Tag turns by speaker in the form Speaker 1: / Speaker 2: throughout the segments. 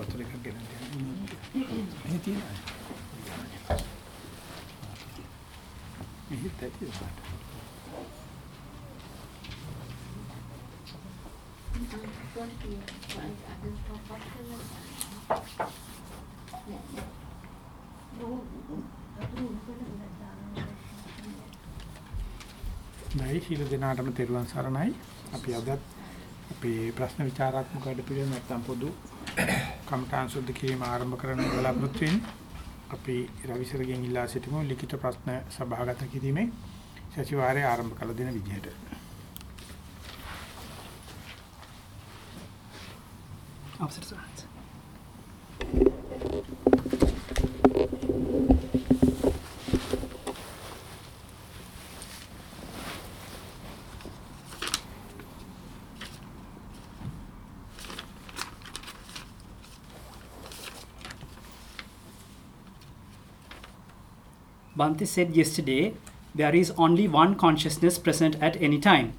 Speaker 1: වතුර එකක් ගෙනත් දෙන්න. මේ තියෙනවා. මෙහි තැටි උසට. නයි සීල දෙනාටම තෙරුවන් සරණයි. අපි අදත් අපේ ප්‍රශ්න විචාරාත්මක වැඩ පිළිවෙල නැත්තම් පොදු කම්ඨාන් සුද්ධ කිරීම ආරම්භ කරන්න බලාපොරොත්තු වෙන්නේ. අපි රවිසරගෙන් ඉල්ලා සිටිමු ලිඛිත ප්‍රශ්න සභාගත කිරීමේ සතිವಾರයේ ආරම්භ කළ දෙන විදිහට. අවසර sir.
Speaker 2: Bhante said yesterday, there is only one consciousness present at any time.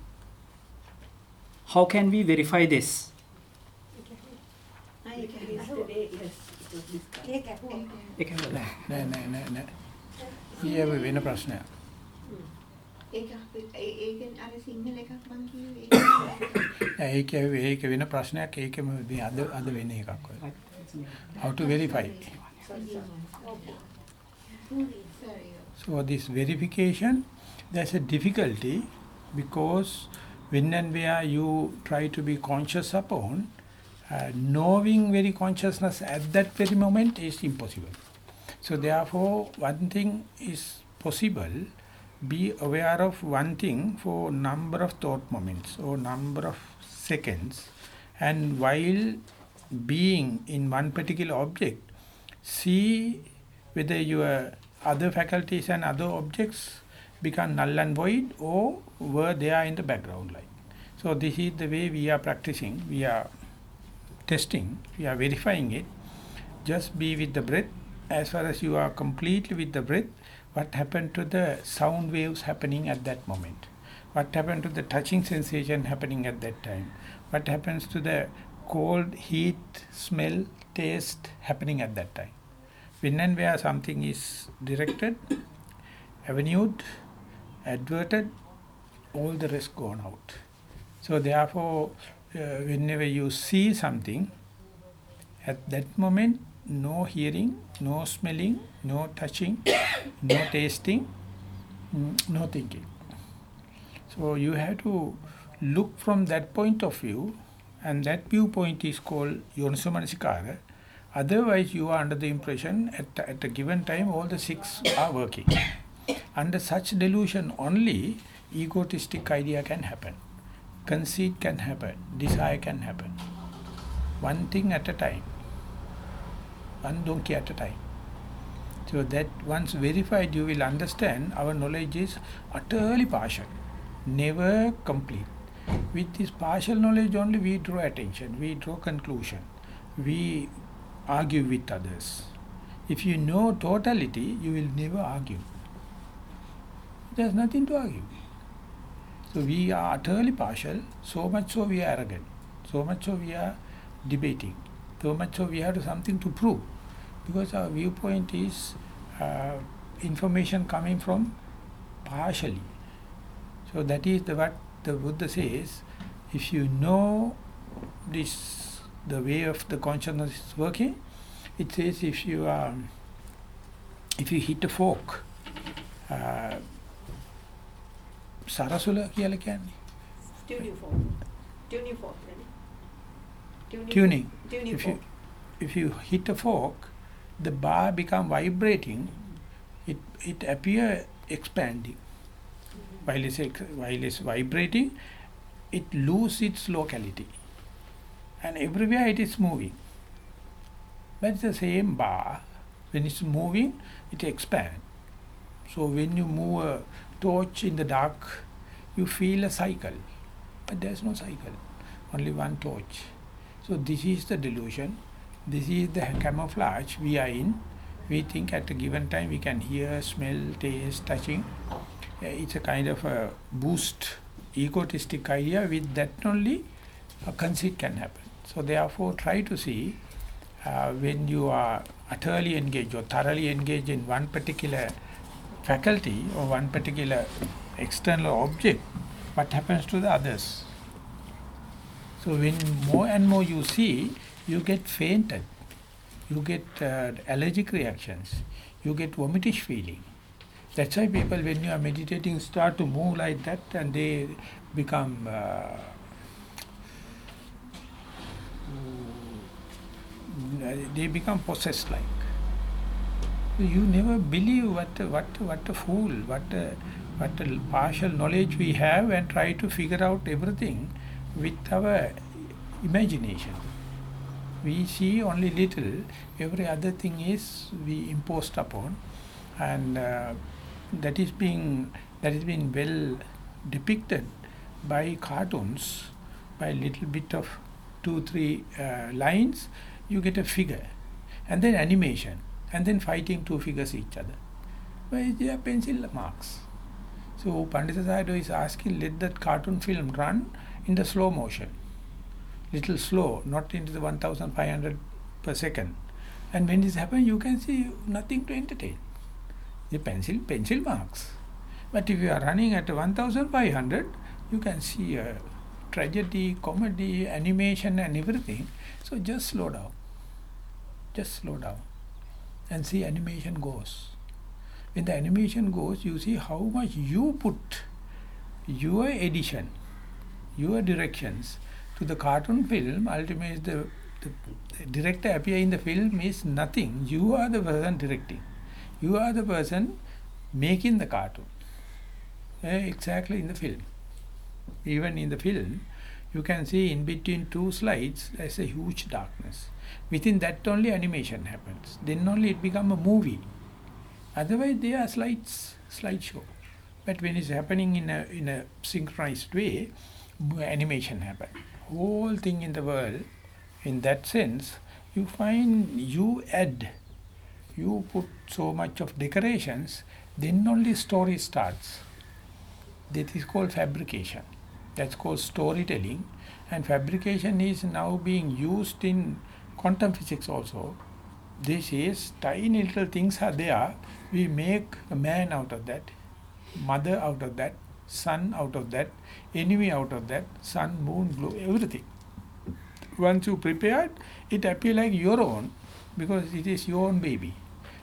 Speaker 2: How can we verify this?
Speaker 1: ඒක නෑ නෑ නෑ නෑ. ඊයව වෙන ප්‍රශ්නයක්.
Speaker 3: ඒක ඒකෙන් අර සිංහල එකක් මං කිව්වේ
Speaker 1: ඒක ඒක වෙන ප්‍රශ්නයක් ඒකම මේ අද අද වෙන එකක් ඔය. How to verify? So this verification, there's a difficulty because when and where you try to be conscious upon, uh, knowing very consciousness at that very moment is impossible. So therefore, one thing is possible, be aware of one thing for number of thought moments or number of seconds and while being in one particular object, see whether your other faculties and other objects become null and void or were there in the background like. So this is the way we are practicing, we are testing, we are verifying it. Just be with the breath. As far as you are completely with the breath, what happened to the sound waves happening at that moment? What happened to the touching sensation happening at that time? What happens to the cold, heat, smell, taste happening at that time? When and where something is directed, avenued, adverted, all the rest gone out. So therefore, uh, whenever you see something, at that moment, no hearing, no smelling, no touching, no tasting, mm, no thinking. So you have to look from that point of view, and that viewpoint is called Yonisomanasikara. Otherwise, you are under the impression at, at a given time all the six are working. Under such delusion only, egotistic idea can happen. Conceit can happen. Desire can happen. One thing at a time. One donkey at a time. So that once verified, you will understand our knowledge is utterly partial, never complete. With this partial knowledge only we draw attention, we draw conclusion, we argue with others. If you know totality, you will never argue. There's nothing to argue. So we are utterly partial, so much so we are arrogant, so much so we are debating, so much so we have something to prove. Because our viewpoint is uh, information coming from partially. So that is the, what the Buddha says, if you know this, the way of the consciousness is working, it says if you are, if you hit a fork, uh, සරසුල කියලා කියන්නේ
Speaker 3: tuning fork tuning fork tuning
Speaker 1: tuning
Speaker 3: tuning
Speaker 1: if you
Speaker 3: fork
Speaker 1: if you hit a fork the bar become vibrating it it appear expanding while it's ex- while it's vibrating it lose its locality and everywhere it is moving. But the same bar. When it's moving it expands. so when you move a torch in the dark you feel a cycle. But there's no cycle. Only one torch. So this is the delusion. This is the camouflage we are in. We think at a given time we can hear smell taste touching. It's a kind of a boost egotistic idea with that only a conceit can happen so therefore try to see uh, when you are utterly engaged or thoroughly engaged in one particular faculty or one particular external object, what happens to the others? So when more and more you see, you get fainted, you get uh, allergic reactions, you get vomitish feeling. That's why people, when you are meditating, start to move like that and they become uh, they become possessed like. You never believe what a, what what a fool, what a, what a partial knowledge we have and try to figure out everything with our imagination. We see only little, every other thing is we imposed upon and uh, that is being that is being well depicted by cartoons by little bit of two three uh, lines you get a figure and then animation and then fighting two figures each other by their pencil marks so Pandita Sayadaw is asking let that cartoon film run in the slow motion little slow not into the 1500 per second and when this happens you can see nothing to entertain the pencil pencil marks. But if you are running at 1500, you can see a tragedy, comedy, animation and everything. So just slow down. Just slow down and see animation goes. When the animation goes, you see how much you put your addition, your directions to the cartoon film. Ultimately, the, the, the director appear in the film is nothing. You are the person directing. You are the person making the cartoon. Uh, exactly in the film. Even in the film, you can see in between two slides, there's a huge darkness. Within that only animation happens. Then only it become a movie. Otherwise, they are slides, slideshow. But when it's happening in a, in a synchronized way, animation happen. Whole thing in the world, in that sense, you find you add you put so much of decorations, then only story starts. That is called fabrication. That's called storytelling. And fabrication is now being used in quantum physics also. This is tiny little things are there. We make a man out of that, mother out of that, sun out of that, enemy out of that, sun, moon, blue, everything. Once you prepared, it appear like your own because it is your own baby.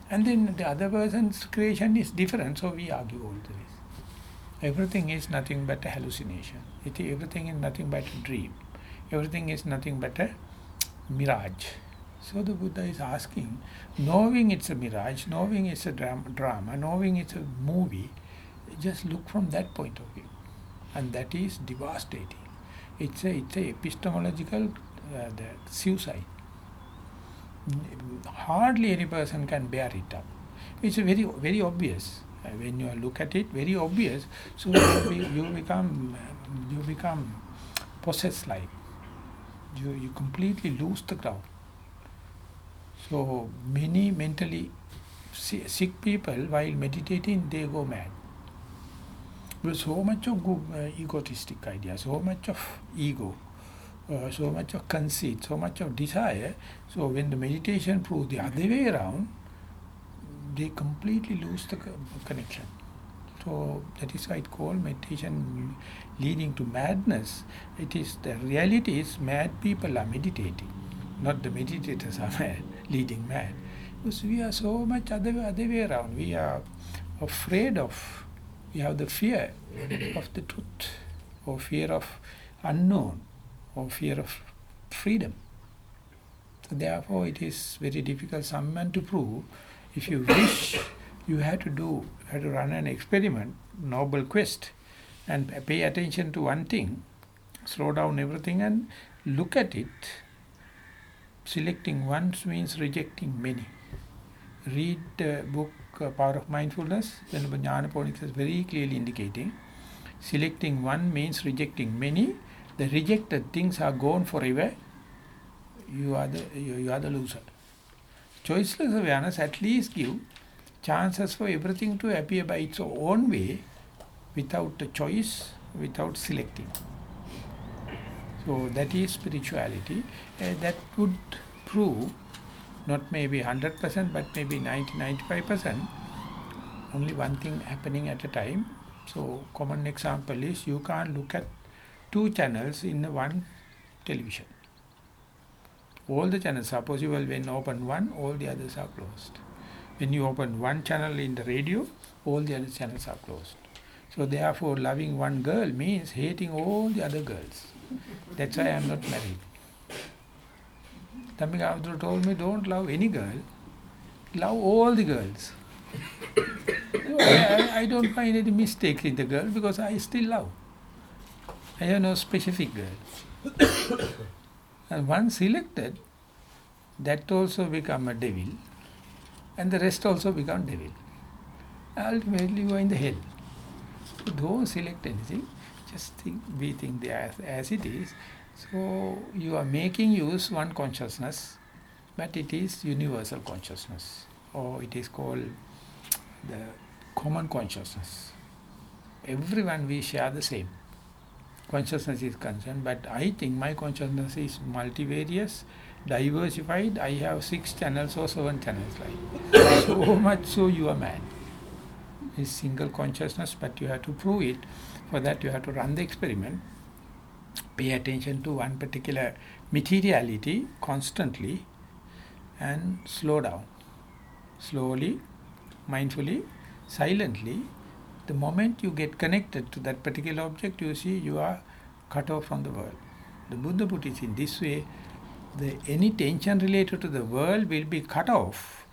Speaker 1: And then the other person's creation is different, so we argue all this. Everything is nothing but a hallucination. It, everything is nothing but a dream. Everything is nothing but a mirage. So the Buddha is asking, knowing it's a mirage, knowing it's a drama, drama knowing it's a movie, just look from that point of view. And that is devastating. It's a, it's a epistemological uh, suicide hardly any person can bear it up. It's very very obvious uh, when you look at it. Very obvious. So you become you become possessed like you you completely lose the ground. So many mentally sick people while meditating they go mad. With so much of uh, egotistic idea, so much of ego, uh, so much of conceit, so much of desire. So when the meditation proves the other way around, they completely lose the connection. So that is why it called meditation leading to madness. It is the reality is mad people are meditating, not the meditators are mad, leading mad. Because we are so much other, other way around. We are afraid of, we have the fear of the truth or fear of unknown or fear of freedom. So therefore, it is very difficult someone to prove. If you wish, you have to do, have to run an experiment, noble quest, and pay attention to one thing, slow down everything and look at it. Selecting one means rejecting many. Read the book uh, Power of Mindfulness, Venerable Jnanaponik is very clearly indicating. Selecting one means rejecting many the rejected things are gone forever, you are the, you, you are the loser. Choiceless awareness at least give chances for everything to appear by its own way without a choice, without selecting. So that is spirituality. Uh, that would prove not maybe 100%, but maybe 90-95%, only one thing happening at a time. So common example is you can't look at two channels in one television. All the channels are possible when open one, all the others are closed. When you open one channel in the radio, all the other channels are closed. So therefore loving one girl means hating all the other girls. That's why I am not married. Tamika Abdul told me, don't love any girl, love all the girls. I, I, don't find any mistake in the girl because I still love. I have no specific girl. and once selected, that also become a devil, and the rest also become devil. Ultimately, you are in the hell. Don't select anything, just think, be think the as, as it is. So you are making use one consciousness, but it is universal consciousness, or it is called the common consciousness. Everyone we share the same consciousness is concerned, but I think my consciousness is multivarious, diversified. I have six channels or seven channels like so much so you are man. It's single consciousness, but you have to prove it. For that you have to run the experiment. Pay attention to one particular materiality constantly and slow down. Slowly, mindfully, silently, the moment you get connected to that particular object, you see you are cut off from the world. The Buddha put it in this way, the, any tension related to the world will be cut off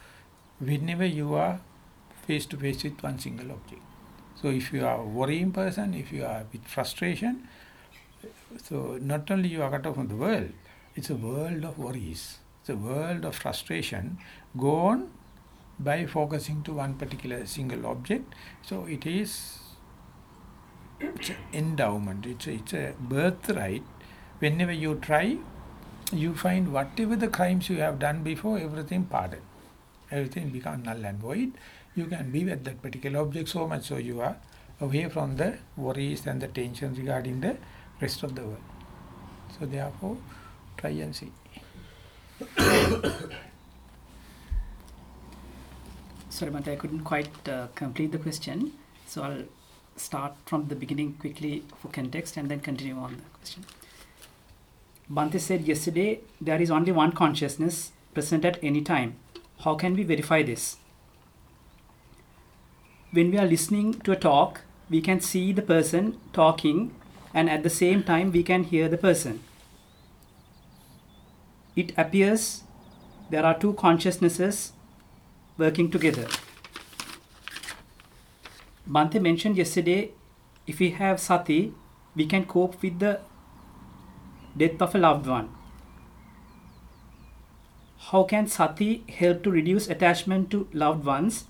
Speaker 1: whenever you are face to face with one single object. So if you are a worrying person, if you are with frustration, so not only you are cut off from the world, it's a world of worries. It's a world of frustration. Go on by focusing to one particular single object. So it is it's an endowment, it's a, it's a birthright. Whenever you try, you find whatever the crimes you have done before, everything pardoned. Everything becomes null and void. You can be with that particular object so much so you are away from the worries and the tension regarding the rest of the world. So therefore, try and see.
Speaker 2: Sorry, but I couldn't quite uh, complete the question. So I'll start from the beginning quickly for context and then continue on the question. Bhante said yesterday there is only one consciousness present at any time. How can we verify this? When we are listening to a talk, we can see the person talking and at the same time we can hear the person. It appears there are two consciousnesses working together. Bhante mentioned yesterday if we have sati, we can cope with the death of a loved one. How can sati help to reduce attachment to loved ones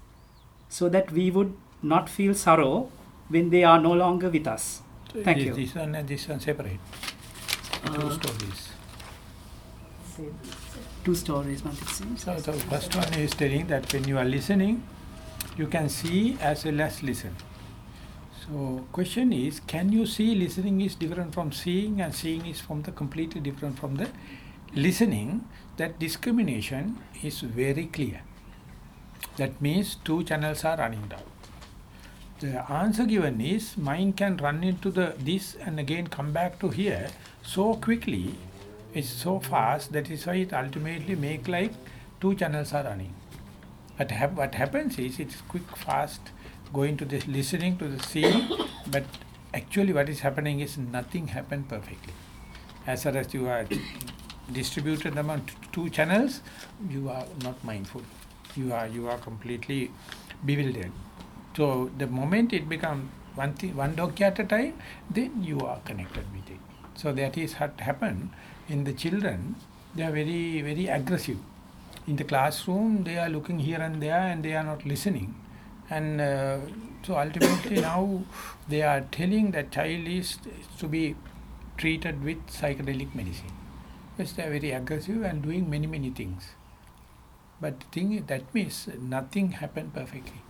Speaker 2: so that we would not feel sorrow when they are no longer with us? Thank
Speaker 1: this,
Speaker 2: you.
Speaker 1: This one and this one separate. Two
Speaker 2: Uh,
Speaker 1: stories.
Speaker 2: Two stories, Bhante it seems.
Speaker 1: So the first one is telling that when you are listening, you can see as well as listen. So question is, can you see listening is different from seeing and seeing is from the completely different from the listening? That discrimination is very clear. That means two channels are running down. The answer given is mind can run into the this and again come back to here so quickly, it's so fast that is why it ultimately make like two channels are running. But hap- what happens is it's quick, fast, going to this listening to the seeing, but actually what is happening is nothing happened perfectly. As far as you are distributed among two channels, you are not mindful. You are you are completely bewildered. So the moment it becomes one thing, one donkey at a time, then you are connected with it. So that is what happened in the children. They are very very aggressive. In the classroom, they are looking here and there, and they are not listening. And uh, so ultimately now they are telling that child is to be treated with psychedelic medicine. Yes, they are very aggressive and doing many many things. But the thing that means nothing happened perfectly.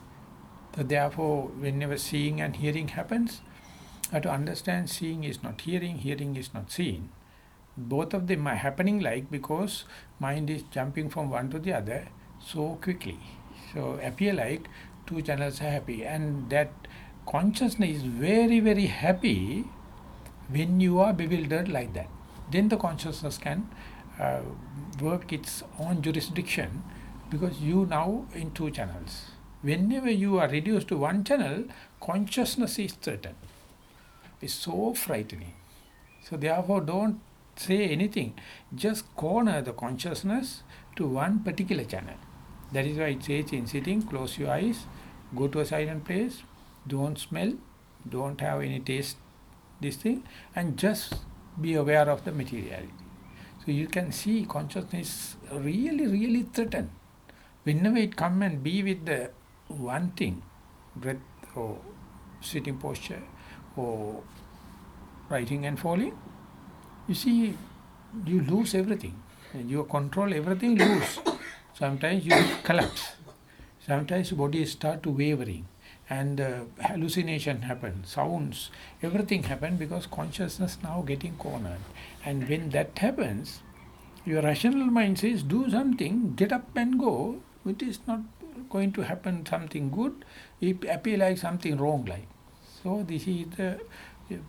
Speaker 1: So therefore, whenever seeing and hearing happens, to understand seeing is not hearing, hearing is not seeing. Both of them are happening like because mind is jumping from one to the other so quickly. So appear like two channels are happy and that consciousness is very very happy when you are bewildered like that. Then the consciousness can uh, work its own jurisdiction because you now in two channels. Whenever you are reduced to one channel, consciousness is threatened. It's so frightening. So therefore don't say anything. Just corner the consciousness to one particular channel. That is why it says in sitting, close your eyes, go to a silent place, don't smell, don't have any taste, this thing, and just be aware of the materiality. So you can see consciousness really, really threatened. Whenever it come and be with the one thing, breath or sitting posture or rising and falling, you see, you lose everything. You control everything, lose. Sometimes you collapse. Sometimes body start to wavering and uh, hallucination happen, sounds, everything happen because consciousness now getting cornered. And when that happens, your rational mind says, do something, get up and go. It is not going to happen something good. It appear like something wrong like. So this is the,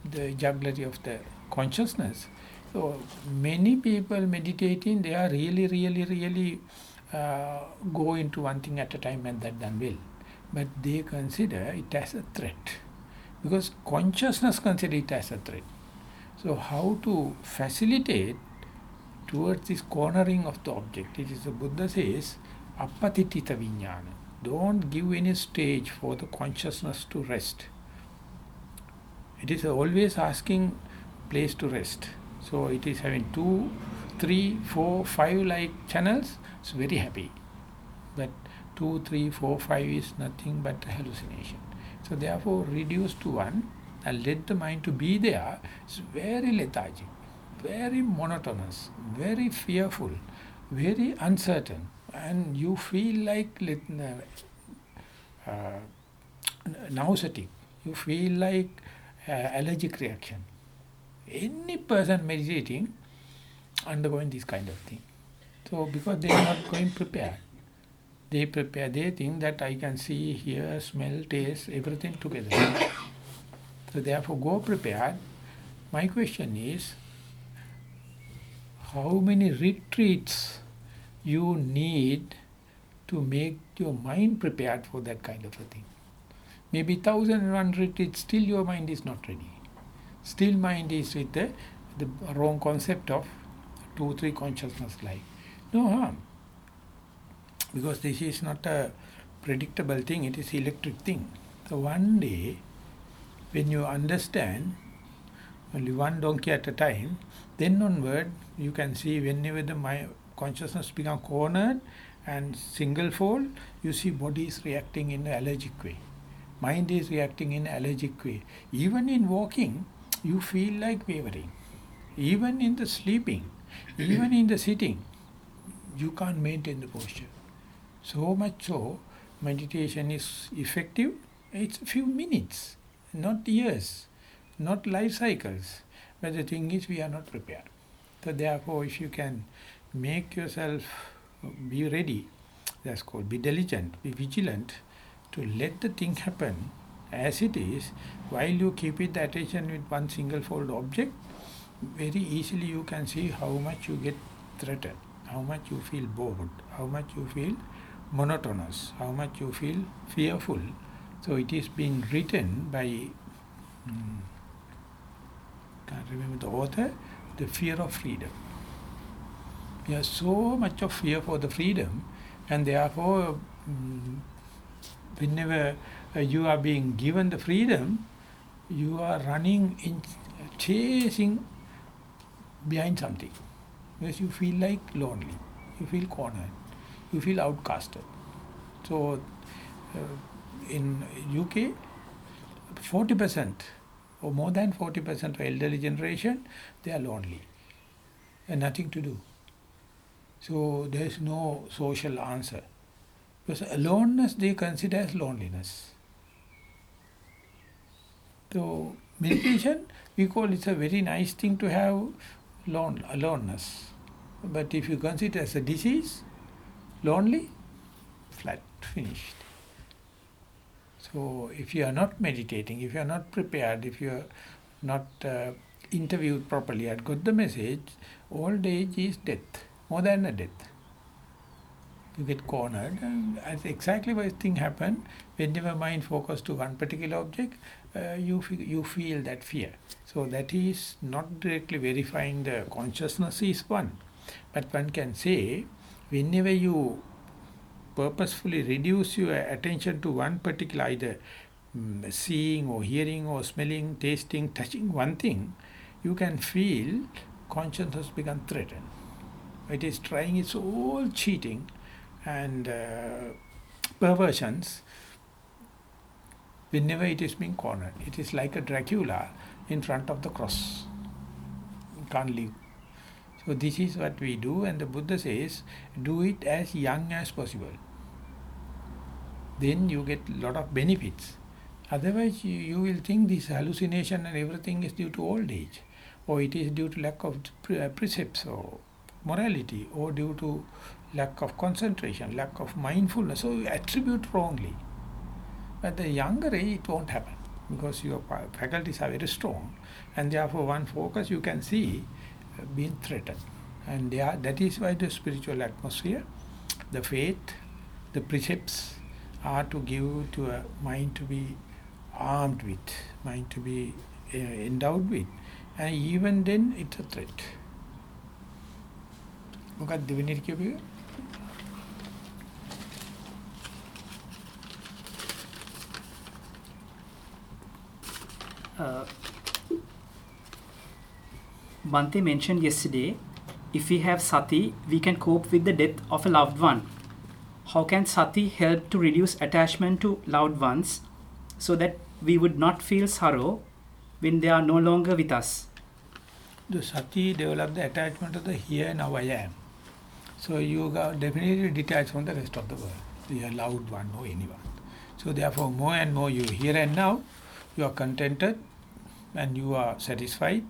Speaker 1: the jugglery of the consciousness. So many people meditating, they are really, really, really uh, go into one thing at a time and that done will. But they consider it as a threat. Because consciousness consider it as a threat. So how to facilitate towards this cornering of the object? It is the Buddha says, apatitita vijnana. Don't give any stage for the consciousness to rest. It is always asking place to rest. So it is having two, three, four, five like channels. It's very happy. But two, three, four, five is nothing but hallucination. So therefore reduce to one and let the mind to be there. It's very lethargic, very monotonous, very fearful, very uncertain. And you feel like uh, uh, nauseatic. You feel like uh, allergic reaction. Any person meditating undergoing this kind of thing. So because they are not going prepared. They prepare, they think that I can see, hear, smell, taste, everything together. so therefore go prepared. My question is, how many retreats you need to make your mind prepared for that kind of a thing? Maybe thousand and one retreats, still your mind is not ready. Still mind is with the, the wrong concept of two, three consciousness like. No harm. Because this is not a predictable thing, it is electric thing. So one day, when you understand only one donkey at a time, then onward you can see whenever the my consciousness become cornered and single fold, you see body is reacting in allergic way. Mind is reacting in allergic way. Even in walking, you feel like wavering. Even in the sleeping, even in the sitting, you can't maintain the posture. So much so, meditation is effective. It's a few minutes, not years, not life cycles. But the thing is, we are not prepared. So therefore, if you can make yourself be ready, that's called be diligent, be vigilant, to let the thing happen as it is, while you keep it the attention with one single fold object, very easily you can see how much you get threatened, how much you feel bored, how much you feel monotonous, how much you feel fearful. So it is being written by, hmm, can't remember the author, the fear of freedom. We have so much of fear for the freedom and therefore mm, whenever uh, you are being given the freedom, you are running in chasing behind something because you feel like lonely, you feel cornered, you feel outcasted. So uh, in UK, 40% or more than 40% of elderly generation, they are lonely and nothing to do. So there is no social answer. Because aloneness they consider as loneliness. So meditation, we call it a very nice thing to have lone, aloneness. But if you consider as a disease, lonely, flat, finished. So if you are not meditating, if you are not prepared, if you are not uh, interviewed properly and got the message, old age is death, more than a death. You get cornered and as exactly what thing happen, whenever mind focus to one particular object, uh, you, fe you feel that fear. So that is not directly verifying the consciousness is one. But one can say, whenever you purposefully reduce your attention to one particular either um, seeing or hearing or smelling, tasting, touching one thing, you can feel consciousness become threatened. It is trying its all cheating and uh, perversions whenever it is being cornered. It is like a Dracula in front of the cross. You can't leave. So this is what we do and the Buddha says, do it as young as possible. Then you get a lot of benefits. Otherwise you, you will think this hallucination and everything is due to old age or it is due to lack of uh, precepts or morality or due to lack of concentration, lack of mindfulness. So you attribute wrongly. But the younger age it won't happen because your faculties are very strong and therefore one focus you can see uh, being threatened. And they are, that is why the spiritual atmosphere, the faith, the precepts are to give to a mind to be armed with, mind to be uh, endowed with. And even then it's a threat. මොකක්ද දෙවෙනි කියපු එක?
Speaker 2: Uh, Bante mentioned yesterday, if we have sati, we can cope with the death of a loved one. How can sati help to reduce attachment to loved ones so that we would not feel sorrow when they are no longer with us?
Speaker 1: The sati develop the attachment to the here now I am. So you definitely detached from the rest of the world, your loved one or anyone. So therefore more and more you here and now, you are contented and you are satisfied,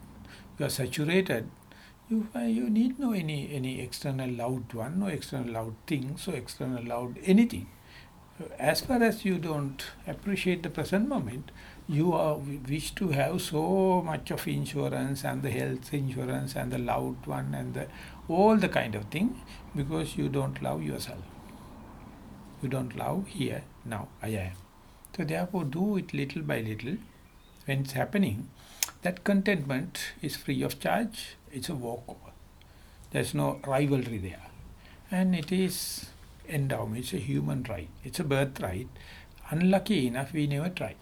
Speaker 1: you are saturated, you you need no any any external loud one, no external loud things, or external loud anything. As far as you don't appreciate the present moment, you are wish to have so much of insurance and the health insurance and the loud one and the all the kind of thing because you don't love yourself. You don't love here, now, I am. So therefore do it little by little. When it's happening, that contentment is free of charge. It's a walkover. There's no rivalry there. And it is endowment. It's a human right. It's a birthright. Unlucky enough, we never try.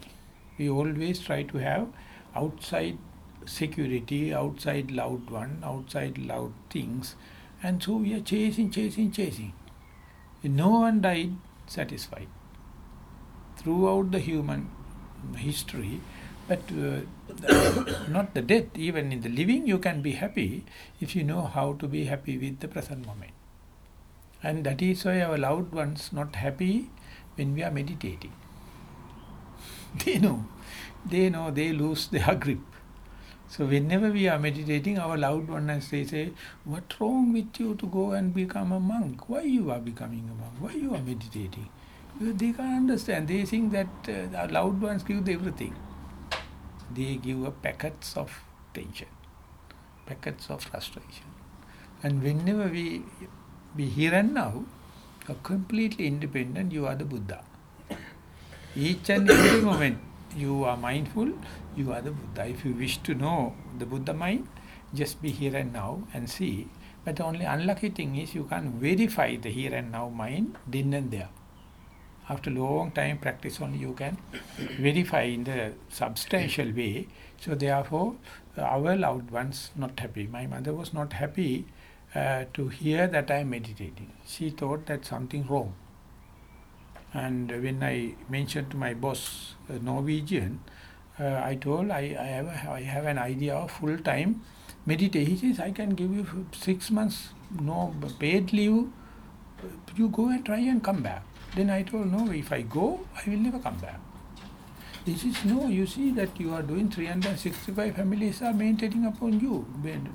Speaker 1: We always try to have outside security, outside loud one, outside loud things. And so we are chasing, chasing, chasing. No one died satisfied throughout the human history, but uh, not the death, even in the living you can be happy if you know how to be happy with the present moment. And that is why our loved ones not happy when we are meditating. They know, they know they lose their grip. So whenever we are meditating, our loved ones they say, "What wrong with you to go and become a monk? Why you are becoming a monk? Why you are meditating?" They can't understand. They think that uh, our loved ones give everything. They give a packets of tension, packets of frustration. And whenever we be here and now, are completely independent, you are the Buddha. Each and every moment you are mindful, you are the Buddha. If you wish to know the Buddha mind, just be here and now and see. But the only unlucky thing is you can't verify the here and now mind then and there after long time practice only you can verify in the substantial way. So therefore, our loved ones not happy. My mother was not happy uh, to hear that I am meditating. She thought that something wrong. And when I mentioned to my boss, Norwegian, uh, I told I, I, have a, I have an idea of full-time meditation. He says, I can give you six months, no paid leave. You go and try and come back. Then I told, no, if I go, I will never come back. This is no, you see that you are doing 365 families are maintaining upon you,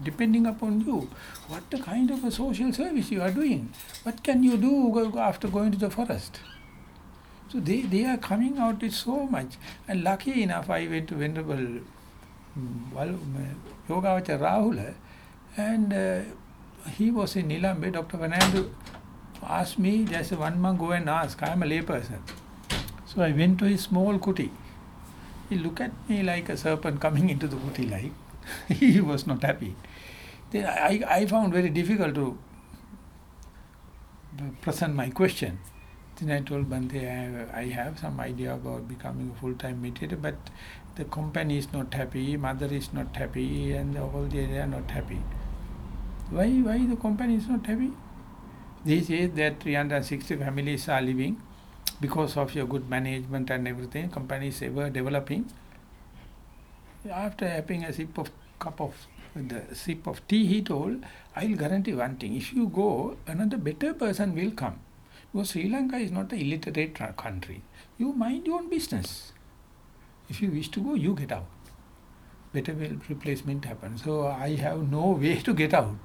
Speaker 1: depending upon you. What the kind of a social service you are doing? What can you do after going to the forest? So they, they are coming out with so much. And lucky enough, I went to Venerable mm, Yogavacha Rahula, and uh, he was in Nilambe. Dr. Fernando asked me, a one man go and ask, I am a layperson. So I went to his small kuti. He looked at me like a serpent coming into the kuti like. he was not happy. Then I, I found very difficult to present my question. Then I told Bante, I have, I have some idea about becoming a full-time meditator, but the company is not happy, mother is not happy, and all the, they are not happy. Why, why the company is not happy? They say that 360 families are living because of your good management and everything, company is ever developing. After having a sip of cup of the sip of tea, he told, I'll guarantee one thing, if you go, another better person will come. Because Sri Lanka is not an illiterate country. You mind your own business. If you wish to go, you get out. Better will replacement happen. So I have no way to get out.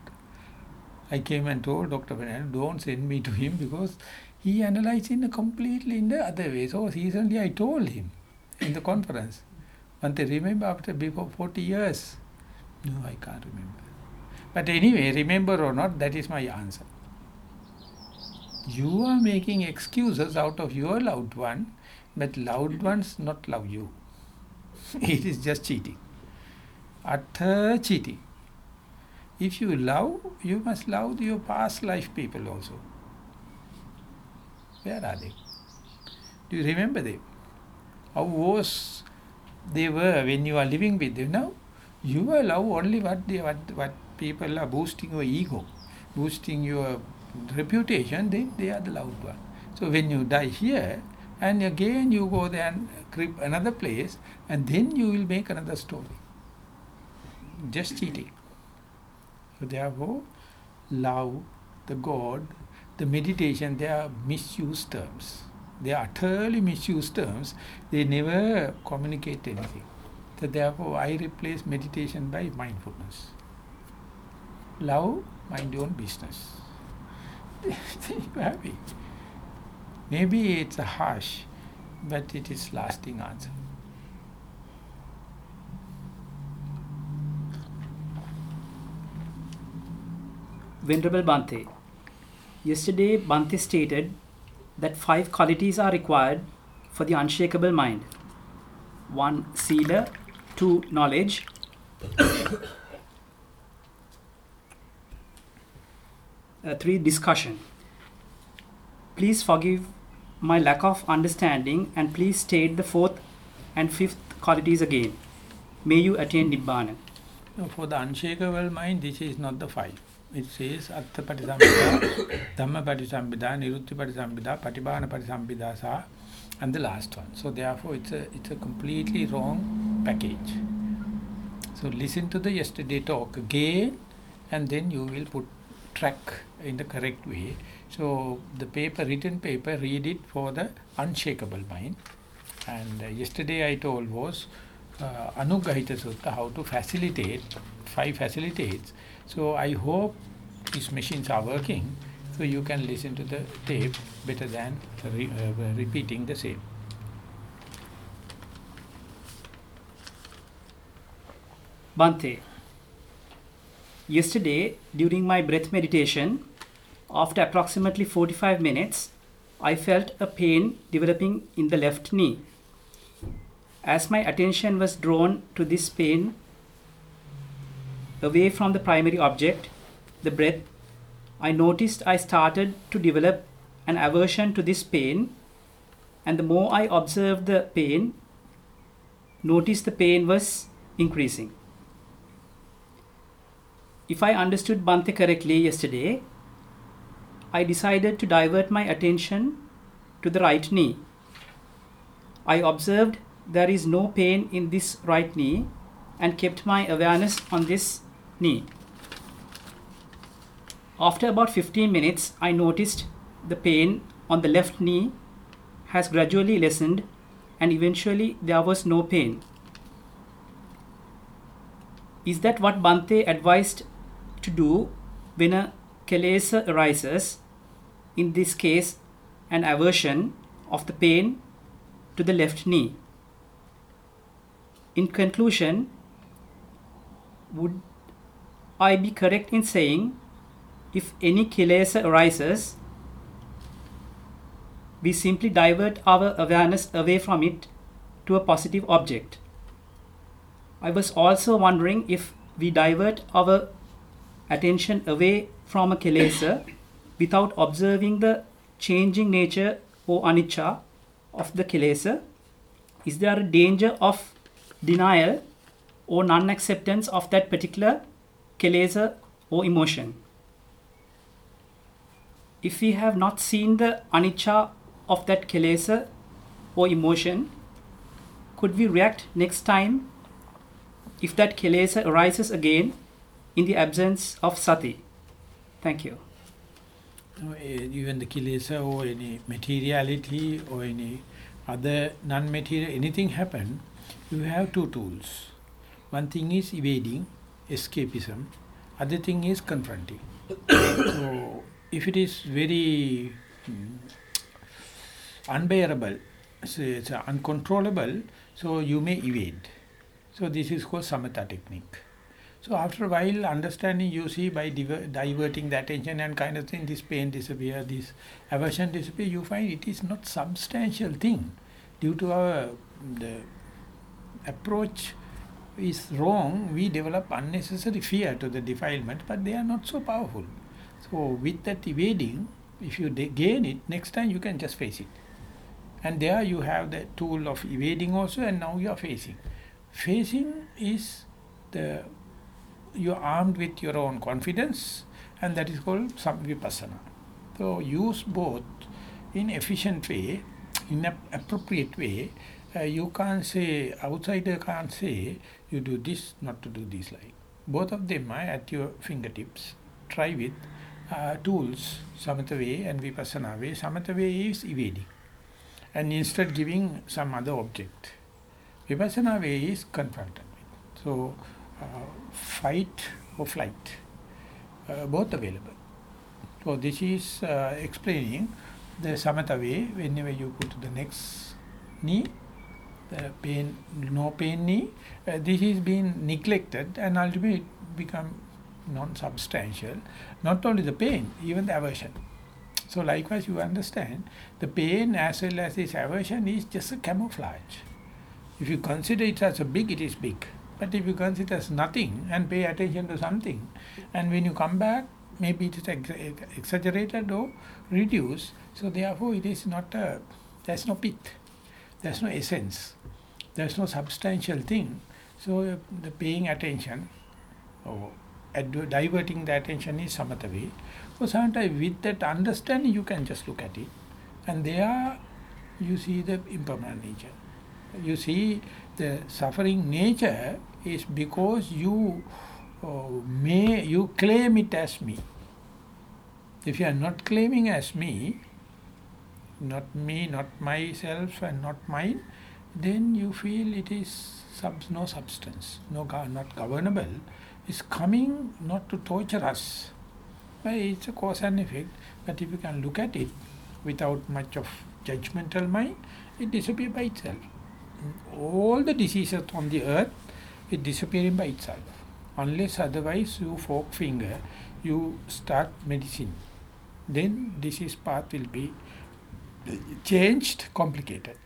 Speaker 1: I came and told Dr. Fernando, don't send me to him because he analyzed in a completely in the other way. So recently I told him in the conference. But they remember after before 40 years. No, I can't remember. But anyway, remember or not, that is my answer. You are making excuses out of your loved one, but loved ones not love you. it is just cheating. Utter cheating. If you love, you must love your past life people also. Where are they? Do you remember them? How worse they were when you are living with them. Now, you allow only what, they, what, what people are boosting your ego, boosting your reputation, then they are the loved one. So when you die here, and again you go there and creep another place, and then you will make another story. Just cheating. So therefore, love, the God, the meditation, they are misused terms. They are utterly misused terms. They never communicate anything. So therefore, I replace meditation by mindfulness. Love, mind your own business. Happy. Maybe it's a harsh, but it is lasting answer.
Speaker 2: Venerable Bante, Yesterday, Bhante stated that five qualities are required for the unshakable mind. One, sila. Two, knowledge. Uh, three, discussion. Please forgive my lack of understanding and please state the fourth and fifth qualities again. May you attain Nibbana.
Speaker 1: for the unshakable mind, this is not the five it says Atta Patisambhida, Dhamma Patisambhida, Nirutti Patisambhida, Patibhana Patisambhida sa, and the last one. So therefore it's a, it's a completely wrong package. So listen to the yesterday talk again and then you will put track in the correct way. So the paper, written paper, read it for the unshakable mind. And uh, yesterday I told was uh, Anugrahita Sutta, how to facilitate, five facilitates so I hope these machines are working so you can listen to the tape better than re uh, repeating the same.
Speaker 2: Bante, yesterday during my breath meditation, after approximately 45 minutes, I felt a pain developing in the left knee. As my attention was drawn to this pain away from the primary object, the breath, I noticed I started to develop an aversion to this pain, and the more I observed the pain, noticed the pain was increasing. If I understood Bante correctly yesterday, I decided to divert my attention to the right knee. I observed there is no pain in this right knee and kept my awareness on this knee. After about 15 minutes, I noticed the pain on the left knee has gradually lessened and eventually there was no pain. Is that what Bante advised to do when a kilesa arises? In this case, an aversion of the pain to the left knee. In conclusion, would I be correct in saying if any kilesa arises, we simply divert our awareness away from it to a positive object? I was also wondering if we divert our attention away from a kilesa without observing the changing nature or anicca of the kilesa, is there a danger of denial or non-acceptance of that particular kilesa or emotion? If we have not seen the anicca of that kilesa or emotion, could we react next time if that kilesa arises again in the absence of sati? Thank you.
Speaker 1: Even the kilesa or any materiality or any other non-material, anything happen, you have two tools. One thing is evading, escapism. Other thing is confronting. so, if it is very mm, unbearable, so it's uncontrollable, so you may evade. So this is called samatha technique. So after a while, understanding, you see by diver diverting the attention and kind of thing, this pain disappear, this aversion disappear, you find it is not substantial thing. Due to our the approach is wrong, we develop unnecessary fear to the defilement, but they are not so powerful. So with that evading, if you gain it, next time you can just face it. And there you have the tool of evading also, and now you are facing. Facing is the you are armed with your own confidence and that is called samvipassana. So use both in efficient way, in an appropriate way. Uh, you can't say, outsider can't say, you do this, not to do this like. Both of them are at your fingertips. Try with uh, tools, samatha way and vipassana way. Samatha way is evading. And instead giving some other object. Vipassana way is confronted. So, uh, fight or flight, uh, both available. So this is uh, explaining the samatha way, whenever you put the next knee, the pain, no pain knee, uh, this is being neglected and ultimately become non-substantial. Not only the pain, even the aversion. So likewise you understand, the pain as well as this aversion is just a camouflage. If you consider it as a big, it is big. But if you consider as nothing and pay attention to something, and when you come back, maybe it is ex exaggerated or reduced. So therefore, it is not a, there's no pith, there's no essence, there's no substantial thing. So uh, the paying attention or diverting the attention is samatha So sometimes with that understanding, you can just look at it. And there you see the impermanent nature. You see the suffering nature is because you uh, may you claim it as me. If you are not claiming as me, not me, not myself and not mine, then you feel it is sub, no substance, no not governable. It's coming not to torture us. It's a cause and effect. But if you can look at it without much of judgmental mind, it disappears by itself. All the diseases on the earth it disappearing by itself. Unless otherwise you fork finger, you start medicine. Then disease path will be changed, complicated.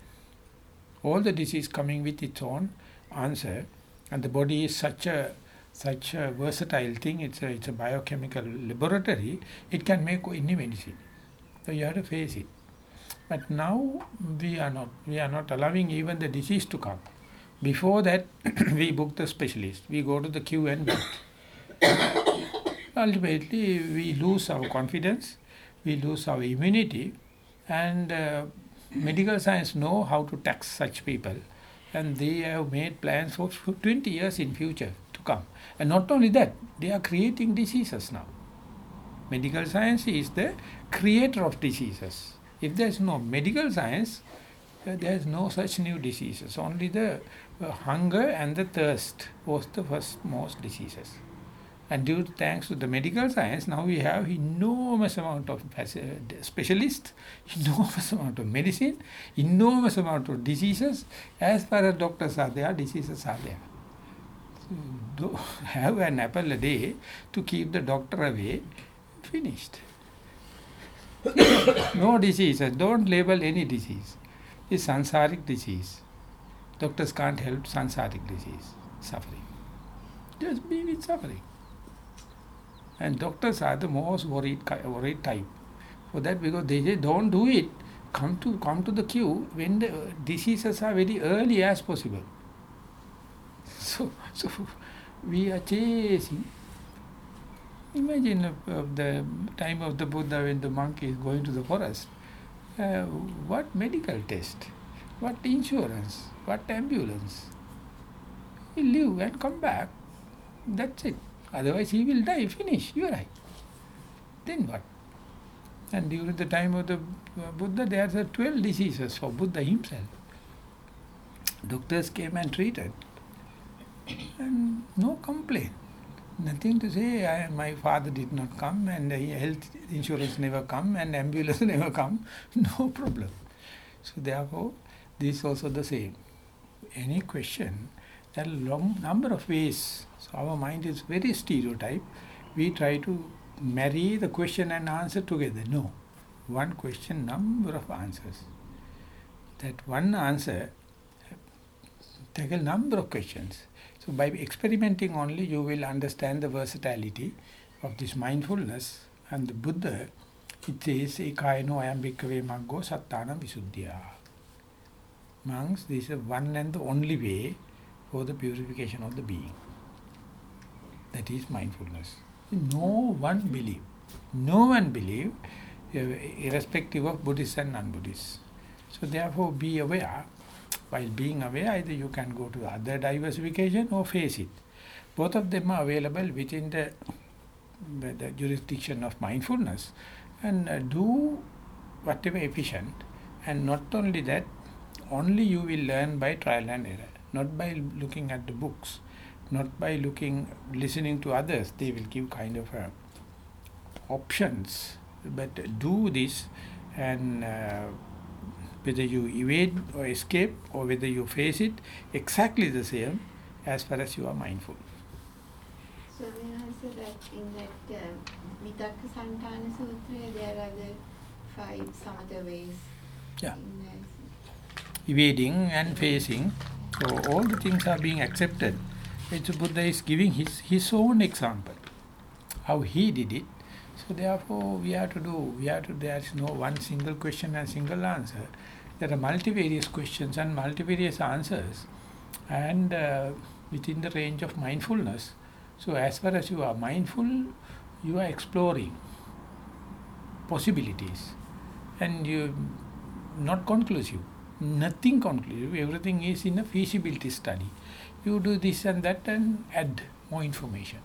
Speaker 1: All the disease coming with its own answer, and the body is such a such a versatile thing. It's a it's a biochemical laboratory. It can make any medicine. So you have to face it. But now we are not we are not allowing even the disease to come. Before that, we book the specialist. We go to the queue and book. Ultimately, we lose our confidence, we lose our immunity, and uh, medical science know how to tax such people. And they have made plans for 20 years in future to come. And not only that, they are creating diseases now. Medical science is the creator of diseases. If there is no medical science, uh, there is no such new diseases. Only the uh, hunger and the thirst was the first most diseases. And due to, thanks to the medical science, now we have enormous amount of faci- specialists, enormous amount of medicine, enormous amount of diseases. As far as doctors are there, diseases are there. So, have an apple a day to keep the doctor away, finished. no diseases, don't label any disease. It's sansaric disease. Doctors can't help sansaric disease, suffering. Just be with suffering. And doctors are the most worried, worried type. For that, because they say, don't do it. Come to come to the queue when the uh, diseases are very early as possible. So, so we are chasing. Imagine uh, the time of the Buddha when the monkey is going to the forest. Uh, what medical test? What insurance? What ambulance? He live and come back. That's it. Otherwise he will die. Finish. You are right. Then what? And during the time of the uh, Buddha, there are 12 diseases for Buddha himself. Doctors came and treated. And no complaint. Nothing to say, I, my father did not come and health insurance never come and ambulance never come. No problem. So therefore, this is also the same. Any question, there are long number of ways. So our mind is very stereotype. We try to marry the question and answer together. No. One question, number of answers. That one answer tackle number of questions. So by experimenting only you will understand the versatility of this mindfulness and the Buddha it says ekayano ayam bhikkhave maggo. Monks, this is one and the only way for the purification of the being. That is mindfulness. No one believe. No one believe, uh, irrespective of Buddhists and non-Buddhists. So therefore be aware. While being aware, either you can go to other diversification or face it. Both of them are available within the, the jurisdiction of mindfulness and uh, do whatever efficient. And not only that, only you will learn by trial and error, not by looking at the books, not by looking, listening to others. They will give kind of uh, options, but do this and uh, whether you evade or escape or whether you face it, exactly the same as far as you are mindful.
Speaker 3: So when I answer that in that uh, Vitakka Santana Sutra, there are the five samatha ways.
Speaker 1: Yeah.
Speaker 3: In,
Speaker 1: evading and facing. So all the things are being accepted. It's Buddha is giving his, his own example, how he did it. So therefore we have to do, we have to, there is no one single question and single answer. There are multivarious questions and multivarious answers and uh, within the range of mindfulness. So as far as you are mindful, you are exploring possibilities and you not conclusive nothing conclusive, everything is in a feasibility study. You do this and that and add more information.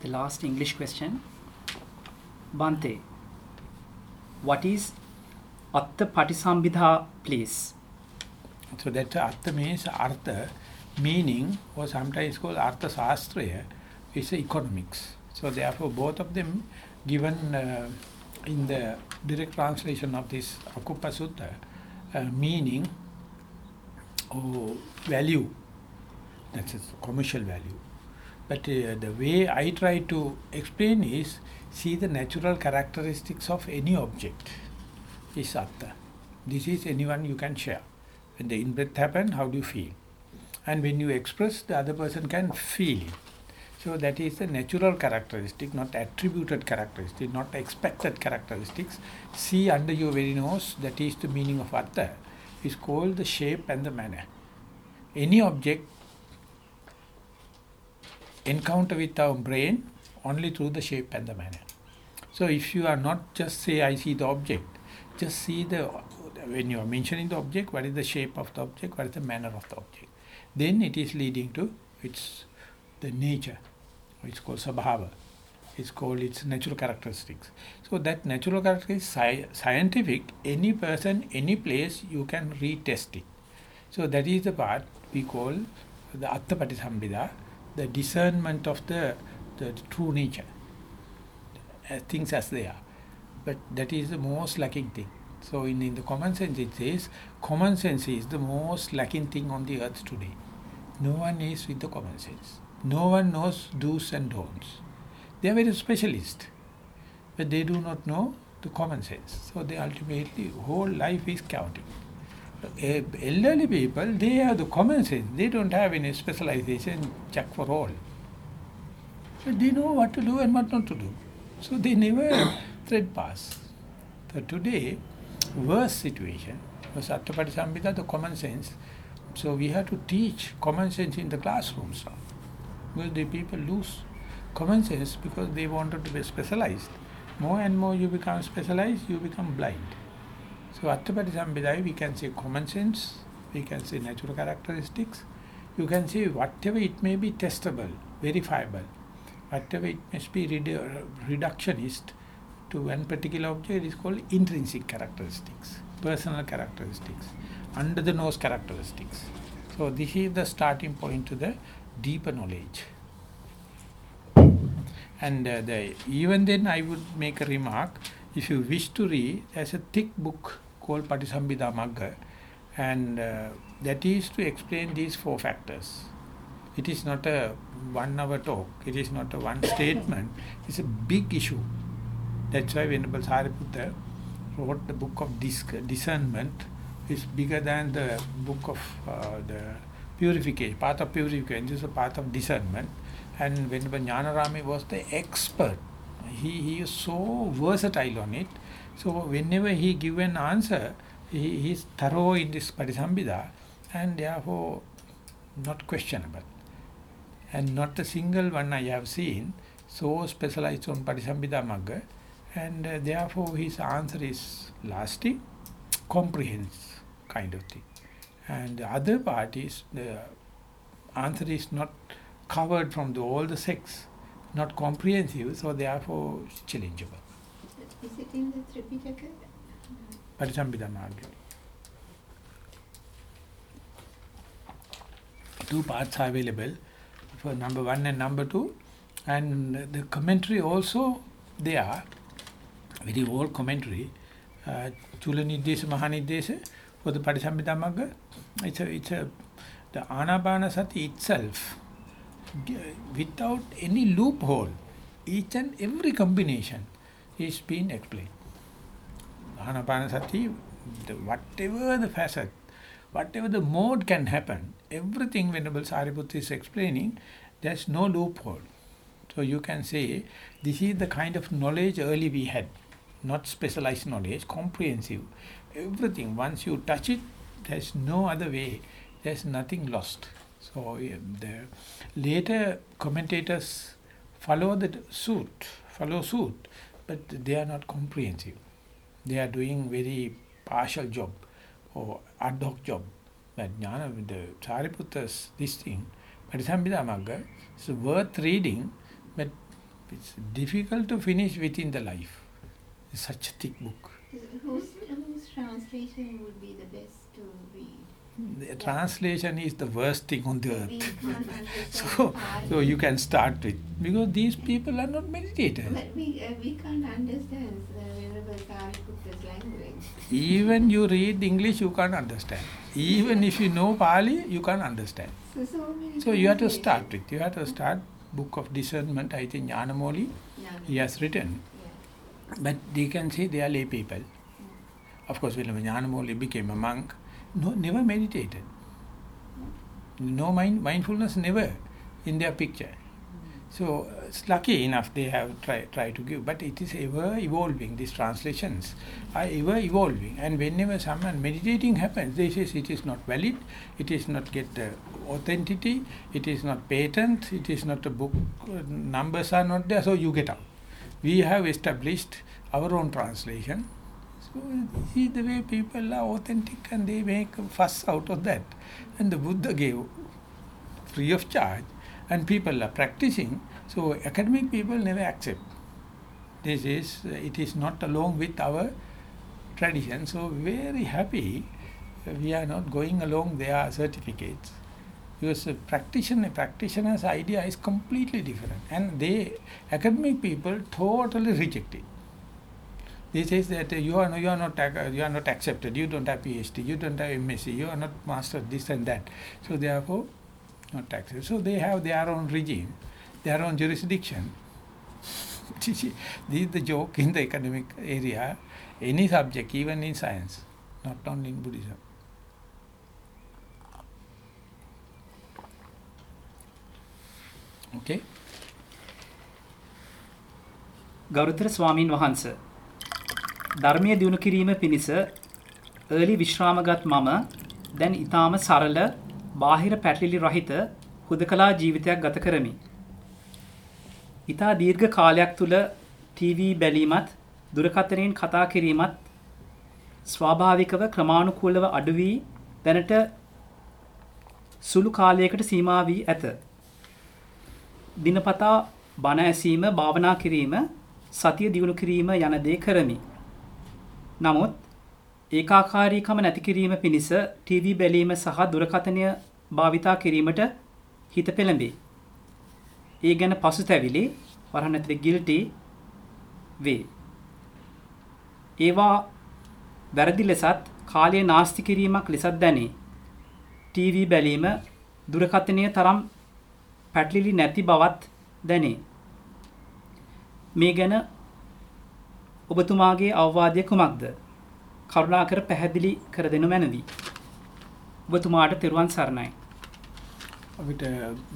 Speaker 2: The last English question. Bante, what is Atta Patisambhida, please?
Speaker 1: So that Artha means Artha, meaning, or sometimes called Artha Sastraya, is economics. So therefore both of them given uh, in the direct translation of this Akuppa Sutta, uh, meaning or value, that's a commercial value. But uh, the way I try to explain is, see the natural characteristics of any object is Atta. This is anyone you can share. When the in-breath happens, how do you feel? And when you express, the other person can feel it. So that is the natural characteristic, not attributed characteristic, not expected characteristics. See under your very nose, that is the meaning of Atta, is called the shape and the manner. Any object encounter with our brain only through the shape and the manner. So if you are not just say, I see the object, just see the, when you are mentioning the object, what is the shape of the object, what is the manner of the object. Then it is leading to its the nature, it's called sabhava, It's called its natural characteristics. So that natural characteristics sci scientific. Any person, any place, you can retest it. So that is the part we call the Attapati the discernment of the, the true nature, as things as they are. But that is the most lacking thing. So in, in the common sense it says, common sense is the most lacking thing on the earth today. No one is with the common sense. No one knows do's and don'ts. They are very specialist, but they do not know the common sense. So they ultimately, whole life is. Uh, elderly people, they have the common sense. They don't have any specialization, check for all. But they know what to do and what not to do. So they never thread pass. So today, worst situation was Attapati Sambhita, the common sense. So we have to teach common sense in the classrooms now. Because the people lose common sense because they wanted to be specialized. More and more you become specialized, you become blind. So Attapati Sambhidai, we can say common sense, we can say natural characteristics, you can say whatever it may be testable, verifiable, whatever it must be redu reductionist to one particular object is called intrinsic characteristics, personal characteristics, under the nose characteristics. So this is the starting point to the deeper knowledge. And uh, the, even then I would make a remark, if you wish to read, there's a thick book called Patisambhida Magga, and uh, that is to explain these four factors. It is not a one hour talk, it is not a one statement, it's a big issue. That's why Venerable Sariputta wrote the book of discernment, is bigger than the book of uh, the purification, path of purification, this is a path of discernment. And when Jnanarami was the expert, he, he is so versatile on it. So whenever he give an answer, he, he is thorough in this Patisambhida and therefore not questionable. And not a single one I have seen so specialized on Patisambhida Magga and uh, therefore his answer is lasting, comprehensive kind of thing. And the other part is the answer is not covered from the, all the sects, not comprehensive, so therefore challengeable.
Speaker 3: Is it in the Tripitaka?
Speaker 1: Parisambhida Magga. Two parts are available for number one and number two, and the commentary also there, very old commentary, uh, Chula Mahanidesa for the Parisambhida Magga. It's a, it's a, the Anapanasati itself without any loophole, each and every combination is being explained. Anapanasati, the, whatever the facet, whatever the mode can happen, everything Venerable Sariputta is explaining, there's no loophole. So you can say, this is the kind of knowledge early we had, not specialized knowledge, comprehensive. Everything, once you touch it, there's no other way, there's nothing lost. So the later commentators follow the suit, follow suit, but they are not comprehensive. They are doing very partial job or ad hoc job. But Jnana, the Sariputta's this thing, Parisambhida Magga, is worth reading, but it's difficult to finish within the life. It's such a thick book.
Speaker 3: Whose, whose translation would be the best
Speaker 1: translation is the worst thing on the earth. so, so you can start with because these people are not meditators.
Speaker 3: But we uh, we can't understand the Sariputta's language.
Speaker 1: Even you read English, you can't understand. Even if you know Pali, you can't understand.
Speaker 3: So, so,
Speaker 1: so you have to start with. You have to start Book of Discernment. I think Jnanamoli, he has written. Yeah. But they can say they are lay people. Yeah. Of course, when Jnanamoli became a monk, no, never meditated. No mind, mindfulness never in their picture. So it's lucky enough they have tried try to give, but it is ever evolving. These translations are ever evolving, and whenever someone meditating happens, they say it is not valid, it is not get the authenticity, it is not patent, it is not a book, numbers are not there, so you get out. We have established our own translation, so see the way people are authentic and they make a fuss out of that. And the Buddha gave free of charge and people are practicing. So academic people never accept. This is, it is not along with our tradition. So very happy we are not going along their certificates. Because a practitioner, practitioner's idea is completely different. And they, academic people, totally reject it. They say that you are, you are not you are not accepted. You don't have PhD. You don't have MSc. You are not master this and that. So therefore, not accepted. So they have their own regime, their own jurisdiction. this is the joke in the academic area. Any subject, even in science, not only in Buddhism. Okay.
Speaker 2: ගෞරවතර ස්වාමින් වහන්සේ ධර්මයේ දිනු කිරීම පිණිස early විශ්‍රාමගත් මම දැන් ඊටාම සරල බාහිර පැටලිලි රහිත හුදකලා ජීවිතයක් ගත කරමි. ඊටා දීර්ඝ කාලයක් තුල ටීවී බැලීමත් දුරකථනයෙන් කතා කිරීමත් ස්වාභාවිකව ක්‍රමානුකූලව අඩු වී දැනට සුළු කාලයකට සීමා වී ඇත. දිනපතා බණ ඇසීම භාවනා කිරීම සතිය දියුණු කිරීම යන දේ කරමි. නමුත් ඒකාකාරීකම නැති කිරීම පිණිස ටීවී බැලීම සහ දුරකථනය භාවිතා කිරීමට හිත පෙළඹේ. ඒ ගැන පසුතැවිලි වරහන් ඇතුලේ ගිල්ටි වේ. ඒවා වැරදි ලෙසත් කාලය නාස්ති කිරීමක් ලෙසත් දැනේ. ටීවී බැලීම දුරකථනය තරම් පැටලිලි නැති බවත් දැනේ. මේ ගැන ඔබතුමාගේ අවවාදය කුමක්ද? කරුණාකර පැහැදිලි කර දෙනු මැනවි. ඔබතුමාට තෙරුවන් සරණයි.
Speaker 1: අපිට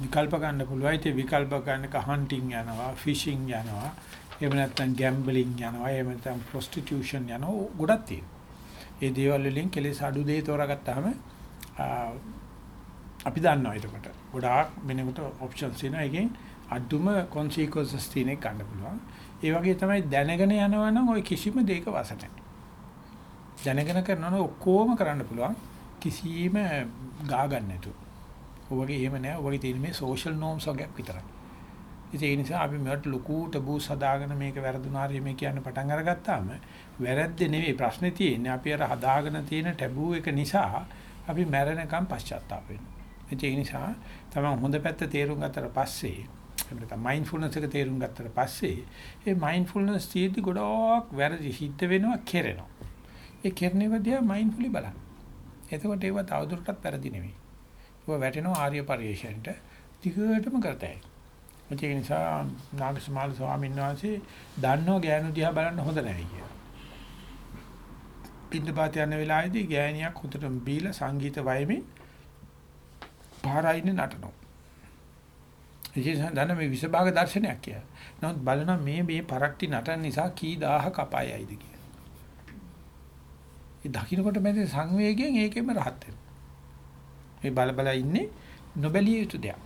Speaker 1: විකල්ප ගන්න පුළුවන්. ඒ විකල්ප ගන්නක හන්ටින් යනවා, ෆිෂින් යනවා, එහෙම නැත්නම් ගැම්බලින් යනවා, එහෙම නැත්නම් ප්‍රොස්ටිටියුෂන් යනවා. ගොඩක් තියෙනවා. ඒ දේවල් වලින් කෙලෙස් අඩු දෙය තෝරාගත්තාම අපි දන්නවා එතකොට. ගොඩාක් වෙනකොට ඔප්ෂන්ස් තියෙනවා. ඒකෙන් අඩුම consequences තියෙන එක ගන්න පුළුවන්. ඒ වගේ තමයි දැනගෙන යනවා නම් ওই කිසිම දෙයක වස නැහැ. දැනගෙන කරනවා නම් ඔක්කොම කරන්න පුළුවන්. කිසිම ගා ගන්න නැතුව. ඔයගේ එහෙම නැහැ. ඔයගේ තියෙන මේ social norms වගේ විතරයි. ඉතින් ඒ නිසා අපි මෙවට ලොකු ටබූස් හදාගෙන මේක වැරදුනාරිය මේ කියන්න පටන් අරගත්තාම වැරද්ද නෙවෙයි ප්‍රශ්නේ තියෙන්නේ. අපි අර හදාගෙන තියෙන ටැබූ එක නිසා අපි මැරෙනකම් පශ්චාත්තාප වෙනවා. ඒ නිසා තමයි හොඳ පැත්ත තේරුම් ගත්තට පස්සේ අපිට මයින්ඩ්ෆුල්නස් එක තේරුම් ගත්තට පස්සේ ඒ මයින්ඩ්ෆුල්නස් තියෙද්දි ගොඩක් වැරදි සිද්ධ වෙනවා කෙරෙනවා. ඒ කෙරෙනවදී මයින්ඩ්ෆුලි බලන්න. එතකොට ඒව තවදුරටත් වැරදි නෙවෙයි. ඒව වැටෙනවා ආර්ය පරිශ්‍රයෙන්ට ටිකටම කරතයි. ඒ නිසා නාගසමාල ස්වාමීන් වහන්සේ දන්නෝ ගෑනු දිහා බලන්න හොඳ නැහැ කියලා. පින්නපාත යන වෙලාවේදී ගෑණියක් හොඳට බීලා සංගීත වයමින් පාරයිනේ නටනවා. විශේෂයෙන් දන්න මේ විසභාග දර්ශනයක් කියලා. නමුත් බලනවා මේ මේ පරක්ටි නටන නිසා කී දහහක් අපායයිද කියලා. ඒ දකින්නකොට මැද සංවේගයෙන් ඒකෙම රහත් වෙනවා. මේ බල බල ඉන්නේ නොබැලිය යුතු දෙයක්.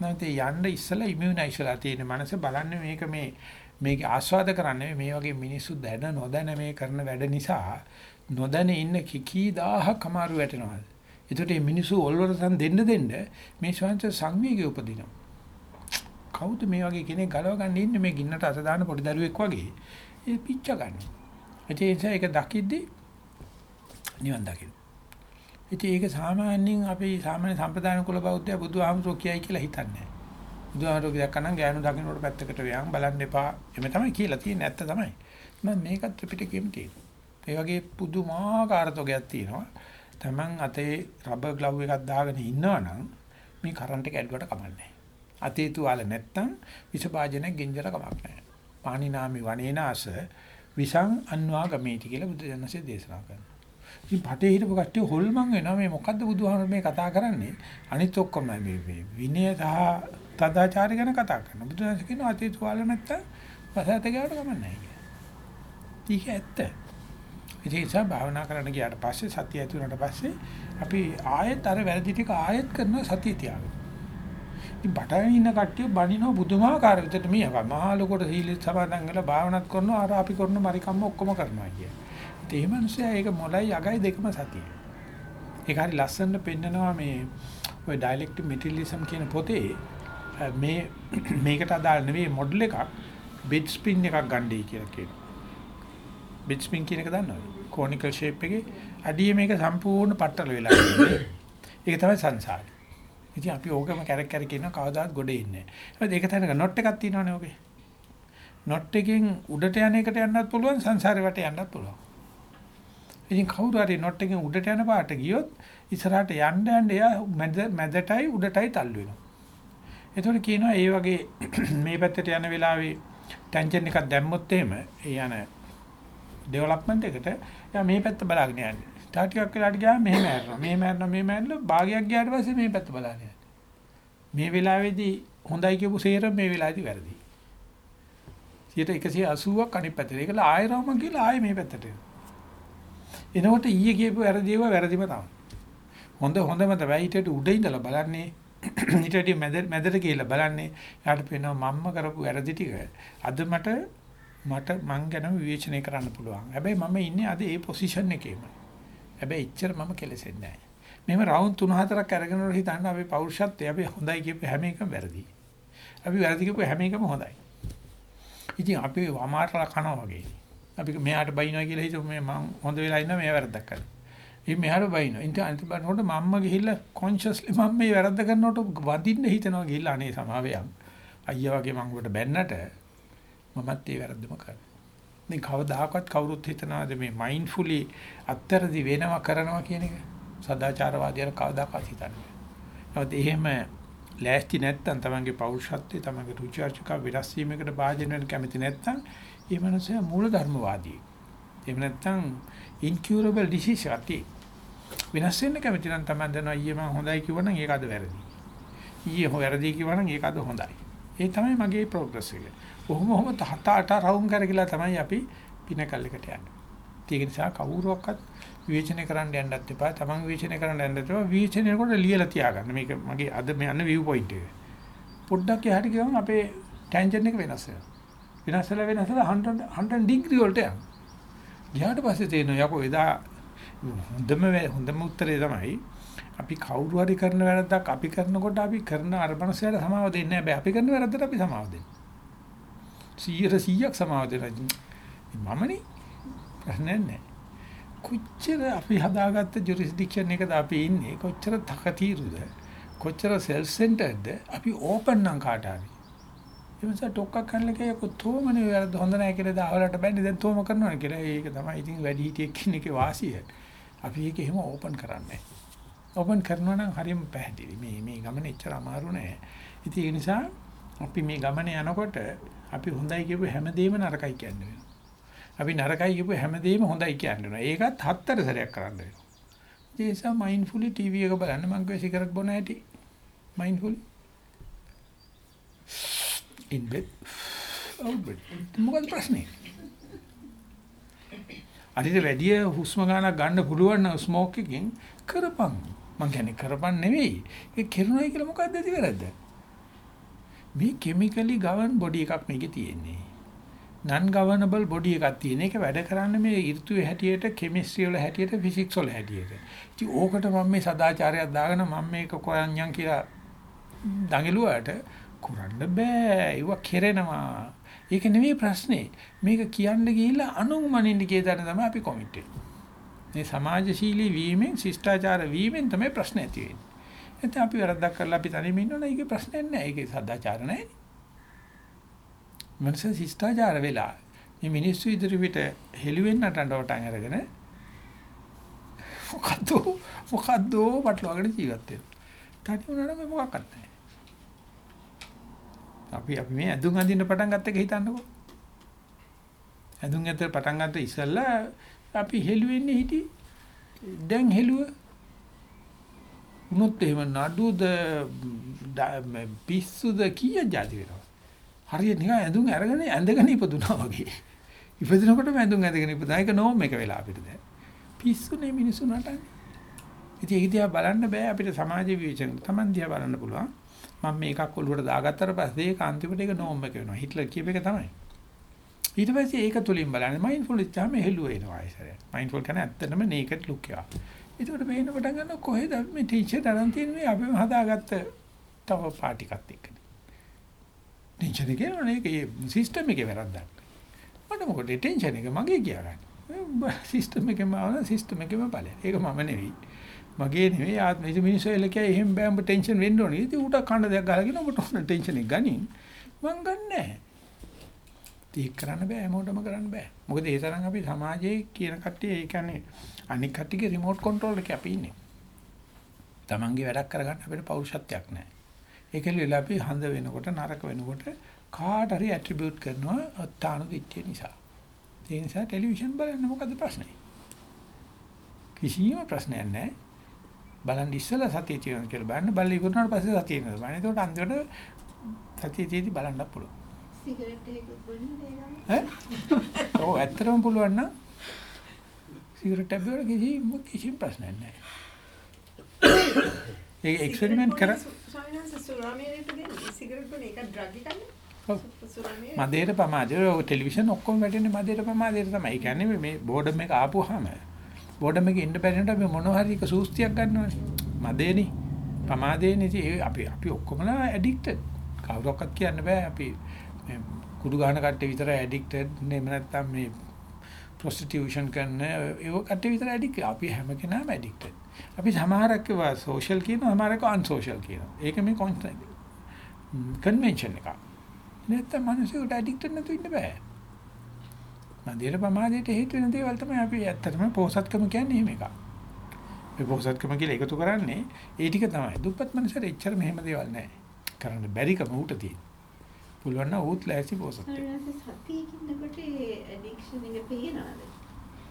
Speaker 1: නැත්නම් යන්න ඉස්සලා ඉමුනයිසලා තියෙන මනස බලන්නේ මේක මේ මේක ආස්වාද කරන්නේ මේ වගේ මිනිස්සු දැන නොදැන මේ කරන වැඩ නිසා නොදැන ඉන්න කී දහහක් අමාරු වැටෙනවා. ඒකට මේ මිනිස්සු ඔල්වරසන් දෙන්න දෙන්න මේ ශාන්ත සංවේගය උපදිනවා. කවුද මේ වගේ කෙනෙක් ගලව ගන්න ඉන්නේ මේ ගින්නට අත දාන පොඩි දරුවෙක් වගේ. ඒ පිච්ච ගන්න. ඒ නිසා ඒක දකිද්දි නිවන් දකින්න. ඉතින් ඒක සාමාන්‍යයෙන් අපි සාමාන්‍ය සම්ප්‍රදාන කුල බෞද්ධය බුදුහාමුදුරුවෝ කියයි කියලා හිතන්නේ. බුදුහාමුදුරුවෝ දැක්කනම් ගෑනු දකින්නට පැත්තකට වයන් බලන්න එපා. එමෙ තමයි කියලා තියෙන්නේ ඇත්ත තමයි. මම මේකත් ත්‍රිපිටකෙම තියෙනවා. ඒ වගේ පුදුමාකාර තෝගයක් තියෙනවා. Taman අතේ රබර් ග්ලව් එකක් දාගෙන ඉන්නවනම් මේ කරන්ට් එක ඇල්ලුවට කමන්නේ අතේ තුවාල නැත්තම් විස භාජනයක් ගෙන්ජර කමක් නැහැ. පාණිනාමි වනේනාස විසං අන්වා ගමේටි කියලා බුදුදහමසේ දේශනා කරනවා. ඉතින් පටේ හිටපු කට්ටිය හොල්මන් වෙනවා මේ මොකද්ද බුදුහාමර මේ කතා කරන්නේ? අනිත් ඔක්කොම මේ මේ විනය සහ තදාචාරය ගැන කතා කරනවා. බුදුදහම කියනවා අතේ තුවාල නැත්තම් වසත ගාවට කමක් නැහැ කියලා. ඒක ඇත්ත. ඒ නිසා භාවනා කරන්න ගියාට පස්සේ සතිය ඇති වුණාට පස්සේ අපි ආයෙත් අර වැරදි ටික ආයෙත් කරනවා සතිය තියාගෙන. ඉතින් බටහිර ඉන්න කට්ටිය බනිනව පුදුමාකාර විදිහට මේ මහා ලොකෝට සීලෙත් සමාදන් වෙලා භාවනාත් කරනවා අර අපි කරන මරිකම්ම ඔක්කොම කරනවා කිය. ඉතින් ඒ මනුස්සයා ඒක මොලයි යගයි දෙකම සතිය. ඒක හරි ලස්සනට පෙන්නනවා මේ ඔය ඩයලෙක්ටික් මෙටීරියලිසම් කියන පොතේ මේ මේකට අදාළ නෙවෙයි මොඩල් එකක් බෙඩ් ස්පින් එකක් ගන්නයි කියලා කියනවා. බෙඩ් ස්පින් කියන එක දන්නවද? කොනිකල් ෂේප් එකේ අඩිය මේක සම්පූර්ණ පట్టල වෙලා ඉන්නේ. ඒක තමයි සංසාරය. ඉතින් අපි ඕකම කැරක් කැරක ඉන්න කවදාත් ගොඩේ ඉන්නේ නැහැ. ඒක තැනක නොට් එකක් තියෙනවනේ ඔගේ. නොට් එකෙන් උඩට යන එකට යන්නත් පුළුවන් සංසාරේ වට යන්නත් පුළුවන්. ඉතින් කවුරු හරි නොට් එකෙන් උඩට යන පාට ගියොත් ඉස්සරහට යන්න යන්න එයා මැදටයි උඩටයි තල්ලු වෙනවා. ඒතකොට කියනවා ඒ වගේ මේ පැත්තට යන වෙලාවේ ටැන්ජන් එකක් දැම්මොත් එහෙම ඒ යන ඩෙවලොප්මන්ට් එකට එයා මේ පැත්ත බලාගෙන යන්නේ. තා ටිකක් වෙලාට ගියාම මෙහෙම හැරෙනවා. මෙහෙම හැරෙනවා මෙහෙම හැරෙනවා භාගයක් ගියාට පස්සේ මේ පැත්ත බලාගෙන යන්නේ. මේ වෙලාවේදී හොඳයි කියපු සේරම මේ වෙලාවේදී වැරදි. 180ක් අනිත් පැත්තට. ඒකල ආයෙරවම කියලා ආයෙ මේ පැත්තට එනවා. එනකොට ඊයේ කියපු වැරදිව වැරදිම තමයි. හොඳ හොඳම තමයි ඊට උඩ ඉඳලා බලන්නේ ඊට මැද මැදට කියලා බලන්නේ යාට පේනවා මම්ම කරපු වැරදි ටික අද මට මට මං ගැන විවේචනය කරන්න පුළුවන්. හැබැයි මම ඉන්නේ අද ඒ පොසිෂන් එකේම. හැබැයි එච්චර මම කෙලෙසෙන්නේ නැහැ. මෙහෙම රවුන්ඩ් 3-4ක් අරගෙන හිටන්න අපි පෞරුෂත්වය අපි හොඳයි කියපු හැම එකම වැරදි. අපි වැරදි කියපු හැම එකම හොඳයි. ඉතින් අපි වමාරලා කනවා වගේ. අපි මෙයාට බයිනවා කියලා හිතුව මේ මං හොඳ වෙලා ඉන්නවා මේ වැරද්දක් කරලා. ඉතින් මෙයාට බයිනවා. ඉතින් අන්තිම බලනකොට මම්ම ගිහිල්ලා කොන්ෂස්ලි මම මේ වැරද්ද කරනකොට වදින්න හිතනවා ගිහිල්ලා අනේ සමාවෙයන්. අයියා වගේ මං උඩට බැන්නට මමත් ඒ වැරද්දම කරනවා. ඉතින් කවදාකවත් කවුරුත් හිතනවාද මේ මයින්ඩ්ෆුලි අත්තරදි වෙනවා කරනවා කියන එක? සදාචාරවාදියර කවදාකවත් හිතන්නේ නැහැ. එහෙම ලෑස්ති නැත්තම් තමන්ගේ පෞරුෂත්වය තමන්ගේ රුචි අරුචිකා වෙනස් වීමකට භාජන වෙන කැමති නැත්තම් ඒ මනුස්සයා මූල ධර්මවාදී. එහෙම නැත්තම් incurable disease ඇති. වෙනස් වෙන්න කැමති නම් තමන් දන්නවා ඊයේ මම හොඳයි කිව්වනම් ඒක අද වැරදි. ඊයේ හො වැරදි කිව්වනම් ඒක අද හොඳයි. ඒ තමයි මගේ ප්‍රෝග්‍රස් එක. කොහොම කොහොම තහත අට රවුම් කරගලා තමයි අපි පිනකල් එකට යන්නේ. ඒක නිසා කවුරුවක්වත් විවේචනය කරන්න යන්නත් එපා. තමන් විවේචනය කරන්න යන්නත් එපා. විවේචනය කොට ලියලා තියාගන්න. මේක මගේ අද මේ යන view point එක. පොඩ්ඩක් එහාට ගියම අපේ ටැන්ජන්ට් එක වෙනස් වෙනවා. වෙනස් වෙලා වෙනස් වෙලා 100 100 ඩිග්‍රී වලට යනවා. ගියාට පස්සේ තේරෙනවා යකෝ එදා හොඳම හොඳම උත්තරේ තමයි අපි කවුරු හරි කරන වැරද්දක් අපි කරනකොට අපි කරන අරමනසයට සමාව දෙන්නේ නැහැ. අපි කරන වැරද්දට අපි සමාව දෙන්නේ. 100 100ක් සමාව දෙනවා. මමනේ ප්‍රශ්නයක් නැහැ. කොච්චර අපි හදාගත්ත ජුරිස්ඩික්ෂන් එකද අපි ඉන්නේ කොච්චර තකතිරුද කොච්චර සෙල්ෆ් සෙන්ටර්ඩ්ද අපි ඕපන් නම් කාට හරි එමස ටොක්කක් කරන්න එකේ කොතෝමනේ වැරද්ද හොඳ නැහැ කියලා දාවලට බැන්නේ දැන් තෝම කරනවා කියලා ඒක තමයි ඉතින් වැඩි හිටියෙක් කෙනෙක්ගේ වාසිය අපි ඒක එහෙම ඕපන් කරන්නේ ඕපන් කරනවා නම් හරියම පැහැදිලි මේ මේ ගමන එච්චර අමාරු නෑ ඉතින් ඒ නිසා අපි මේ ගමනේ යනකොට අපි හොඳයි කියපු හැමදේම නරකයි කියන්නේ වෙනවා අපි නරකයි කියපු හැමදේම හොඳයි කියන්න ඒකත් හතර සැරයක් කරන්න වෙනවා. ඒ නිසා මයින්ඩ්ෆුලි ටීවී එක බලන්න මං කිය සිගරට් බොන හැටි. Mindfully. in bed out bed. මොකද ප්‍රශ්නේ? අදිට වැඩි හුස්ම ගන්නක් ගන්න පුළුවන් නම් ස්මෝක් එකකින් කරපන්. මං කියන්නේ කරපන් නෙවෙයි. ඒක කරනයි කියලා මොකද්ද ඇති වැරද්ද? මේ කිමිකලි ගවන් බොඩි එකක් මේකේ තියෙන්නේ. non governable body එකක් තියෙන. ඒක වැඩ කරන්නේ මේ ඍතුවේ හැටියට, කෙමිස්ට්‍රි වල හැටියට, ෆිසික්ස් වල හැටියට. ඉතින් ඕකට මම මේ සදාචාරයක් දාගෙන මම මේක කොයන්යන් කියලා දඟලුවාට කරන්න බෑ. ඒව කෙරෙනවා. ඒක නෙවෙයි ප්‍රශ්නේ. මේක කියන්න ගිහිල්ලා අනුමනින්න කියදන තමයි අපි කොමිට් මේ සමාජශීලී වීමෙන්, ශිෂ්ටාචාර වීමෙන් තමයි ප්‍රශ්න ඇති වෙන්නේ. එතන අපි වැරද්දක් කරලා අපි තනියම ඉන්නවනේ ඒකේ ප්‍රශ්නයක් නෑ. ඒකේ සදාචාර නෑනේ. මනස ශිෂ්ටාචාර වෙලා මේ මිනිස්සු ඉදිරියට හෙළුවෙන්නට අඬවටන් අරගෙන මොකද්ද මොකද්ද වටලවගෙන ජීවත් වෙනවා. තනි වුණාම මොකක්වත් නැහැ. අපි අපි මේ ඇඳුම් අඳින්න පටන් ගත්ත එක හිතන්නකෝ. ඇඳුම් ඇතර පටන් ගත්ත ඉස්සෙල්ලා අපි හෙළුවෙන්නේ හිටි දැන් හෙළුව උනොත් එහෙම නඩුද පිස්සුද කීය જાති වෙනවා. හරියට නිකන් ඇඳුම් අරගෙන ඇඳගෙන ඉපදුනා වගේ. ඉපදිනකොටම ඇඳුම් ඇඳගෙන ඉපදා ඒක නෝම් එක වෙලා අපිට දැන්. පිස්සුනේ මිනිස්සු නටන්නේ. ඉතින් ඒක දිහා බලන්න බෑ අපිට සමාජ විවේචන. Taman දිහා බලන්න පුළුවන්. මම මේකක් ඔළුවට දාගත්තට පස්සේ ඒක අන්තිමට ඒක නෝම් එක වෙනවා. හිට්ලර් කියප එක තමයි. ඊට පස්සේ ඒක තුලින් බලන්න මයින්ඩ්ෆුල් ඉච්චාම හෙළුව එනවා ආයසරය. මයින්ඩ්ෆුල් කියන්නේ ඇත්තටම නේකඩ් ලුක් එක. ඒකට මේන පටන් ගන්න කොහෙද මේ ටීචර් තරම් තියෙන මේ අපිම හදාගත්ත තව පාටි එකක් එක්ක. ටෙන්ෂන් එක එනවනේ ඒක සිස්ටම් එකේ වැරද්දක්. මට මොකද ටෙන්ෂන් එක මගේ කියාගන්න. සිස්ටම් එකේම ආවන සිස්ටම් එකේම ඵලය. ඒක මම නෙවෙයි. මගේ නෙවෙයි ආත්ම ඉතින් මිනිස්සු එලකේ එහෙම බෑඹ ටෙන්ෂන් වෙන්න ඕනේ. ඉතින් ඌට කන්න දෙයක් ගහගෙන ඔබට ඕන ටෙන්ෂන් එක ගනින්. මං ගන්නෑ. ඒක කරන්න බෑ හැමෝටම කරන්න බෑ. මොකද ඒ තරම් අපි සමාජයේ කියන කට්ටිය ඒ කියන්නේ අනික් කට්ටියගේ රිමෝට් කන්ට්‍රෝල් එකේ අපි ඉන්නේ. Tamange වැඩක් කරගන්න අපිට පෞරුෂත්වයක් නැහැ. ඒකෙල වෙලා අපි හඳ වෙනකොට නරක වෙනකොට කාට හරි ඇට්‍රිබියුට් කරනවා අත්තාන දිට්ඨිය නිසා. ඒ නිසා ටෙලිවිෂන් බලන්න මොකද ප්‍රශ්නේ? කිසිම ප්‍රශ්නයක් නැහැ. බලන් ඉස්සලා සතිය තියෙනවා කියලා බලන්න බලලා ඉවරනාට පස්සේ සතිය තියෙනවා. බලන්න එතකොට අන්තිමට සතිය තියෙදි බලන්න පුළුවන්.
Speaker 3: සිගරට් එකක් බොන්නේ?
Speaker 1: ඔව් ඇත්තටම පුළුවන් නම් සිගරට් එකක් බීලා කිසි කිසිම ප්‍රශ්නයක් නැහැ. ඒක එක්ස්පෙරිමන්ට් කර මදේට ප්‍රමාදේ ඔය ටෙලිවිෂන් ඔක්කොම වැටෙන්නේ මදේට ප්‍රමාදේට තමයි. ඒ කියන්නේ මේ බෝඩම් එක ආපුවාම බෝඩම් එකේ ඉන්න බැරි නට අපි මොනවා හරි එක සූස්තියක් ගන්නවනේ. මදේනේ. ඒ අපි අපි ඔක්කොමලා ඇඩික්ටඩ්. කවුරක්වත් කියන්න බෑ අපි කුඩු ගහන කට්ටිය විතර ඇඩික්ටඩ් නෙම නැත්තම් මේ ප්‍රොස්ටිටියුෂන් කරන ඒව කට්ටිය විතර ඇඩික්ට්. අපි හැම කෙනාම ඇඩික්ටඩ්. අපි සමහරක් ඒවා සෝෂල් කියනවා සමහරක් අන්සෝෂල් කියනවා. ඒක මේ කන්වෙන්ෂන් එක. නැත්තම් මිනිස්සුන්ට ඇඩික්ටඩ් නැතුව ඉන්න බෑ. මන්දිර ප්‍රමාදයට හේතු වෙන දේවල් තමයි අපි ඇත්තටම පොහසත්කම කියන්නේ එහෙම එකක්. මේ පොහසත්කම කියලා එකතු කරන්නේ ඒ ටික තමයි. දුප්පත් මිනිස්සුන්ට එච්චර මෙහෙම දේවල් නැහැ. කරන්න බැරිකම ඌට තියෙන. පුළුවන් නම් ඌත් ලෑසි පොහසත්.
Speaker 3: සතියකින්නකොට ඒ ඇඩික්ෂන් එක පේනවද?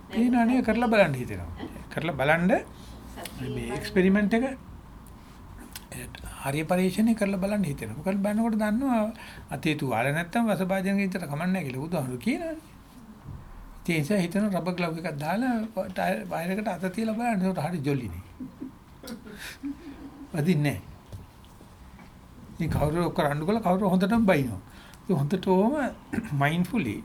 Speaker 1: පේනවනේ කරලා බලන්න හිතෙනවා. කරලා බලන්න මේ එක්ස්පෙරිමන්ට් එක හරි පරීක්ෂණය කරලා බලන්න හිතෙනවා. මොකද බලනකොට දන්නවා අතේ තුවාල නැත්තම් වසභාජන විතර කමන්නේ කියලා බුදුහාමුදුරු කියනවානේ. ඒ නිසා හිතන රබර් ග්ලව් එකක් දාලා වයර් එකට අත තියලා බලන්න ඒකට හරි ජොලිනේ. වදින්නේ නැහැ. ඉතින් කවුරු කරන්න කල කවුරු හොඳටම බයිනවා. ඒ හොඳටම මයින්ඩ්ෆුලි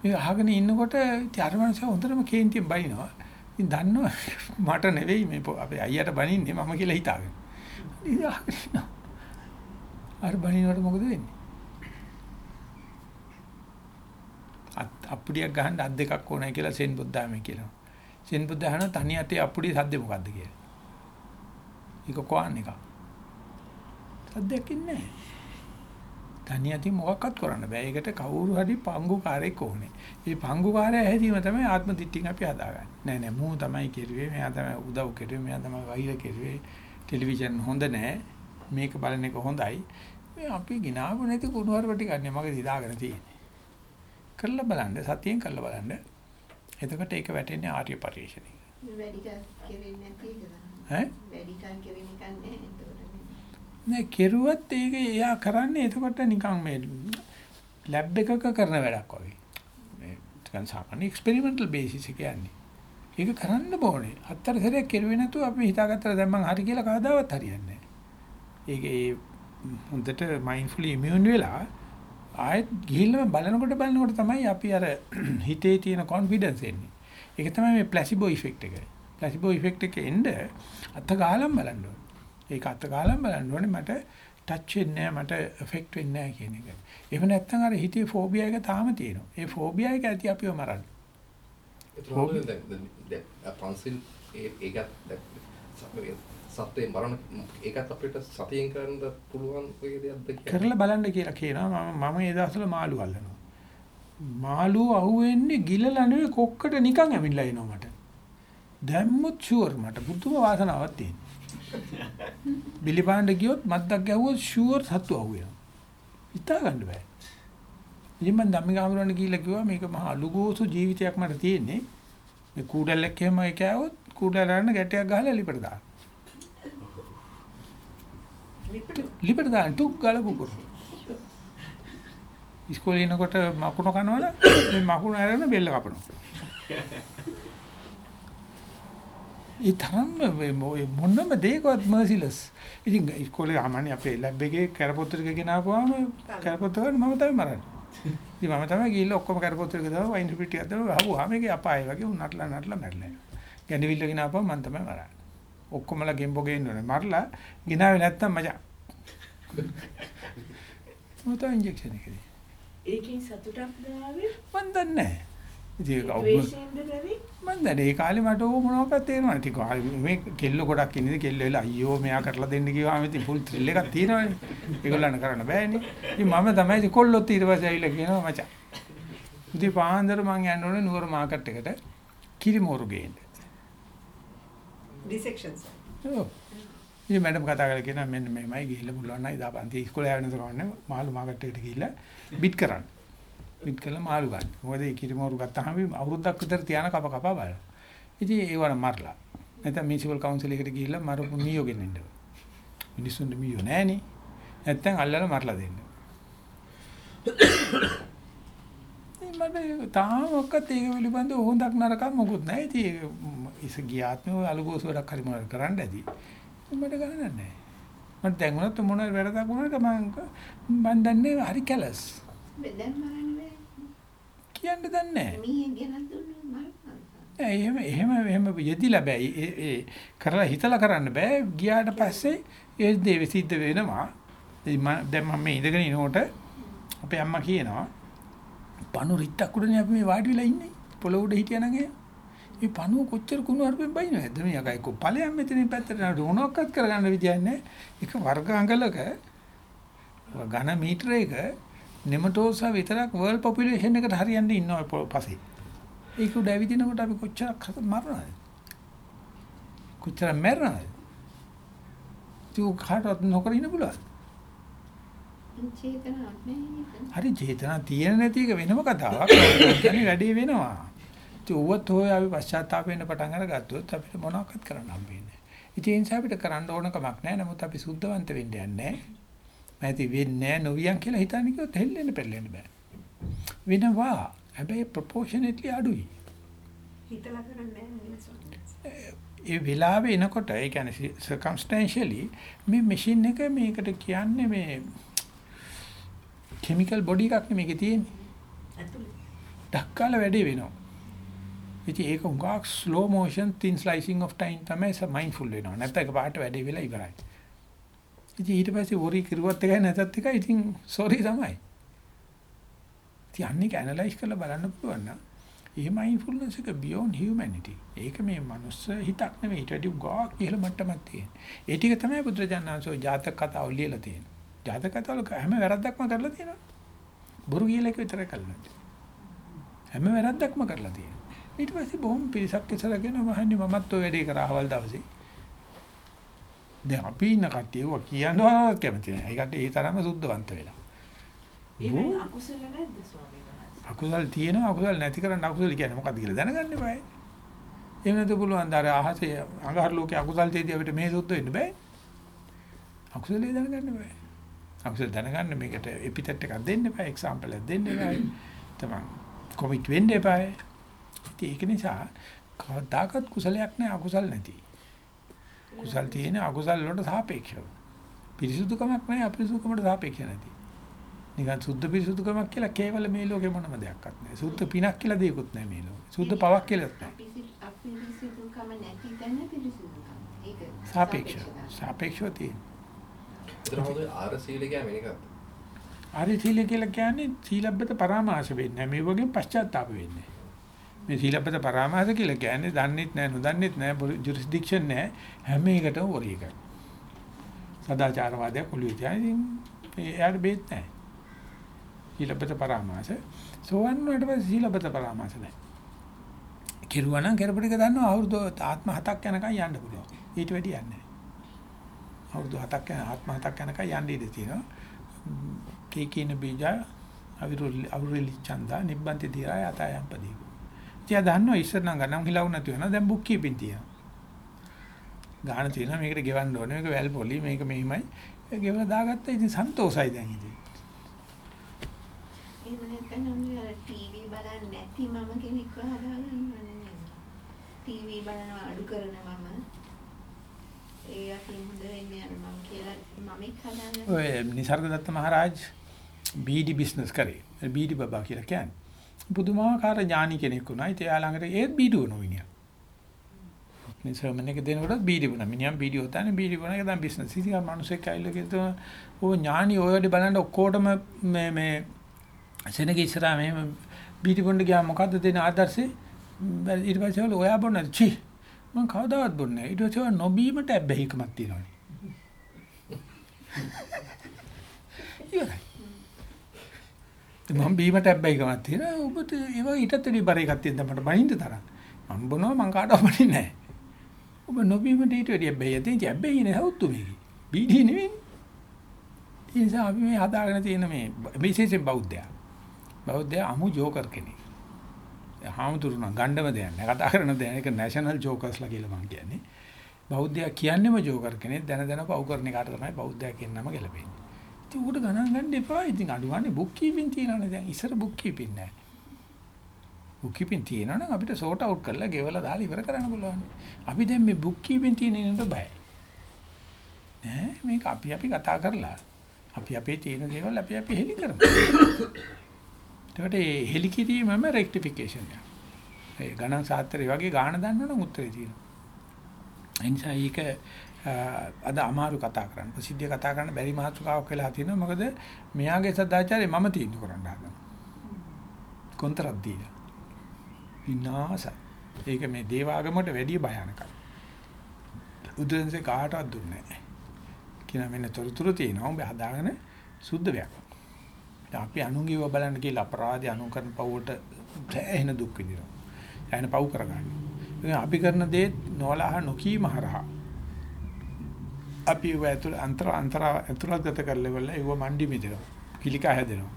Speaker 1: මේ අහගෙන ඉන්නකොට ඉතින් අර මනුස්සයා හොඳටම කේන්තියෙන් බයිනවා. ඉතින් දන්නවා මට නෙවෙයි මේ අපේ අයියට බනින්නේ මම කියලා හිතාගෙන. ඉතින් අහගෙන ඉන්නවා. අර බනිනකොට මොකද වෙන්නේ? අත් අප්පුඩියක් ගහන්න අත් දෙකක් ඕනයි කියලා සෙන් බුද්ධාමේ කියනවා. සෙන් බුද්ධහන තනි අතේ අප්පුඩිය සද්ද මොකද්ද කියලා. ඒක කොහන් එක. සද්දයක් ඉන්නේ නැහැ. තනි අතින් මොකක්වත් කරන්න බෑ. ඒකට කවුරු හරි පංගුකාරයෙක් ඕනේ. මේ පංගුකාරය හැදීම තමයි ආත්ම දිට්ඨියෙන් අපි හදාගන්නේ. නෑ නෑ මූ තමයි කෙරුවේ, මෙයා තමයි උදව් කෙරුවේ, මෙයා තමයි වෛර කෙරුවේ. ටෙලිවිෂන් හොඳ නෑ. මේක බලන එක හොඳයි. මේ අපි ගినాව නැති කුණුවරප ටිකක් නේ මගේ දිදාගෙන තියෙන්නේ. කරලා බලන්න, සතියෙන් කරලා බලන්න. එතකොට ඒක වැටෙන්නේ ආර්ය පරිශ්‍රණය.
Speaker 3: වැඩි කල් කෙරෙන්නේ නැති එකද?
Speaker 1: ඈ?
Speaker 3: වැඩි කල් කෙරෙන්නේ නැහැ.
Speaker 1: නෑ කෙරුවත් ඒක එයා කරන්නේ එතකොට නිකන් මේ ලැබ් එකක කරන වැඩක් වගේ. මේ නිකන් සාමාන්‍ය එක්ස්පෙරිමන්ටල් බේසිස් එක යන්නේ. ඒක කරන්න ඕනේ. හතර සැරයක් කෙරුවේ නැතුව අපි හිතාගත්තා දැන් මං හරි කියලා කවදාවත් හරියන්නේ නෑ. ඒක ඒ හොඳට මයින්ඩ්ෆුලි ඉමුන් වෙලා ආයෙත් ගිහිල්ලා බලනකොට බලනකොට තමයි අපි අර හිතේ තියෙන කොන්ෆිඩන්ස් එන්නේ. ඒක තමයි මේ ප්ලාසිබෝ ඉෆෙක්ට් එක. ප්ලාසිබෝ ඉෆෙක්ට් එක එන්නේ අත ගාලම් බලන්න ඕනේ. ඒක අත ගාලම් බලන්න ඕනේ මට ටච් වෙන්නේ මට එෆෙක්ට් වෙන්නේ නැහැ කියන එක. එහෙම නැත්නම් අර හිතේ ෆෝබියා එක තාම තියෙනවා. ඒ ෆෝබියා එක ඇති අපිව මරන්න.
Speaker 4: ඒතරම් දැන් දැන් පන්සිල් ඒකත් සත්‍යය මරණ ඒකත් අපිට සතියෙන් කරන්න පුළුවන් වගේ දෙයක්ද කියලා.
Speaker 1: කරලා බලන්න කියලා කියනවා මම මම ඒ දවස්වල මාළු අල්ලනවා. මාළු අහුවෙන්නේ ගිලලා නෙවෙයි කොක්කට නිකන් ඇවිල්ලා එනවා මට. දැම්මොත් ෂුවර් මට පුදුම වාසනාවක් තියෙනවා. බිලිපාණ්ඩ ගියොත් මද්දක් ගැහුවොත් ෂුවර් සත්තු අහුවෙනවා. හිතා ගන්න බෑ. ඉතින් මම ධම්මිකාමරණ ගිහිල්ලා කිව්වා මේක මහා අලුගෝසු ජීවිතයක් මට තියෙන්නේ. මේ කූඩල්ලක් එහෙම ඒක આવොත් කූඩලරන්න ගැටයක් ගහලා ලිපට දාන්න. ලිපට දාන්න ටුක් ගාලා පුපුර. ඉස්කෝලේ යනකොට මකුණ කනවල මේ මකුණ අරගෙන බෙල්ල කපනවා. ඒ තරම්ම ඔය මොනම දෙයකවත් මර්සිලස්. ඉතින් ඉස්කෝලේ ආමන්නේ අපේ ලැබ් එකේ කරපොත්තර එක ගෙනාවුවාම කරපොත්තර මම තමයි මරන්නේ. ඉතින් මම තමයි ගිහිල්ලා ඔක්කොම කරපොත්තර එක දාලා වයින් රිපීට් එකක් දාලා වහුවා මේකේ අපාය වගේ උනටලා නටලා මැරලා. ගැඩවිල්ල ගෙනාවා මම තමයි මරන්නේ. ඔක්කොමලා ගෙම්බෝගේ ඉන්නවනේ. මරලා ගෙනාවේ නැත්තම් මචං. මොකද ඉන්ජෙක්ෂන් එකද?
Speaker 5: ඒකෙන් සතුටක් දාවේ?
Speaker 1: මන් දන්නේ නැහැ. ඉතින් මන් දන්නේ ඒ කාලේ මට ඕක මොනවක්වත් තේරෙන්නේ ටික මේ කෙල්ල ගොඩක් ඉන්නේ කෙල්ල වෙලා අයියෝ මෙයා කරලා දෙන්න කිව්වම ඉතින් ෆුල් ත්‍රිල් එකක් තියෙනවානේ. ඒගොල්ලන් කරන්න බෑනේ. ඉතින් මම තමයි ඉතින් කොල්ලොත් ඊට පස්සේ ඇවිල්ලා කියනවා මචං. ඉතින් පාන්දර මං යන්න ඕනේ නුවර මාකට් එකට කිරිමෝරු ගේන්න.
Speaker 6: ඩිසෙක්ෂන්ස්
Speaker 1: ඔව්. ඉතින් මැඩම් කතා කරලා කියනවා මෙන්න මේමයි ගිහිල්ලා පුළුවන් නම් ඉදා පන්ති ඉස්කෝලේ ආවෙන තකවන්නේ මාළු මාකට් එකට ගිහිල්ලා බිට් කරන්න. බිට් කළා මාළු ගන්න. මොකද ඒ කිරිමෝරු ගත්තාම අවුරුද්දක් විතර තියාන කප කපා බලනවා. ඉතින් ඒ වර මරලා. නැත්නම් මියුනිසිපල් කවුන්සිල් එකට ගිහිල්ලා මරපු මීයෝ ගෙනින්න. මිනිස්සුන්ට මීයෝ නැහනේ. නැත්නම් අල්ලලා මරලා දෙන්න. ඉතින් මට තාම ඔක්කත් ඒක පිළිබඳව හොඳක් නරකක් මොකුත් නැහැ. ඉතින් ඒක ඉස ගියාත්ම අලුගෝස වැඩක් හරි මොනවද කරන්න ඇති. මට ගණන් නැහැ. මට දැන් උනත් මොනවාරි වැරදක් වුණාට මම මන් දන්නේ හරි කැලස්.
Speaker 3: බෙදන් මරන්න බෑ.
Speaker 1: කියන්න දන්නේ නැහැ. එහෙම එහෙම එහෙම යෙදිලා බෑ. ඒ ඒ කරලා හිතලා කරන්න බෑ. ගියාට පස්සේ ඒ දේ සිද්ධ වෙනවා. දැන් මම මේ ඉඳගෙන ඉනකොට අපේ අම්මා කියනවා පණු රිත්තක් උඩනේ අපි මේ වාඩි වෙලා ඉන්නේ. පොළොව උඩ හිටියනම් එහෙම. මේ පණුව කොච්චර කුණු හarpෙන් බයිනවද? මේ යකයි කො ඵලයන් මෙතනින් පැත්තට නඩ මොනක්වත් කරගන්න විදියක් නැහැ. එක වර්ග අඟලක ඝන මීටරයක නෙමටෝසා විතරක් වර්ල්ඩ් පොපියුලේෂන් එකට හරියන්නේ ඉන්නවා පස්සේ. ඒක උඩ ඇවිදිනකොට අපි කොච්චරක් මරනවද? කොච්චර මරනවද? තු කාටවත් නොකර ඉන්න පුළුවන්. හරි චේතනා තියෙන නැති එක වෙනම කතාවක්. කියන්නේ වැඩේ වෙනවා. ඌවත් හොය අපි පශ්චාත්තාප වෙන්න පටන් අරගත්තොත් අපිට මොනවක්වත් කරන්න හම්බෙන්නේ නැහැ. ඉතින් ඒ නිසා අපිට කරන්න ඕන කමක් නැහැ. නමුත් අපි සුද්ධවන්ත වෙන්න යන්නේ නැහැ. නැති වෙන්නේ නැහැ නොවියන් කියලා හිතන්නේ කිව්වොත් හෙල්ලෙන්න පෙරලෙන්න බෑ. වෙනවා. හැබැයි ප්‍රොපෝෂනට්ලි අඩුයි.
Speaker 6: හිතලා කරන්නේ?
Speaker 1: ඒ වෙලාවේ එනකොට ඒ කියන්නේ circumstantially මේ මැෂින් එක මේකට කියන්නේ මේ කිමිකල් බොඩි එකක් නෙමෙයි මේකේ තියෙන්නේ.
Speaker 6: ඇතුලේ.
Speaker 1: ඩක්කාල වැඩේ වෙනවා. ඉතින් ඒක උගාක් slow motion thin slicing of time තමයි mindful වෙනවා. නැත්නම් ඒක පාට වැඩේ වෙලා ඉවරයි. ඉතින් ඊට පස්සේ වොරි කිරුවත් එකයි නැතත් එකයි ඉතින් sorry තමයි. ඉතින් අන්නේක ඇනලයිස් කරලා බලන්න පුළුවන් නම් ඒ mindfulness එක beyond humanity. ඒක මේ මනුස්ස හිතක් නෙමෙයි ඊට වඩා උගාක් ඉහළ මට්ටමක් තියෙන. ඒ ටික තමයි බුදුරජාණන්සෝ ජාතක කතාව ලියලා තියෙන්නේ. ජාතක කතාවල හැම වැරද්දක්ම කරලා තියෙනවා. බොරු කියලා එක විතරයි කරලා නැති. හැම වැරද්දක්ම කරලා තියෙනවා. ඊට පස්සේ බොහොම පිරිසක් ඉස්සරගෙන මහන්නේ මමත් ඔය වැඩේ කරා අවල් දවසේ. දැන් අපි ඉන්න කට්ටියව කියනවා කැමති නැහැ. ඒකට ඒ තරම සුද්ධවන්ත වෙලා.
Speaker 5: එහෙනම් අකුසල නැද්ද ස්වාමීන් වහන්සේ
Speaker 1: අකුසල් තියෙනවා අකුසල් නැති කරන්න අකුසල් කියන්නේ මොකක්ද කියලා දැනගන්න බෑ. එහෙම නැතු පුළුවන් දාර අහසේ අඟහරු ලෝකේ අකුසල් තියෙදි අපිට මේ සුද්ධ වෙන්න බෑ. අකුසලේ දැනගන්න බෑ. අකුසල දැනගන්න මේකට එපිටට් එකක් දෙන්න එපා එක්සැම්පල් එකක් දෙන්න එපා. තමයි කොමිට් වෙන්න. ඉතින් ඒක නිසා කවදාකවත් කුසලයක් නැහැ අකුසල් නැති. කුසල් තියෙන අකුසල් වලට සාපේක්ෂව. පිරිසුදුකමක් නැහැ අපිරිසුදුකමට සාපේක්ෂ නැති. නිකන් සුද්ධ පිරිසුදුකමක් කියලා කේවල මේ ලෝකේ මොනම දෙයක්වත් නැහැ. සුද්ධ පිනක් කියලා දෙයක්වත් නැහැ මේ ලෝකේ. සුද්ධ පවක් කියලාත් නැහැ.
Speaker 3: අපිරිසිදුකම නැති තැන පිරිසිදුකම. ඒක
Speaker 1: සාපේක්ෂව. සාපේක්ෂව තියෙන.
Speaker 4: ඒතර හොඳ ආර සීල කියන්නේ මේකත්.
Speaker 1: ආරි සීල කියලා කියන්නේ සීලබ්බත පරාමාස වෙන්නේ නැහැ. මේ වගේ පශ්චාත්තාප වෙන්නේ. මේ සීලබ්බත පරාමාස කියලා කියන්නේ දන්නෙත් නැහැ, නොදන්නෙත් නැහැ, ජුරිස්ඩික්ෂන් නැහැ. හැම එකටම වරි එකයි. සදාචාරවාදයක් ඔළුවේ තියාගෙන ඉතින් එයාට බේත් නැහැ. සීලබ්බත පරාමාස. සෝවන් වලට පස්සේ සීලබ්බත පරාමාස නැහැ. කෙරුවා නම් කරපු ටික දන්නවා අවුරුදු ආත්ම හතක් යනකම් යන්න පුළුවන්. ඊට වැඩි යන්නේ නැහැ. අවුරුදු හතක් යන ආත්ම හතක් යනකම් යන්න ඉඩ තියෙනවා. කේකින බීජ අවිරුල් අවිරුලි ඡන්දා නිබ්බන්ති දිරාය අතයන්පදී. තියා දන්නවා ඉස්සර නම් ගණන් හිලවු නැති වෙනවා දැන් බුක් කීපින් තියෙනවා. ගාන තියෙනවා මේකට ගෙවන්න ඕනේ මේක වැල් පොලි මේක මෙහිමයි. ගෙවලා දාගත්තා ඉතින් සන්තෝසයි දැන් ඉතින්.
Speaker 3: එහෙම නැත්නම් අර ටීවී බලන්නේ නැති මම කෙනෙක්ව හදාගන්න ඕනේ. ටීවී බලනවා අඩු කරන මම ඒ අතින් හොඳ වෙන්නේ යන මම කියලා මම එක් හදාගන්න.
Speaker 1: ඔය නිසර්ගදත්ත මහරජ බීඩි බිස්නස් කරේ. බීඩි බබා කියලා කියන්නේ. පුදුමාකාර ඥානි කෙනෙක් වුණා. ඉතින් එයා ළඟට ඒත් බීඩි වුණා මිනිහා. මේ සර්මන් එක දෙනකොට බීඩි බොන මිනිහම් බීඩි හොතන්නේ බීඩි බොන එක දැන් බිස්නස් ඉතින් ආ මිනිස්සෙක් ඇවිල්ලා කියනවා ඕ ඥානි ඔය වැඩි බලන්න ඔක්කොටම මේ මේ සෙනග ඉස්සරහා මෙහෙම බීඩි බොන්න ගියා මොකද්ද දෙන ආදර්ශේ? ඊට පස්සේ වල ඔයා බොන්නද චි මම කවදාවත් බොන්නේ නැහැ. ඊට පස්සේ නොබීමට ඇබ්බැහිකමක් තියෙනවානේ. ඉවරයි. මම බීමට හැබැයිකමක් තියෙනවා. ඔබට ඒවා ඊටත් වැඩි බර එකක් තියෙන මට බනින්න තරම්. මම බොනවා මං කාටවත් බනින්නේ නැහැ. ඔබ නොබීමට ඊට වැඩි හැබැයි තියෙන හැබැයි නේ හවුතු මේක. බීඩි නෙවෙයි. ඒ නිසා අපි මේ හදාගෙන තියෙන මේ විශේෂයෙන් බෞද්ධයා. බෞද්ධයා අමු ජෝකර් කෙනෙක්. හාමුදුරුවෝ ගණ්ඩම දෙයක් නෑ. කතා කරන දෙයක් ඒක නැෂනල් ජෝකර්ස්ලා කියලා මම කියන්නේ. බෞද්ධයා කියන්නේම ජෝකර් කෙනෙක් දැන දැන පව් කරන එකට තමයි බෞද්ධයා කියන නම ගැලපෙන්නේ. ඉතින් උකට ගණන් ගන්න එපා. ඉතින් අඩුවන්නේ බුක් කීපින් තියනනේ දැන්. ඉස්සර බුක් කීපින් නැහැ. බුක් කීපින් තියනනම් අපිට සෝට් අවුට් කරලා ගෙවලා දාලා ඉවර කරන්න පුළුවන්. අපි දැන් මේ බුක් කීපින් තියෙන නේද බය. ඈ මේක අපි අපි කතා කරලා අපි අපේ තියෙන දේවල් අපි අපි හෙලි කරමු. එතකොට මේ හෙලි කිරීමම රෙක්ටිෆිකේෂන් එක. ඒ ගණන් සාත්‍රය වගේ ගාණ දන්නවනම් උත්තරේ තියෙනවා. ඒ නිසා ඒක අද අමාරු කතා කරන්න. ප්‍රසිද්ධිය කතා කරන්න බැරි මාතෘකාවක් වෙලා තියෙනවා. මොකද මෙයාගේ සදාචාරය මම තීන්දුව කරන්න හදනවා. කොන්තරත් දීලා. විනාශයි. ඒක මේ දේවාගමකට වැඩි භයානකයි. උදෙන්සේ කාටවත් දුන්නේ නැහැ. කියන මෙන්න තොරතුරු තියෙනවා. උඹ හදාගෙන සුද්ධ වෙයක්. අපි අනුංගිව බලන්න කියලා අපරාධي අනු කරන පවුලට සෑහෙන දුක් විඳිනවා. සෑහෙන පව් කරගන්න. අපි කරන දේ නොලහ නොකීම හරහා අපි ඒව ඇතුළ අන්තර අන්තර ඇතුළත්ගත කරලා ඉවරලා ඒව මණ්ඩි මිදෙනවා. කිලිකා හැදෙනවා.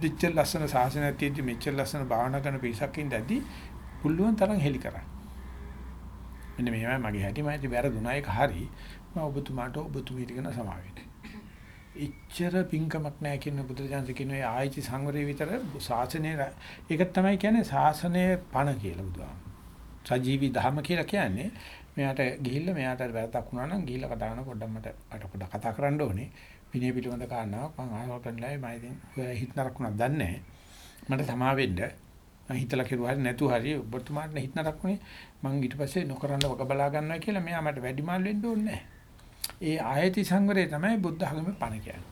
Speaker 1: දිච්ච ලස්සන සාසනයක් තියෙද්දි මෙච්චර ලස්සන භාවනා කරන පිරිසක් ඉඳද්දි පුළුවන් තරම් හෙලි කරන්න. මෙන්න මේවයි මගේ හැටි මම ඉතින් වැරදුනා ඒක හරි. මම ඔබතුමාට ඔබතුමීට කියන සමාවෙන්න. ඉච්ඡර පිංකමක් නැහැ කියන බුදුරජාණන් කියන ඒ ආයිති සංවරය විතර ශාසනය ඒක තමයි කියන්නේ ශාසනයේ පණ කියලා බුදුහාම. සජීවි ධර්ම කියලා කියන්නේ මෙයාට ගිහිල්ලා මෙයාට වැරද්දක් වුණා නම් ගිහිල්ලා කතා කරන පොඩ්ඩක් මට මට පොඩ්ඩක් කතා කරන්න ඕනේ. විනය පිළිබඳ කාරණාවක් මම ආවල් කරන්නයි මම ඉතින් ඔය හිත නරක වුණා දන්නේ මට තමා වෙන්න මම හිතලා කිව්වා හරි නැතු හරි ඔබතුමාට හිත නරක වුණේ මම ඊට පස්සේ නොකරන්න වග බලා ගන්නවා කියලා මෙයා මට වැඩිමාල් වෙන්න ඕනේ ඒ ආයති සංවරය තමයි බුද්ධ ධර්මයේ පණ කියන්නේ.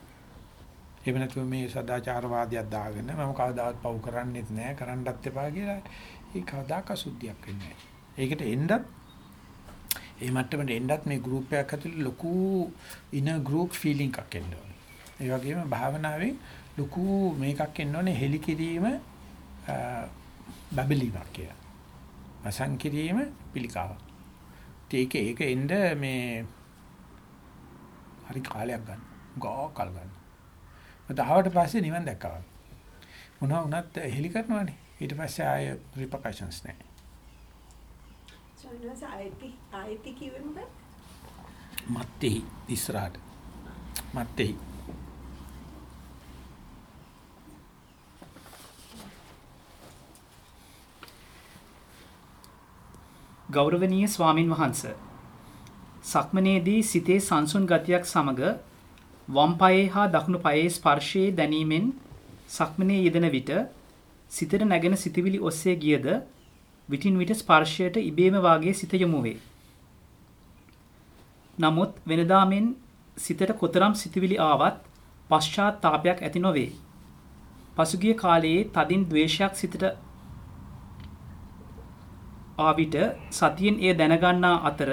Speaker 1: එහෙම නැතුව මේ සදාචාරවාදියක් දාගෙන මම කවදාවත් පව් කරන්නේත් නැහැ කරන්නත් එපා කියලා ඒ කවදාක සුද්ධියක් වෙන්නේ නැහැ. ඒකට එන්නත් ඒ මට්ටමට එන්නත් මේ ගෲප් එකක් ඇතුලේ ලොකු ඉන ගෲප් ෆීලිං එකක් එන්න ඕනේ. ඒ වගේම භාවනාවේ ලොකු මේකක් එන්න ඕනේ හෙලි කිරීම බබලීමක් කියලා. වසන් කිරීම පිළිකාවක්. ඒක ඒක එන්න මේ හරි කාලයක් ගන්න. ගෝ කල් ගන්න. මත ආවට පස්සේ නිවන් දැක්කා. මොනවා වුණත් හෙලි කරනවානේ. ඊට පස්සේ ආය රිපකෂන්ස් නැහැ.
Speaker 6: සොයනස ආයති ආයති කිව්වේ මොකද?
Speaker 1: මත්තේ ඉස්සරහට. මත්තේ.
Speaker 2: ගෞරවනීය ස්වාමින් වහන්ස සක්මනේදී සිතේ සංසුන් ගතියක් සමග වම් පායේ හා දකුණු පායේ ස්පර්ශයේ දැනීමෙන් සක්මනේ යෙදෙන විට සිතට නැගෙන සිතවිලි ඔස්සේ ගියද විටින් විට ස්පර්ශයට ඉබේම වාගේ සිත යොමු වේ. නමුත් වෙනදා මෙන් සිතට කොතරම් සිතවිලි ආවත් පශ්චාත්තාවයක් ඇති නොවේ. පසුගිය කාලයේ තදින් ද්වේෂයක් සිතට ආවිට සතියෙන් එය දැනගන්නා අතර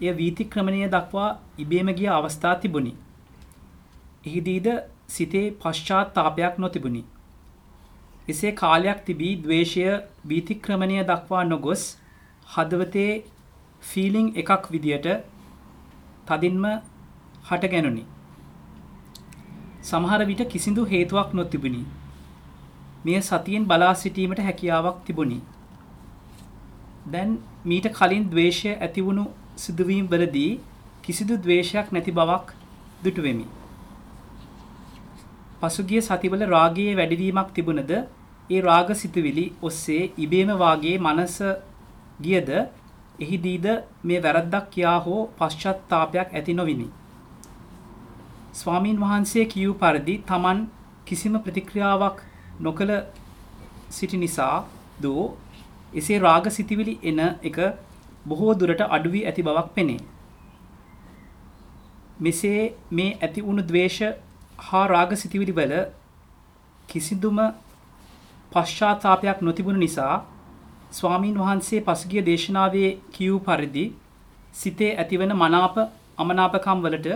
Speaker 2: එය වීතික්‍රමණය දක්වා ඉබේම ගිය අවස්ථා තිබුණි. එහිදීද සිතේ පශ්චාත්තාවයක් නොතිබුණි. එසේ කාලයක් තිබී ද්වේෂය වීතික්‍රමණය දක්වා නොගොස් හදවතේ ෆීලිං එකක් විදියට තදින්ම හටගැනුනි. සමහර විට කිසිදු හේතුවක් නොතිබුණි. මෙය සතියෙන් බලා සිටීමට හැකියාවක් තිබුණි. දැන් මීට කලින් ද්වේෂය ඇතිවුණු සිදුවීම් වලදී කිසිදු ද්වේෂයක් නැති බවක් දුටුවෙමි. පසුගිය සතිවල රාගයේ වැඩිවීමක් තිබුණද ඒ රාග සිතුවිලි ඔස්සේ ඉබේම වාගේ මනස ගියද එහිදීද මේ වැරද්දක් කියා හෝ පශ්චත්තාපයක් ඇති නොවිනි. ස්වාමීන් වහන්සේ කියූ පරිදි තමන් කිසිම ප්‍රතික්‍රියාවක් නොකළ සිටි නිසා දෝ එසේ රාග සිතිවිලි එන එක බොහෝ දුරට අඩු වී ඇති බවක් පෙනේ. මෙසේ මේ ඇති වුණු ද්වේෂ හා රාග සිතිවිලි වල කිසිදුම පශ්චාත්තාවයක් නොතිබුණු නිසා ස්වාමින් වහන්සේ පසුගිය දේශනාවේ කියූ පරිදි සිතේ ඇතිවන මනාප අමනාපකම් වලට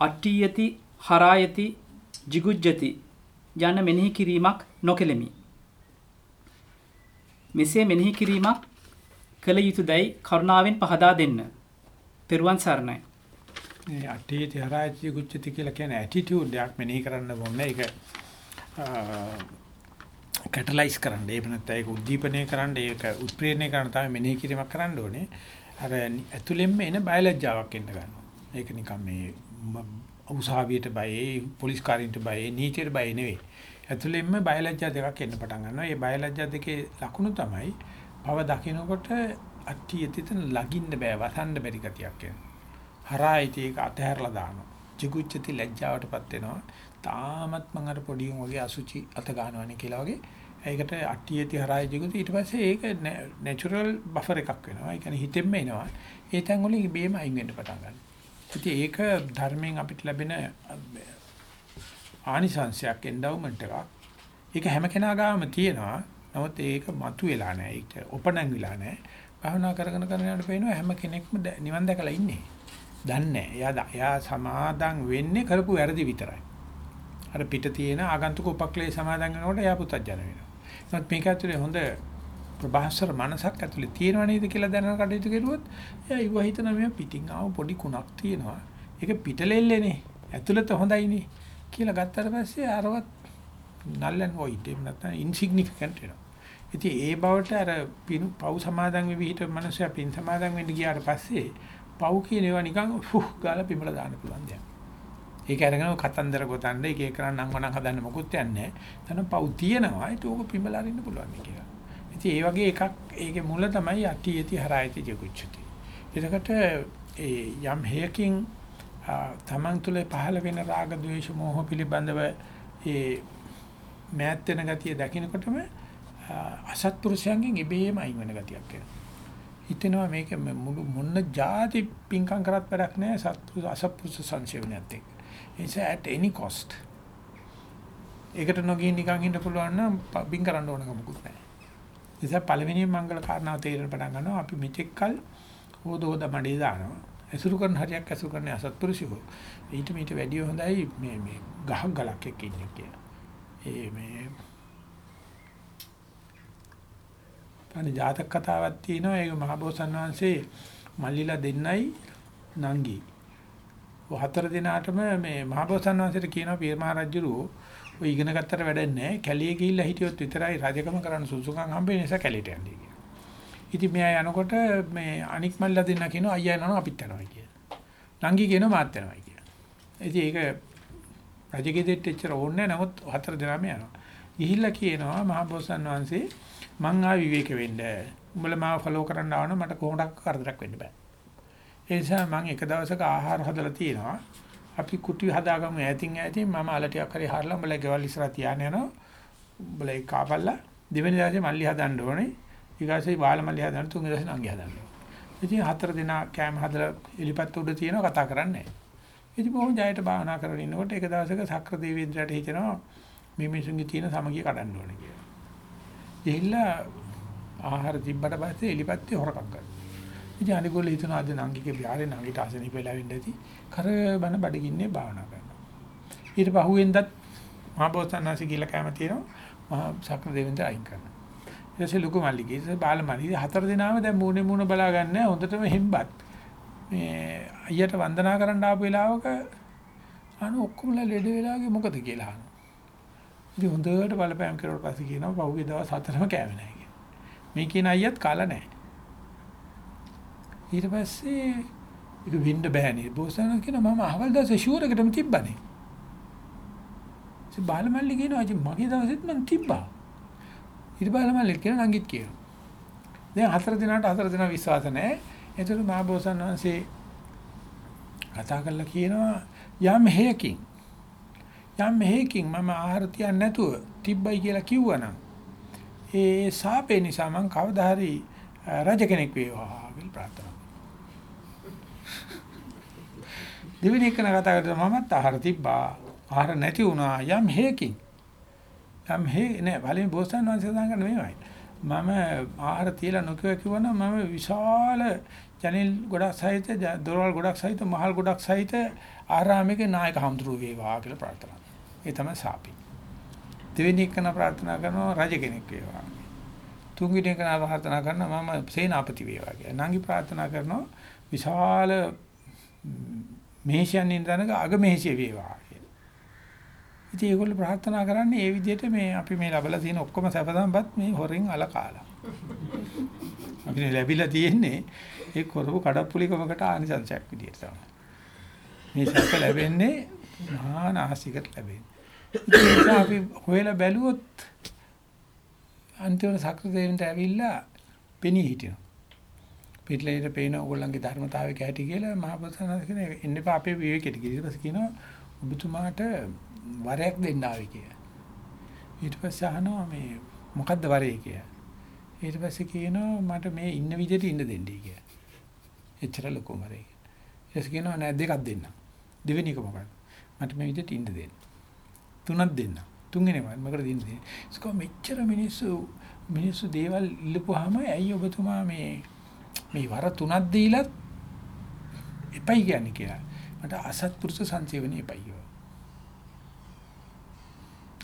Speaker 2: අට්ඨියති හරායති jiguජ්ජති යන මෙනෙහි කිරීමක් නොකෙලෙමි. මෙසේ මෙනෙහි කිරීමක් කළ යුතුයදයි කරුණාවෙන් පහදා දෙන්න. තෙරුවන් සරණයි.
Speaker 1: මේ අට්ඨියති හරායති jiguජ්ජති කියලා කියන ඇටිටියුඩ් එකක් මෙනෙහි කරන්න ඕනේ. ඒක කැටලයිස් කරන්න. එහෙම නැත්නම් ඒක උද්දීපනය කරන්න, ඒක උත්ප්‍රේරණය කරන්න තමයි මෙනෙහි කිරීමක් කරන්න ඕනේ. අර ඇතුළෙන්ම එන බයලජ්ජාවක් එන්න ගන්නවා. ඒක නිකන් මේ උසාවියට බයයි, පොලිස් කාරින්ට බයයි, නීතියට බය නෙවෙයි. ඇතුළෙන්ම බයලජ්ජා දෙකක් එන්න පටන් ගන්නවා. මේ බයලජ්ජා දෙකේ ලකුණු තමයි පව දකිනකොට අට්ටි යතිතන ලගින්න බෑ, වසන්න බැරි ගතියක් එනවා. හරායිති ඒක අතහැරලා දානවා. jigucchati ලැජ්ජාවටපත් වෙනවා. තාමත් මං අර පොඩි උන් වගේ අසුචි අත ගන්නවනේ කියලා වගේ ඒකට අට්ටියති හරයි ජීවිතය ඊට පස්සේ ඒක නැචරල් බෆර් එකක් වෙනවා. ඒ කියන්නේ හිතෙන්ම එනවා. ඒ තැන් වලින් බේම අයින් වෙන්න පටන් ගන්නවා. ඉතින් ඒක ධර්මයෙන් අපිට ලැබෙන ආනිසංශයක් එන්ඩවුමන්ට් එකක්. ඒක හැම කෙනා ගාම තියෙනවා. නමුත් ඒක මතු වෙලා නැහැ. ඒක ඔපනං වෙලා නැහැ. භාවනා කරගෙන කරගෙන යනකොට පේනවා හැම කෙනෙක්ම නිවන් දැකලා ඉන්නේ. දන්නේ නැහැ. එයා සමාදන් වෙන්නේ කරපු වැරදි විතරයි. අර පිට තියෙන ආගන්තුක උපක්ලේ සමාදන් වෙනකොට එයා පුතත් ජන වෙනවා. නමුත් මේක ඇතුලේ හොඳ ප්‍රභාස්වර මනසක් ඇතුලේ තියෙනව නේද කියලා දැනන කටයුතු කරුවොත් එයා ඉව හිතන මේ පිටින් ආව පොඩි කුණක් තියෙනවා. ඒක පිටලෙල්ලේනේ. ඇතුළත හොඳයිනේ කියලා ගත්තට පස්සේ අරවත් null and void එහෙම නැත්නම් insignificant වෙනවා. ඉතින් ඒ බවට අර පව් සමාදන් වෙවි හිට මනුස්සයා පින් සමාදන් වෙන්න ගියාට පස්සේ පව් කියන ඒවා නිකන් ෆුහ් ගාලා පිඹල දාන්න පුළුවන් දෙයක්. ඒක අරගෙන කතන්දර ගොතන්න එක එක කරන් නම් වණන් හදන්න මොකුත් යන්නේ නැහැ. එතන පව් තියෙනවා. ඒක ඕක පිඹලා අරින්න පුළුවන් කියලා. ඉතින් ඒ වගේ එකක් ඒකේ මුල තමයි යටි යටි හරායති ජකුච්චති. එතකොට ඒ යම් හේකින් තමන් තුළ පහළ වෙන රාග ద్వේෂ මෝහ පිළිබඳව ඒ මෑත් වෙන ගතිය දකිනකොටම අසත්පුරුෂයන්ගෙන් ඉබේම අයින් වෙන ගතියක් එනවා. හිතෙනවා මේක මුළු මොන જાති පිංකම් කරත් වැඩක් නැහැ සත්පුරුෂ අසත්පුරුෂ සංසේවනයත් එක්ක. it's at any cost. ඒකට නොගිය නිකන් ඉන්න පුළුවන් නම් බින් කරන්න ඕන කමකුත් නැහැ. ඒ නිසා පළවෙනිම මංගල කාරණාව තේරෙන්න පටන් ගන්නවා අපි මෙතෙක්කල් හොද හොද මඩේ දානවා. ඇසුරු කරන හරියක් ඇසුරු කරන අසත්පුරුෂයෝ. ඊට මීට වැඩිය හොඳයි මේ මේ ගහක් ගලක් එක්ක ඉන්නේ කියලා. ඒ මේ අනේ ජාතක කතාවක් තියෙනවා ඒක මහබෝසත් වහන්සේ මල්ලිලා දෙන්නයි නංගි ඔය හතර දිනාටම මේ මහබෝසත් වහන්සේට කියනවා පීර මහ රජුරෝ ඔය ඉගෙන ගත්තට වැඩක් නැහැ. කැලියේ ගිහිල්ලා හිටියොත් විතරයි රජකම කරන්න සුසුකම් හම්බෙන්නේ නිසා කැලියට යන්නේ කියලා. ඉතින් මෙයා යනකොට මේ අනික් මල්ලා දෙන්න කියනවා අයියා යනවා අපිත් යනවා කියලා. නංගි කියනවා මාත් යනවා කියලා. ඉතින් ඒක රජගේ දෙට්ට එච්චර ඕනේ නැහැ. නමුත් හතර දිනාම යනවා. ගිහිල්ලා කියනවා මහබෝසත් වහන්සේ මං ආ විවේක වෙන්න. උඹලා මාව ෆලෝ කරන්න ආවනම් මට කොහොමඩක් කරදරයක් වෙන්න බෑ. ඒ නිසා මම එක දවසක ආහාර හදලා තියෙනවා. අපි කුටි හදාගමු ඈතින් ඈතින් මම අලටියක් හරි හරලා උඹලා ගෙවල් ඉස්සරහ තියාගෙන යනවා. උඹලා ඒක කාපල්ලා දෙවෙනි දවසේ මල්ලි හදන්න ඕනේ. ඊගාසේ බාල මල්ලි හදන්න තුන්වෙනි දවසේ නංගි හදන්න ඕනේ. ඉතින් හතර දිනා කෑම හදලා එලිපත් උඩ තියෙනවා කතා කරන්නේ. ඉතින් බොහොම ජයට භාවනා කරගෙන ඉන්නකොට එක දවසක සක්‍ර දේවේන්ද්‍රට හිතෙනවා මේ මිනිසුන්ගේ තියෙන සමගිය කඩන්න ඕනේ කියලා. ගිහිල්ලා ආහාර තිබ්බට පස්සේ එලිපත්ති හොරකම් කරනවා. ඉතින් අනිගොල්ලෝ හිතනවා අද නංගිගේ බියාරේ නංගිට අසනීප වෙලා වෙන්න ඇති. කරබන බඩගින්නේ භාවනා කරනවා. ඊට පහුවෙන්දත් මහා බෝසත්ණන්සේ කියලා කැම තියෙනවා. මහා සක්‍ර දෙවියන්ට අයින් කරනවා. ඊට පස්සේ ලොකු මල්ලි ගිහින් බාල මල්ලි හතර දිනාම දැන් මූණේ මූණ බලා ගන්න හොඳටම හෙම්බත්. මේ අයියට වන්දනා කරන්න ආපු වෙලාවක අනු ඔක්කොමලා ලෙඩ වෙලාගේ මොකද කියලා අහනවා. ඉතින් හොඳට බලපෑම් කරුවාට පස්සේ කියනවා පහුගිය දවස් හතරම කෑවේ නැහැ කියලා. මේ කියන අයියත් කාලා නැහැ. ඊට පස්සේ ඒක වෙන්න බෑනේ. බෝසතාණන් කියනවා මම අහවල් දවසේ ෂුවර් එකටම තිබ්බනේ. ඉතින් බාලමල්ලි කියනවා අජි මගේ දවසෙත් මම තිබ්බා. ඊට බාලමල්ලි කියනවා නංගිත් කියනවා. දැන් හතර දිනකට හතර දින විශ්වාස නැහැ. ඒතර මහ බෝසතාණන් වහන්සේ කතා කරලා කියනවා යම් හේකින් යම් හේකින් මම ආහාර තියන්නේ නැතුව තිබ්බයි කියලා කිව්වනම් ඒ සාපේ නිසා මං කවදා හරි රජ කෙනෙක් වේවා කියලා ප්‍රාර්ථනා දෙවෙනි එක කතා කරලා මමත් ආහාර තිබ්බා. ආහාර නැති වුණා යම් හේකින්. යම් හේ නෑ වලින් බෝසත්න් වහන්සේ සඳහන් කරන මේවයි. මම ආහාර තියලා නොකිය කිව්වනම් මම විශාල ජනෙල් ගොඩක් සහිත දොරවල් ගොඩක් සහිත මහල් ගොඩක් සහිත ආරාමික නායක හඳුරු වේවා කියලා ප්‍රාර්ථනා කරනවා. ඒ තමයි සාපි. දෙවෙනි එක ප්‍රාර්ථනා කරනවා රජ කෙනෙක් වේවා. තුන්වෙනි එක ප්‍රාර්ථනා කරනවා මම සේනාපති වේවා කියලා. නංගි ප්‍රාර්ථනා කරනවා විශාල මේෂයන් ඉඳනක අග මේෂය වේවා කියලා. ඉතින් ඒගොල්ලෝ ප්‍රාර්ථනා කරන්නේ ඒ විදිහට මේ අපි මේ ලැබලා තියෙන ඔක්කොම සැප සම්පත් මේ හොරෙන් අල කාලා. අපිට ලැබිලා තියෙන්නේ ඒ කරපු කඩප්පුලිකමකට ආනිසංසයක් විදිහට තමයි. මේ සැප ලැබෙන්නේ මහානාසිකට ලැබෙන්නේ. ඒක අපි හොයලා බැලුවොත් අන්තිම සක්‍රදේවින්ට ඇවිල්ලා පෙනී හිටිනවා. පිටලෙට පේන ඕගොල්ලන්ගේ ධර්මතාවයක ඇති කියලා මහපොතන කියන එන්න එපා අපේ විවේකෙට කියලා. ඊට පස්සේ කියනවා ඔබතුමාට වරයක් දෙන්න ආවේ කියලා. ඊට පස්සේ අහනවා මේ මොකද්ද වරේ කියලා. ඊට පස්සේ කියනවා මට මේ ඉන්න විදිහට ඉන්න දෙන්නයි කියලා. එච්චර ලොකු වරේ. ඊට පස්සේ කියනවා නෑ දෙකක් දෙන්න. දෙවෙනි එක මොකක්ද? මට මේ විදිහට ඉන්න දෙන්න. තුනක් දෙන්න. තුන්වෙනි එක මොකටද දෙන්නේ? ඒක මෙච්චර මිනිස්සු මිනිස්සු දේවල් ඉල්ලපුවාම ඇයි ඔබතුමා මේ මේ වර තුනක් දීලත් එපයි කියන්නේ කියලා. මට අසත්පුරුෂ සංසේවණේ එපයි කිව්වා.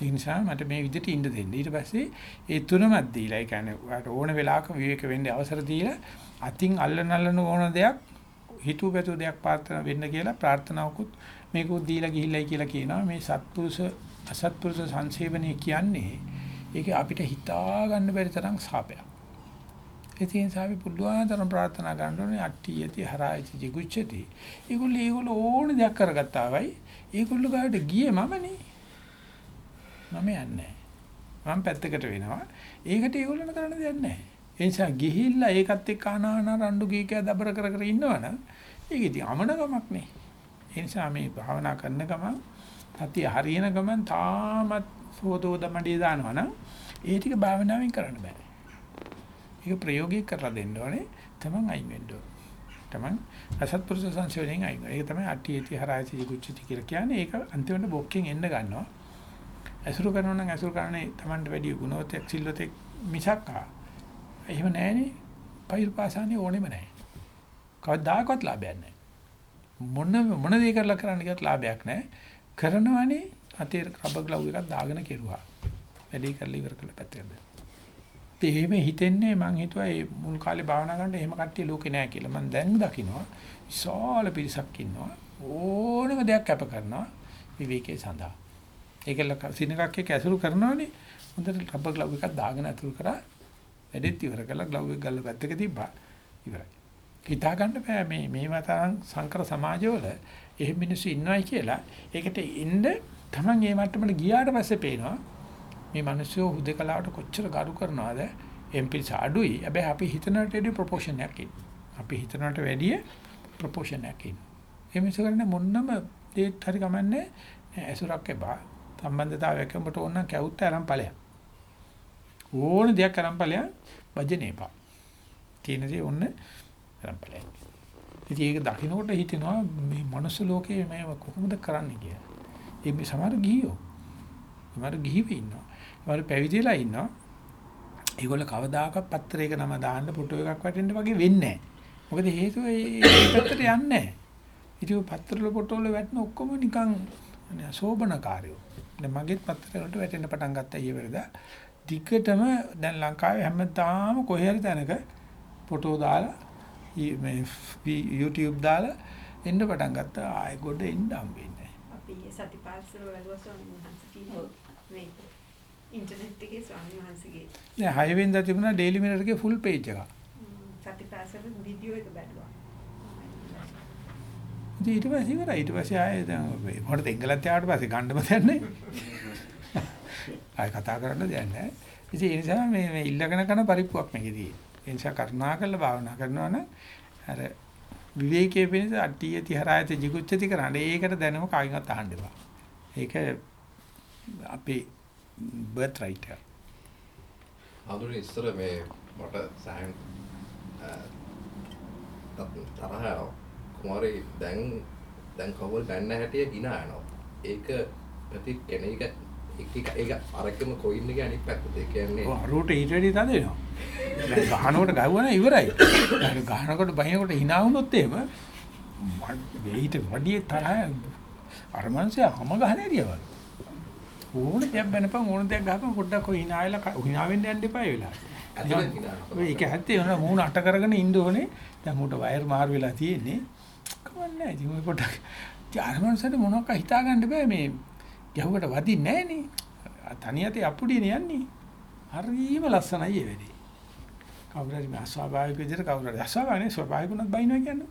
Speaker 1: ඒ නිසා මට මේ විදිහට ඉන්න දෙන්න. ඊට පස්සේ ඒ තුනමත් දීලා ඒ කියන්නේ ඔයාලට ඕන වෙලාවක විවේක වෙන්න අවසර දීලා අතින් අල්ලන අල්ලන ඕන දෙයක් හිතුව පැතුව දෙයක් ප්‍රාර්ථනා වෙන්න කියලා ප්‍රාර්ථනාවකුත් මේකත් දීලා ගිහිල්ලයි කියලා කියනවා. මේ සත්පුරුෂ අසත්පුරුෂ සංසේවණේ කියන්නේ ඒක අපිට හිතා ගන්න බැරි තරම් සාපයක්. ඒ නිසා අපි පුළුවන් තරම් ප්‍රාර්ථනා කරන්න ඕනේ අට්ටි යති හරායති jigucchati. ඒගොල්ලෝ ඒගොල්ලෝ ඕන දෙයක් කරගත්තා වයි. ඒගොල්ලෝ ගාවට ගියේ මමනේ. මම යන්නේ මම පැත්තකට වෙනවා. ඒකට ඒගොල්ලන් කරන්න දෙයක් නැහැ. ඒ නිසා ගිහිල්ලා ඒකත් එක්ක අනාන රණ්ඩු කීකයා දබර කර කර ඉන්නවනම් ඒක ඉතින් අමනකමක් නේ. ඒ නිසා මේ භාවනා කරන ගමන් සතිය හරියන ගමන් තාමත් සෝදෝදමඩිය දානවනම් ඒ ටික භාවනාවෙන් කරන්න බෑ. ඒක ප්‍රයෝගික කරලා දෙන්න ඕනේ. තමන් අයින් වෙන්න ඕනේ. තමන් අසත්පුරුෂ සංසෝධයෙන් අයින් වෙනවා. ඒක තමයි අට්ටියති හරායති කුච්චති කියලා කියන්නේ. ඒක අන්තිමට බොක්කෙන් එන්න ගන්නවා. ඇසුරු කරනවා නම් ඇසුරු කරන්නේ තමන්ට වැඩි ගුණවතෙක් සිල්වතෙක් මිසක් ආ. එහෙම නැහැනේ. පයිල් පාසානේ ඕනෙම නැහැ. කවදාකවත් ලාභයක් නැහැ. මොන මොන දේ කරලා කරන්න කියත් ලාභයක් නැහැ. කරනවනේ අතේ රබර් ග්ලව් එකක් දාගෙන කෙරුවා. වැඩේ කරලා ඉවර කළ පැත්තකට. ඒ එහෙම හිතෙන්නේ මං හිතුවා ඒ මුල් කාලේ භාවනා කරනකොට එහෙම කට්ටිය ලෝකේ නැහැ කියලා. මං දැන් දකින්නවා විශාල පිරිසක් ඉන්නවා. ඕනම දෙයක් කැප කරනවා විවේකයේ සඳහා. ඒකල සිනකක් එක්ක ඇසුරු කරනවනේ. හොඳට රබර් ග්ලව් එකක් දාගෙන ඇතුල් කරා වැඩෙත් ඉවර කළා ග්ලව් එක ගල්ල පැත්තක තිබ්බා. ඉවරයි. හිතා ගන්න බෑ මේ මේවා තරම් සංකර සමාජවල එහෙම මිනිස්සු ඉන්නවයි කියලා. ඒකට ඉන්න Taman ඒ මට්ටමට ගියාට පස්සේ පේනවා මේ මිනිස්සු හුදකලාවට කොච්චර ගරු කරනවද? එම්පිස් අඩුයි. හැබැයි අපි හිතනට වැඩි ප්‍රොපෝෂන් එකක් ඉන්න. අපි හිතනට වැඩි ප්‍රොපෝෂන් එකක් ඉන්න. ඒ මිනිස්සු කරන්නේ මොන්නම දෙයක් හරි කමන්නේ ඇසුරක් එපා. සම්බන්ධතාවයක් උඹට ඕන කැවුත් අරන් ඵලයක්. ඕන දෙයක් අරන් ඵලයක් වජනේ එපා තියෙන දේ ඕන අරන් ඵලයක්. ඉතින් ඒක දකින්නකොට හිතෙනවා මේ මනුස්ස ලෝකේ මේ කොහොමද කරන්නේ කියලා ඒ මේ සමහර ගිහියෝ සමහර ගිහිවෙ ඉන්නවා වල පැවිදිලා ඉන්නවා. ඒගොල්ල කවදාකවත් පත්‍රයක නම දාන්න ෆොටෝ එකක් වටින්න වගේ වෙන්නේ නැහැ. මොකද හේතුව ඒ පැත්තට යන්නේ නැහැ. ඉතින් පත්‍රවල ෆොටෝ වල වැටෙන ඔක්කොම නිකන් සෝබනකාරයෝ. දැන් මගේත් පත්‍ර වලට වැටෙන්න පටන් ගත්තා ඊවරදා. ටිකටම දැන් ලංකාවේ හැමදාම කොහේ හරි තැනක ෆොටෝ දාලා මේ YouTube දාලා එන්න පටන් ගත්තා. ආයෙ ගොඩ එන්න හම්බෙන්නේ.
Speaker 6: අපි සතිපාසල වල වසන් මේ ඉන්ටර්නෙට් එකේ ස්වාමීන් වහන්සේගේ
Speaker 1: නෑ 6 වෙනිදා තිබුණා ඩේලි මිරර් එකේ ෆුල් පේජ් එක.
Speaker 6: සතිපාසල වීඩියෝ එක බැලුවා.
Speaker 1: ඉතින් ඊට පස්සේ ඉවරයි. ඊට පස්සේ ආයේ දැන් මොකටද එංගලන්තයට ආවට පස්සේ ගන්නම දෙන්නේ. ආයේ කතා කරන්න දෙයක් නැහැ. ඉතින් ඒ නිසා මේ මේ ඉල්ලගෙන කරන පරිප්පුවක් මේකේදී. ඒ නිසා කරුණාකරලා භාවනා කරනවා නම් අර විවේකයේ පිණිස අට්ටිය තිහරායත jigucchati කරන්නේ. ඒකට දැනම කායින්වත් අහන්න එපා. ඒක අපේ බර්ත් රයිට් එක.
Speaker 4: හඳුනේ ඉස්සර මේ මට සෑහෙන තරහ යනවා. කුමාරි දැන් දැන් කවුරු ගන්න හැටිය hina යනවා. ඒක ප්‍රති කෙනෙක් එක එක අරකම කොයින් එකේ අනිත් පැත්තට ඒ කියන්නේ
Speaker 1: අරුවට ඊට වැඩි තද වෙනවා. දැන් ගහනකොට ගහුවන ඉවරයි. දැන් ගහනකොට බහිනකොට hina වුණොත් එහෙම වෙයිට වැඩි තරහ අර මනුස්සයා හැම ගහන ඇරියවල. ඕන දෙයක් බැනපන් ඕන දෙයක් ගහපන් පොඩ්ඩක් ඔය hina වෙලා hina වෙන්න යන්න එපා ඒ වෙලාවට. ඒක ඇත්තේ නෝ මූණ අට කරගෙන ඉන්න ඕනේ. දැන් මූට වයර් මාරු වෙලා තියෙන්නේ. කවන්නේ ඉතින් ඔය පොඩ්ඩක් ජාර්මන්සට මොනවක් හිතා ගන්න බෑ මේ ගැහුවට වදින්නේ නැහනේ. තනියතේ අපුඩියනේ යන්නේ. හරිම ලස්සනයි ඒ වැඩේ. කවුරු හරි මේ අස්වාභාවික විදිහට කවුරු හරි අස්වාභාවික ස්වභාවිකුණත් බයිනවා කියන්නේ.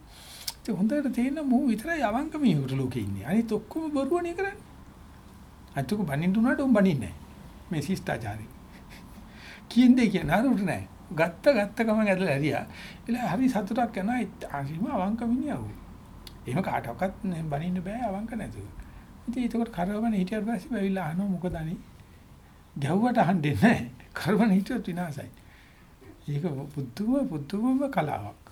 Speaker 1: ඉතින් හොඳට තේරෙන මූ විතරයි අවංක මිනිහට ලෝකේ ඉන්නේ. අනිත ඔක්කොම බොරුවනේ කරන්නේ. අතුක බනින්න උනාට උඹ බනින්නේ නැහැ. මේ ශිෂ්ටාචාරي. කියන්නේ කියන අරුට නැහැ. ගත්ත ගත්ත ගමන් ඇදලා ඇරියා. එලා හරි සතුටක් යනවා. අරිම අවංක මිනිහා වූ. එහෙම කාටවත් බනින්න බෑ අවංක නැතුව. ඉතින් ඒකට කරවගෙන හිටියට පස්සේ බැවිලා අහනවා මොකද අනේ? ගැව්වට අහන්නේ නැහැ. කරවන හිටියොත් විනාසයි. ඒක පුදුම පුදුමම කලාවක්.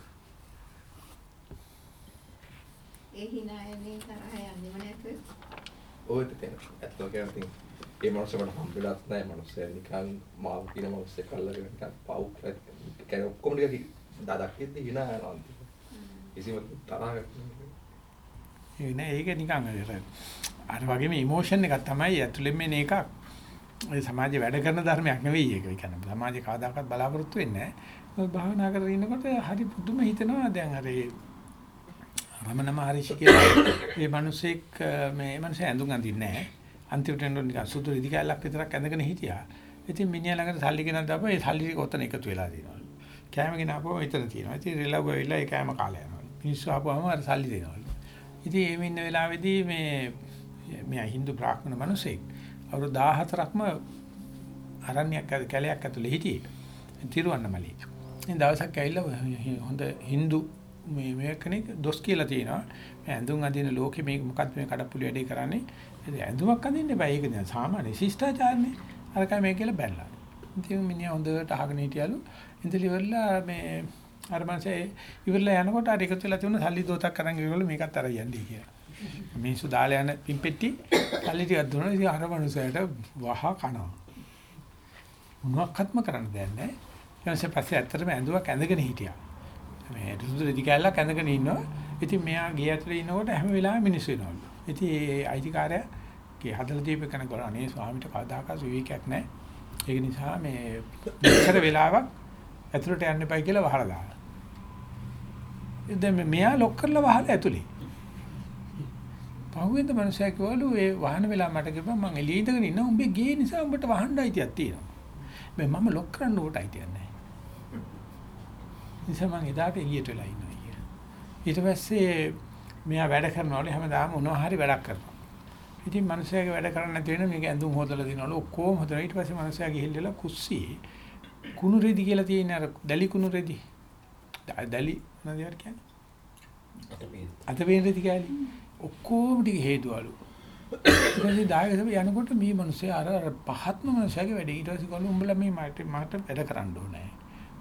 Speaker 3: ඒ hina යන්නේ තරහ යන්නේම නැතුව
Speaker 4: ඔය තේන ඇත්තම කියන ඉතින් ඒ මනුස්සයාට හම්බෙලත් නැහැ මනුස්සයා නිකන් මාව කියන මනුස්සයෙක් අල්ලගෙන නිකන් පව් කරලා ඔක්කොම ටික දාදක් ඉද්දි hina යනවා. කිසිම තරහක්
Speaker 1: ඒ නෑ ඒක නිකන් අර අර වගේම ඉමෝෂන් එකක් තමයි ඇතුළෙන් එන එකක්. ඒ සමාජයේ වැඩ කරන ධර්මයක් නෙවෙයි ඒක. ඒ කියන්නේ සමාජයේ කවදාකවත් බලාපොරොත්තු වෙන්නේ නෑ. ඔය භාවනා කරගෙන ඉන්නකොට හරි පුදුම හිතෙනවා දැන් අර ඒ රමණ මහරිෂි කියලා මේ මිනිසෙක් මේ මිනිස ඇඳුම් අඳින්නේ නැහැ. අන්තිමට එන්න නිකන් සුදු රිදි කැලක් විතරක් ඇඳගෙන හිටියා. ඉතින් මිනිහා ළඟට සල්ලි ගෙනත් දාපුවා ඒ සල්ලි ටික ඔතන එකතු වෙලා තියෙනවා. කෑම ගෙන ආපුවා මෙතන තියෙනවා. ඉතින් රිලව් ගිහලා ඒ කෑම කාලා යනවා. මිනිස්සු ආපුවාම අර සල්ලි දෙනවා. ඉතින් ඒ ඉන්න වෙලාවේදී මේ මෙයා Hindu බ්‍රාහ්මණ මිනිසෙක් අවුරුදු 14ක්ම අරණ්‍යයක් කැලයක් ඇතුලේ හිටියේ. තිරුවන්නමලී. ඉතින් දවසක් ඇවිල්ලා හොඳ Hindu මේ මේ කෙනෙක් දොස් කියලා තියෙනවා. මේ ඇඳුම් අඳින ලෝකෙ මේක මොකක්ද මේ කඩප්පුලි වැඩේ කරන්නේ? ඉතින් ඇඳුමක් අඳින්න බෑ. ඒක දැන් සාමාන්‍ය ශිෂ්ටාචාරනේ. අරකයි මේ කියලා බැලලා. ඉතින් මිනිහා හොඳට අහගෙන හිටියලු. ඉඳලි ඉවරලා මේ අර මංසේ ඉවරලා යනකොට අර එකතු වෙලා තිබුණ සල්ලි දෝතක් අරන් ඉවරලා මේකත් අරන් යන්නේ කියලා. මිනිස්සු දාලා යන පිම්පෙට්ටි සල්ලි ටිකක් දුන්නා. ඉතින් අර මනුස්සයාට වහ කනවා. මොනවත්ක්ම කරන්න දෙයක් නැහැ. ඊට පස්සේ ඇත්තටම ඇඳුමක් ඇඳගෙන හිටියා. මේ රුදුර රෙදි කැල්ලක් ඇඳගෙන ඉන්නවා. ඉතින් මෙයා ගේ ඇතුලේ ඉන්නකොට හැම වෙලාවෙම මිනිස්සු එනවලු. ඉතින් ඒ අයිතිකාරයා ගේ හදලා දීපේ කෙනෙක් ගොඩ අනේ ස්වාමීට කවදාකවත් විවේකයක් නැහැ. ඒක නිසා මේ මෙච්චර වෙලාවක් ඇතුලට යන්න එපයි කියලා වහලා දානවා. දැන් මෙයා ලොක් කරලා වහලා ඇතුලේ. පහුවෙන්ද මනුස්සයා කිව්වලු ඒ වහන වෙලාව මට කිව්වා මං එළියේ ඉඳගෙන ඉන්න උඹේ ගේ නිසා උඹට වහන්න අයිතියක් තියෙනවා. මේ මම ලොක් කරන්න උට අයිතියක් නැහැ. නිසා මං එදාට එළියට වෙලා ඉන්නවා කියලා. ඊට පස්සේ මෙයා වැඩ කරනවලු හැමදාම මොනවා හරි වැඩක් කරනවා. ඉතින් මනුස්සයාගේ වැඩ කරන්න නැති වෙන මේක ඇඳුම් හොදලා දිනවලු ඔක්කොම හොදලා ඊට පස්සේ මනුස්සයා ගිහිල්ලා කුස්සියේ කුණු රෙදි කියලා තියෙන අර දැලි කුණු රෙදි. දැලි මොනවද කියන්නේ? අතපේන රෙදි කෑලි. ඔක්කොම ටික හේතුවලු. ඊට පස්සේ දායක තමයි යනකොට මේ මිනිස්සයා අර අර පහත්ම මිනිස්සයාගේ වැඩ ඊට පස්සේ ගලු උඹලා මේ මට මට වැඩ කරන්න ඕනේ.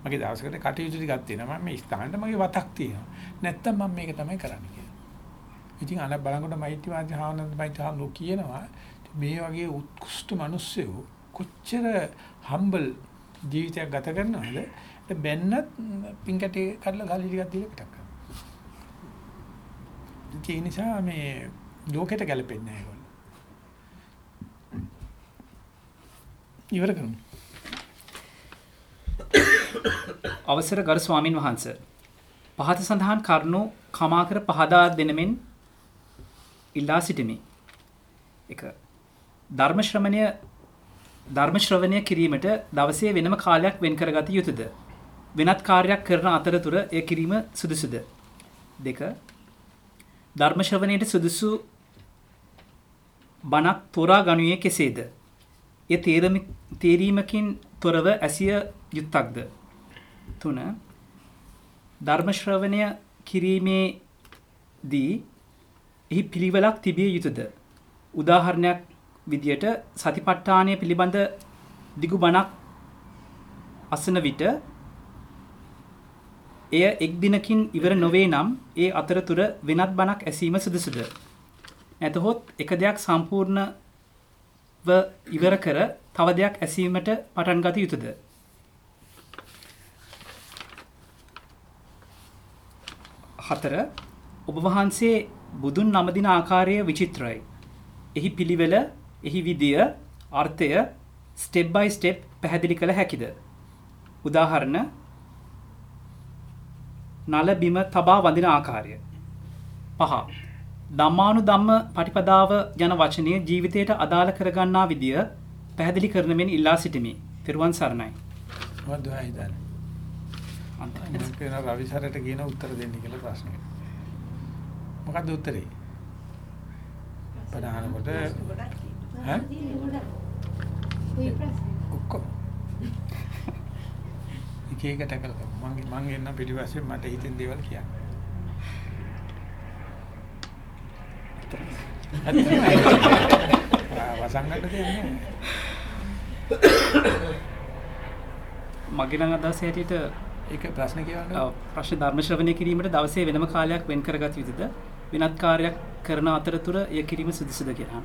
Speaker 1: මගේ දවසකට කටයුතු ටිකක් තියෙනවා. මම මේ ස්ථානෙට මගේ වතක් තියෙනවා. නැත්තම් මම මේක තමයි කරන්න කියලා. ඉතින් අන බලනකොට මෛත්‍රී වාදී හාවනන්ද මෛත්‍රී හාමුදුරුවෝ කියනවා මේ වගේ උත්කෘෂ්ඨ මිනිස්සු කොච්චර හම්බල් ජීවිතයක් ගත කරනවද? බැන්නත් පින්කටේ කඩලා ගාලි ටිකක් දීලා පිටක් කරනවා. ඒ නිසා මේ ලෝකෙට ගැලපෙන්නේ නැහැ ඒගොල්ලෝ. ඉවර කරමු.
Speaker 2: අවසර ගරු ස්වාමින් වහන්ස පහත සඳහන් කරුණු කමාකර පහදා දෙනමෙන් ඉල්ලා සිටිමි. එක ධර්ම ශ්‍රමණය ධර්ම ශ්‍රවණය කිරීමට දවසේ වෙනම කාලයක් වෙන් කරගත යුතුද? වෙනත් කාර්යයක් කරන අතරතුර එය කිරීම සුදුසුද? දෙක ධර්ම ශ්‍රවණයට සුදුසු බණක් තෝරා ගනුයේ කෙසේද? එය තේරීමකින් තොරව ඇසිය යුත්තක්ද? 3 ධර්ම ශ්‍රවණය කිරීමේදී එහි පිළිවෙලක් තිබිය යුතුද? උදාහරණයක් විදියට සතිපට්ඨානය පිළිබඳ දිගු බණක් අසන විට එය එක් දිනකින් ඉවර නොවේ නම් ඒ අතරතුර වෙනත් බණක් ඇසීම සුදුසුද? නැතහොත් එක දෙයක් සම්පූර්ණව ඉවර කර තව දෙයක් ඇසීමට පටන් ගත යුතුද? හතර ඔබ වහන්සේ බුදුන් නමදින ආකාරය විචිත්‍රයි. එහි පිළිවෙල, එහි විදිය, අර්ථය ස්ටෙප් බයි ස්ටෙප් පැහැදිලි කළ හැකිද? උදාහරණ නල බිම තබා වඳින ආකාරය. පහ. ධම්මානු ධම්ම පටිපදාව යන වචනය ජීවිතයට අදාළ කරගන්නා විදිය පැහැදිලි කරන මෙන් ඉල්ලා සිටිමි. තෙරුවන් සරණයි.
Speaker 1: රවිසරට කියන උත්තර දෙන්න කියලා ප්‍රශ්නෙට. මොකද්ද උත්තරේ? ප්‍රධානකොට ඈ
Speaker 3: කොයි ප්‍රශ්නේ?
Speaker 1: ඔක්කොම එක එක ටැකල් කරමු. මම මම එන්න පිළිවෙස්සේ මට හිතෙන දේවල් කියන්න. වසංගත දෙන්නේ.
Speaker 2: මගේ නම් අදහස හැටියට
Speaker 1: ඒක ප්‍රශ්න කියවන්න.
Speaker 2: ඔව්, ප්‍රශ්න ධර්ම ශ්‍රවණය කිරීමට දවසේ වෙනම කාලයක් වෙන් කරගත යුතුද? වෙනත් කාර්යයක් කරන අතරතුර එය කිරීම සුදුසුද කියලා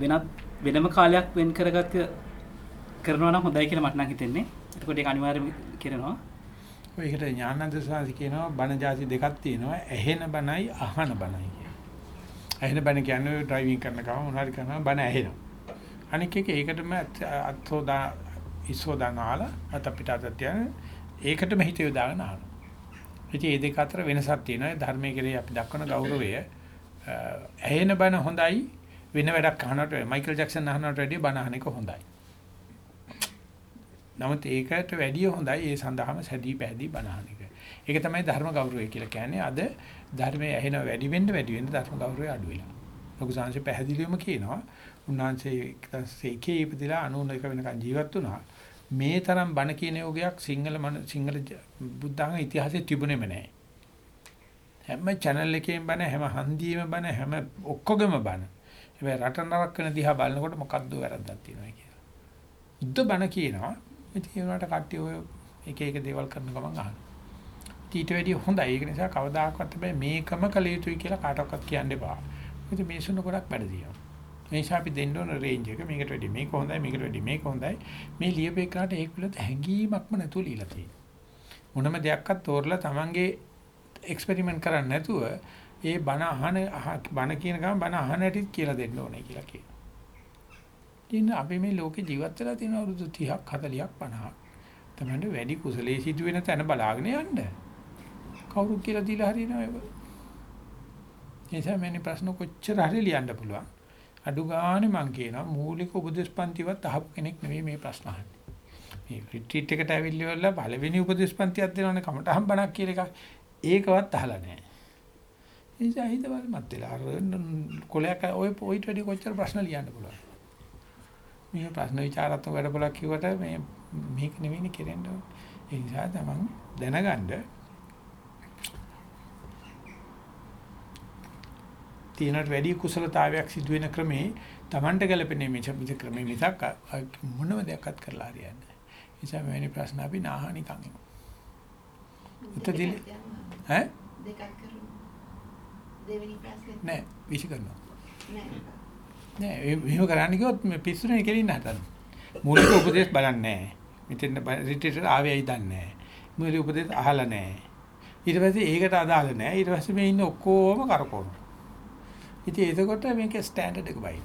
Speaker 2: වෙනත් වෙනම කාලයක් වෙන් කරගත කරනවා නම් හොඳයි කියලා මට නම් හිතෙන්නේ. එතකොට ඒක අනිවාර්යයෙන්ම කරනවා.
Speaker 1: ඔයකට ඥානන්ද සාසි කියනවා බණ જાති දෙකක් තියෙනවා. ඇහෙන බණයි අහන බණයි කියන. ඇහෙන බණ කියන්නේ ඩ්‍රයිවිං කරන ගමන් මොනවාරි කරනවා බණ ඇහෙනවා. අනික එක ඒකටම අත්ෝදා ඉසෝදානාල අත පිට අත තියන ඒකටම හිත යොදාගෙන අහනවා. ඉතින් මේ දෙක අතර වෙනසක් තියෙනවා. ධර්මයේ කෙරෙහි අපි දක්වන ගෞරවය ඇහෙන බණ හොඳයි වෙන වැඩක් අහනට මයිකල් ජැක්සන් අහනට වැඩිය බණ අහන එක හොඳයි. නමුත් ඒකට වැඩිය හොඳයි ඒ සඳහාම සැදී පැහැදී බණහන එක. ඒක තමයි ධර්ම ගෞරවය කියලා කියන්නේ. අද ධර්මයේ ඇහෙන වැඩි වෙන්න වැඩි වෙන්න ධර්ම ගෞරවය අඩු වෙලා. ලොකු සංහසේ පැහැදිලිවම කියනවා. උන්වහන්සේ 1901 ඉපදිලා 91 වෙනකන් ජීවත් වුණා. මේ තරම් බණ කියන යෝගයක් සිංහල මන සිංහල බුද්ධාගම ඉතිහාසයේ තිබුණෙම නැහැ. හැම channel එකේම බණ හැම හන්දියේම බණ හැම ඔක්කොගෙම බණ. හැබැයි රට නරක වෙන දිහා බලනකොට මොකද්ද වැරද්දක් තියෙනවා කියලා. බුද්ධ බණ කියනවා ඉතින් ඒ වුණාට කට්ටිය ඔය එක එක දේවල් කරන ගමන් අහනවා. ඊට වැඩිය හොඳයි. ඒක නිසා කවදාකවත් හැබැයි මේකම කළ යුතුයි කියලා කාටවත් කියන්න එපා. ඉතින් මේසුන ගොඩක් වැඩ දිනවා. ඒ නිසා අපි දෙන්න ඕන රේන්ජ් එක මේකට වැඩි මේක හොඳයි මේකට වැඩි මේක හොඳයි. මේ ලියපේකකට ඒක පිළිබඳ හැඟීමක්ම නැතුව ලියලා තියෙනවා. මොනම දෙයක්වත් තෝරලා Tamange එක්ස්පෙරිමන්ට් කරන්නේ නැතුව ඒ බණ අහන බණ කියන ගමන් බණ අහන හැටිත් කියලා දෙන්න ඕනේ කියලා කියනවා. ඉතින් අපි මේ ලෝකේ ජීවත් වෙලා තියෙන අවුරුදු 30ක් 40ක් 50ක් තමයි වැඩි කුසලයේ සිදුවෙන තැන බලාගෙන යන්න. කවුරු කියලා දීලා හරියනවා ඒක. එනිසා මම ප්‍රශ්න කොච්චර හරි ලියන්න පුළුවන්. අඩු ගානේ මම කියනවා මූලික උපදේශ පන්තිවත් අහපු කෙනෙක් නෙවෙයි මේ ප්‍රශ්න අහන්නේ. මේ රිට්‍රීට් එකට ඇවිල්ලා පළවෙනි උපදේශ පන්තියක් දෙනවනේ කමටහම් බණක් කියලා එකක්. ඒකවත් අහලා නැහැ. එනිසා හිතවල මත් වෙලා අර කොලයක් ඔය ඔයිට වැඩි කොච්චර ප්‍රශ්න ලියන්න පුළුවන්. මේ ප්‍රශ්න විචාරාත්මක වැඩපොලක් කිව්වට මේ මේක නෙවෙයිනේ කෙරෙන්න ඕනේ. ඒ නිසා තමන් දැනගන්න තියෙනට වැඩි කුසලතාවයක් සිදු වෙන ක්‍රමේ තමන්ට ගැලපෙන මේ ක්‍රමේ මිසක් මොනම දෙයක්වත් කරලා හරියන්නේ නැහැ. ඒ නිසා මෙවැනි ප්‍රශ්න අපි නාහනිකන් එමු. උත්තර ඈ
Speaker 3: දෙකක් කරමු. දෙවෙනි ප්‍රශ්නේ
Speaker 1: නෑ විශ් කරනවා.
Speaker 3: නෑ.
Speaker 1: නෑ එහෙම කරන්න කිව්වොත් මේ පිස්සුනේ කෙලින්න හදන. මූලික උපදේශ බලන්නේ නෑ. මෙතෙන් රිට්‍රීට් ආවෙයි දන්නේ නෑ. මූලික උපදේශ අහලා නෑ. ඊට පස්සේ ඒකට අදාළ නෑ. ඊට පස්සේ මේ ඉන්න ඔක්කොම කරකවනවා. ඉතින් එතකොට මේකේ ස්ටෑන්ඩඩ් එක බයි.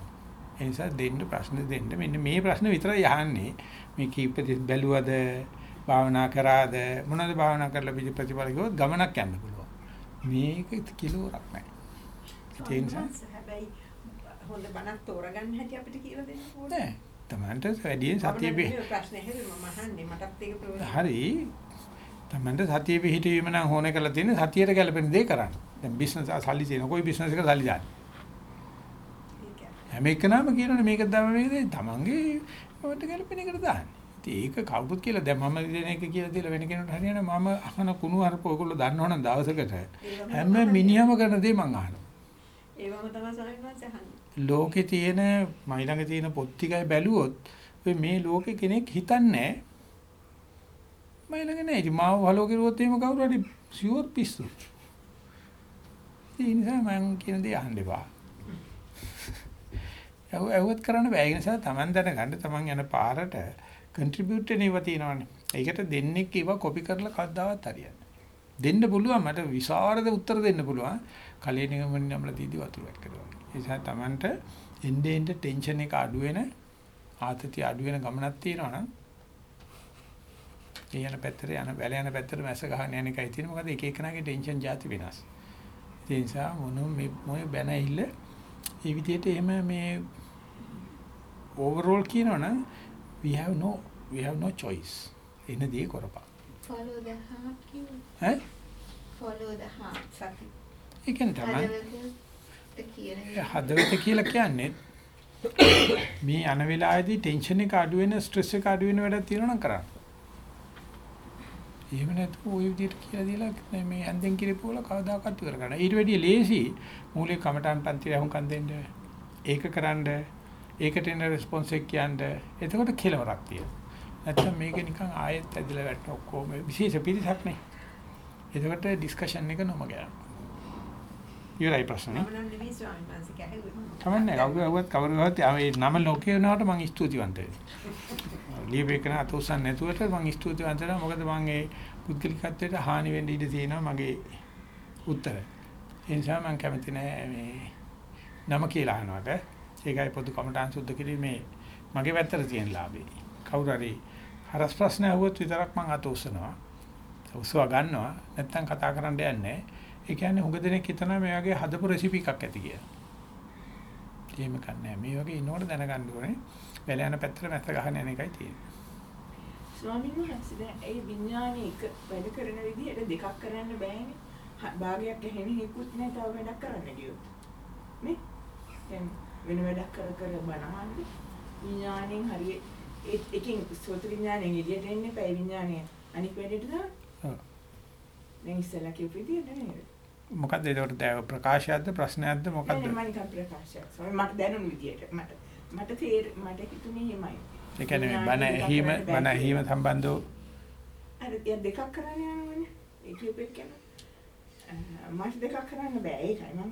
Speaker 1: ඒ නිසා දෙන්න ප්‍රශ්න දෙන්න මෙන්න මේ ප්‍රශ්න විතරයි අහන්නේ. මේ කීප බැලුවද භාවනා කරාද මොනවද භාවනා කරලා පිළි ප්‍රතිඵල කිව්වොත් ගමනක් යන්න පුළුවන්. මේක කිලෝරක් නෑ. ඒ නිසා
Speaker 6: හැබැයි හොඳ බණක් තෝරගන්න හැටි අපිට කියලා දෙන්න ඕනේ.
Speaker 1: නෑ. Tamanට වැඩි සතිය බෙ
Speaker 6: ප්‍රශ්නේ හැදුවේ මම අහන්නේ මටත් ඒක ප්‍රයෝජන.
Speaker 1: හරි. Tamanට සතිය පිහිටීම නම් ඕනේ කරලා තියෙන සතියට ගැලපෙන දේ කරන්න. දැන් බිස්නස් සල්ලි තියෙන કોઈ බිස්නස් එක සල්ලි දාන්න. හැම එකනම කියනවනේ මේක තමයි මේක. Tamanගේ මට ගැලපෙන එකට දාන්න. ඒක කවුරුත් කියලා දැන් මම දෙන එක කියලා තියලා වෙන කෙනෙකුට හරියන්නේ මම අහන කුණු හරප ඔයගොල්ලෝ දන්නවනම් දවසකට හැම මිනිහම කරන දේ මම අහනවා.
Speaker 6: ඒවම තමයි වහන්සේ අහන්නේ.
Speaker 1: ලෝකේ තියෙන මයි ළඟ තියෙන පොත් ටිකයි බැලුවොත් ඔය මේ ලෝකේ කෙනෙක් හිතන්නේ මම ළඟ නෑ. ඉතින් මාව හලෝ කරුවොත් එහෙම කවුරු හරි ෂුවර් පිස්සු. ඒ නිසා මම කියන දේ අහන්න එපා. ඇහුව ඇහුවත් කරන්න බෑ. ඒ නිසා Taman දැනගන්න Taman යන පාරට contribute වෙනව තියෙනවනේ. ඒකට දෙන්නෙක් ඒවා කොපි කරලා කද්දාවත් හරියන්නේ. දෙන්න පුළුවන් මට විසරද උත්තර දෙන්න පුළුවන්. කලේ නිගමන නම්ල දීදි වතුරක් කරනවා. නිසා Tamanට එnde end ටෙන්ෂන් එක අඩු වෙන ආතතිය අඩු වෙන ගමනක් තියෙනවා නම් යන පැත්තට යන වැල යන පැත්තට මැස ගහන යන එකයි තියෙන්නේ. මොකද එක එකනාගේ ටෙන්ෂන් જાති වෙනස්. ඒ නිසා මොන මේ මොය බැනහිල්ල ඒ විදිහට එහෙම මේ overall කියනවනම් we have no we have no choice. එන දේ කරපන්.
Speaker 3: follow the heart කිව්වේ.
Speaker 1: ඈ?
Speaker 3: follow the heart සති.
Speaker 1: ඒ කියන්නේ තමයි
Speaker 3: හදවත කියන
Speaker 1: ඒ හදවත කියලා කියන්නේ මේ යන වෙලාවේදී ටෙන්ෂන් එක අඩු වෙන ස්ට්‍රෙස් එක අඩු වෙන වැඩක් තියෙනවා නම් කරන්න. එහෙම නැත්නම් ওই විදිහට කියලා දීලා මේ ඇඳෙන් කිරිපුවල කවදාකවත් ඉවර කරන්න. ඊට වැඩිය ලේසි මූලික කමටන් පන්ති රහුම්කම් දෙන්න. ඒක කරන්න. ඒකට එන රෙස්පොන්ස් එක කියන්න. එතකොට කෙලවරක් තියෙනවා. නැත්නම් මේක නිකන් ආයෙත් ඇදලා වැටෙන ඔක්කොම විශේෂ පිළිසක් නේ. එතකොට ඩිස්කෂන් එක නොම ගියා. ඉවරයි ප්‍රශ්නේ.
Speaker 6: මම නම් නෙමෙයි ස්වාමීන් වහන්සේ කැහුවේ.
Speaker 1: කමන්නේ කවුරුවත් කවුරුවත් මේ නම ලෝකේ වෙනවට මම ස්තුතිවන්ත වෙනවා. ලියපෙකන අතෝසන් නැතුවට මම ස්තුතිවන්ත වෙනවා මොකද මම ඒ පුද්ගලිකත්වයට හානි වෙන්න ඉඩ තියෙනවා මගේ උත්තරය. ඒ නිසා මම කැමති නෑ මේ නම කියලා අහනවට. ඒකයි පොදු කමටහන් සුද්ධ කිරීමේ මගේ පැත්තට තියෙන ලාභේ. කවුරු හරි හරස් ප්‍රශ්න අහුවොත් විතරක් මම අත උස්සනවා. උස්සවා ගන්නවා. නැත්තම් කතා කරන්න යන්නේ නෑ. ඒ කියන්නේ හුඟ දෙනෙක් හිතනවා මේ වගේ හදපු රෙසිපි එකක් ඇති කියලා. එහෙම කන්නේ මේ වගේ ඉන්නකොට දැනගන්න ඕනේ. වැල යන පැත්තට මැස්ස ගහන යන එකයි තියෙන්නේ.
Speaker 5: ස්වාමීන් වහන්සේ දැන් ඒ විඥානේ එක වැඩ කරන විදිහට දෙකක් කරන්න බෑනේ. භාගයක් ඇහෙන හේකුත් නැහැ තව වැඩක් කරන්න ගියොත්. නේ? දැන් වෙන වැඩක් කර කර බලහන්නේ විඥාණයෙන් හරිය ඒ එකකින් සෝත විඥාණයෙන් එළියට එන්නේ පැය විඥාණය අනික් වැඩේට දාන්න.
Speaker 1: ඔව්.
Speaker 5: දැන් ඉස්සලා කියපු විදිහට නේද?
Speaker 1: මොකද්ද ඒකට ප්‍රකාශයක්ද ප්‍රශ්නයක්ද මොකද්ද?
Speaker 5: මම නිකන් ප්‍රකාශයක්. ස්වාමීන් මට දැනුණු විදිහට මට මට තේර මට හිතුනේ එහෙමයි.
Speaker 1: ඒ කියන්නේ බණ ඇහිම බණ ඇහිම සම්බන්ධව
Speaker 5: අර දෙකක් කරන්න යනවනේ. ඒ කියපෙත් කියන. මට දෙකක් කරන්න බෑ ඒකයි මම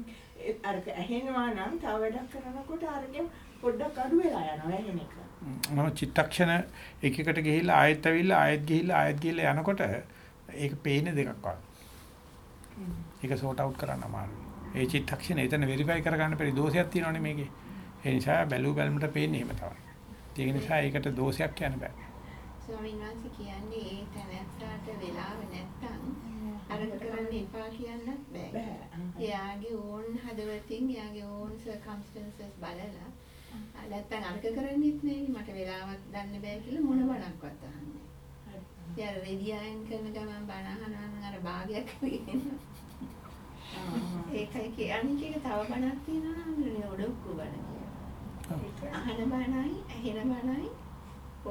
Speaker 5: අරක ඇහෙනවා නම් තව වැඩක් කරනකොට අරගෙන් පොඩ්ඩක් අඩු වෙලා යනවා ඇහෙන එක.
Speaker 1: මම චිත්තක්ෂණ එකකට ගිහිල්ලා ආයෙත් ඇවිල්ලා ආයෙත් ගිහිල්ලා ආයෙත් ගිහිල්ලා යනකොට ඒක පේන්නේ දෙකක් වගේ. ඒක සෝට් අවුට් කරන්න අමාරුයි. ඒ චිත්තක්ෂණ එතන වෙරිෆයි කරගන්න බැරි දෝෂයක් තියෙනවනේ මේකේ. ඒ නිසා බැලු බැලමට පේන්නේ එහෙම තමයි. ඒක නිසා ඒකට දෝෂයක් කියන්න බෑ.
Speaker 3: ස්වාමීන් වහන්සේ කියන්නේ ඒ තැනැත්තාට වෙලාව නැත්තම් අර කරන්න එපා කියන්නත් බෑ. එයාගේ ඕන් හදවතින් එයාගේ ඕන් සර්කම්ස්ටැන්සස් බලලා නැත්තම් අර්ග කරන්නෙත් නෑනේ මට වෙලාවක් දන්න බෑ කියලා මොන බණක්වත් අහන්නේ. ඒ අර රෙඩියයන් කරන ගමන් බණ අහනවා නම් අර භාගයක් වෙනවා. ඒකයි කියන්නේ ඒක තව බණක් තියෙනවා නම් ඔඩොක්කු බණ කියලා. අහන බණයි, ඇහෙන බණයි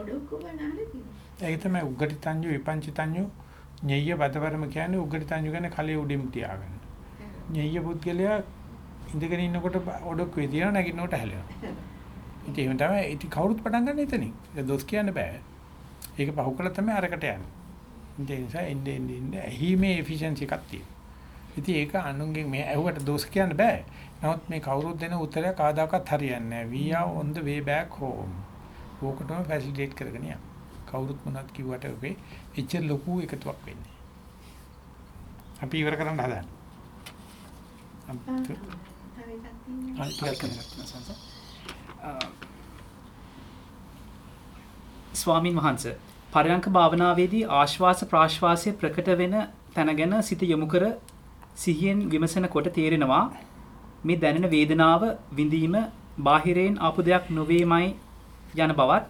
Speaker 3: ඔඩොක්කු බණ අහලා තියෙනවා.
Speaker 1: ඒක තමයි උග්ගටිතඤ්ඤු විපංචිතඤ්ඤු ඤෙය්‍ය බදවරම කියන්නේ උග්ගටිතඤ්ඤු කියන්නේ කලයේ උඩින් තියාගන්න. ඤෙය්‍ය පුද්ගලයා ඉඳගෙන ඉන්නකොට ඔඩොක්කුවේ තියන නැගිටිනකොට හැලෙනවා. ඉතින් එහෙම තමයි ඉතින් කවුරුත් පටන් ගන්න එතනින්. ඒක දොස් කියන්න බෑ. ඒක පහු කළා තමයි අරකට යන්නේ. ඒ නිසා එන්නේ එන්නේ එන්නේ ඇහිමේ efficiency එකක් තියෙනවා. ඉතින් ඒක අනුන්ගෙන් මේ ඇහුවට දොස් කියන්න බෑ. නමුත් මේ කවුරුත් දෙන උත්තරය කවදාකවත් හරියන්නේ නැහැ. we are on the way back home. ඕකටම ෆැසිලිටේට් කරගෙන යන්න. කවුරුත් මොනවද කිව්වට ඔබේ එච්චර ලොකු එකතුවක් වෙන්නේ. අපි ඉවර කරන්න හදන්නේ.
Speaker 2: ස්වාමින් වහන්ස පරයන්ක භාවනාවේදී ආශ්වාස ප්‍රාශ්වාසය ප්‍රකට වෙන තැන ගැන සිත යොමු කර සිහියෙන් විමසන කොට තේරෙනවා මේ දැනෙන වේදනාව විඳීම බාහිරයෙන් ආපු දෙයක් නොවේමයි යන බවත්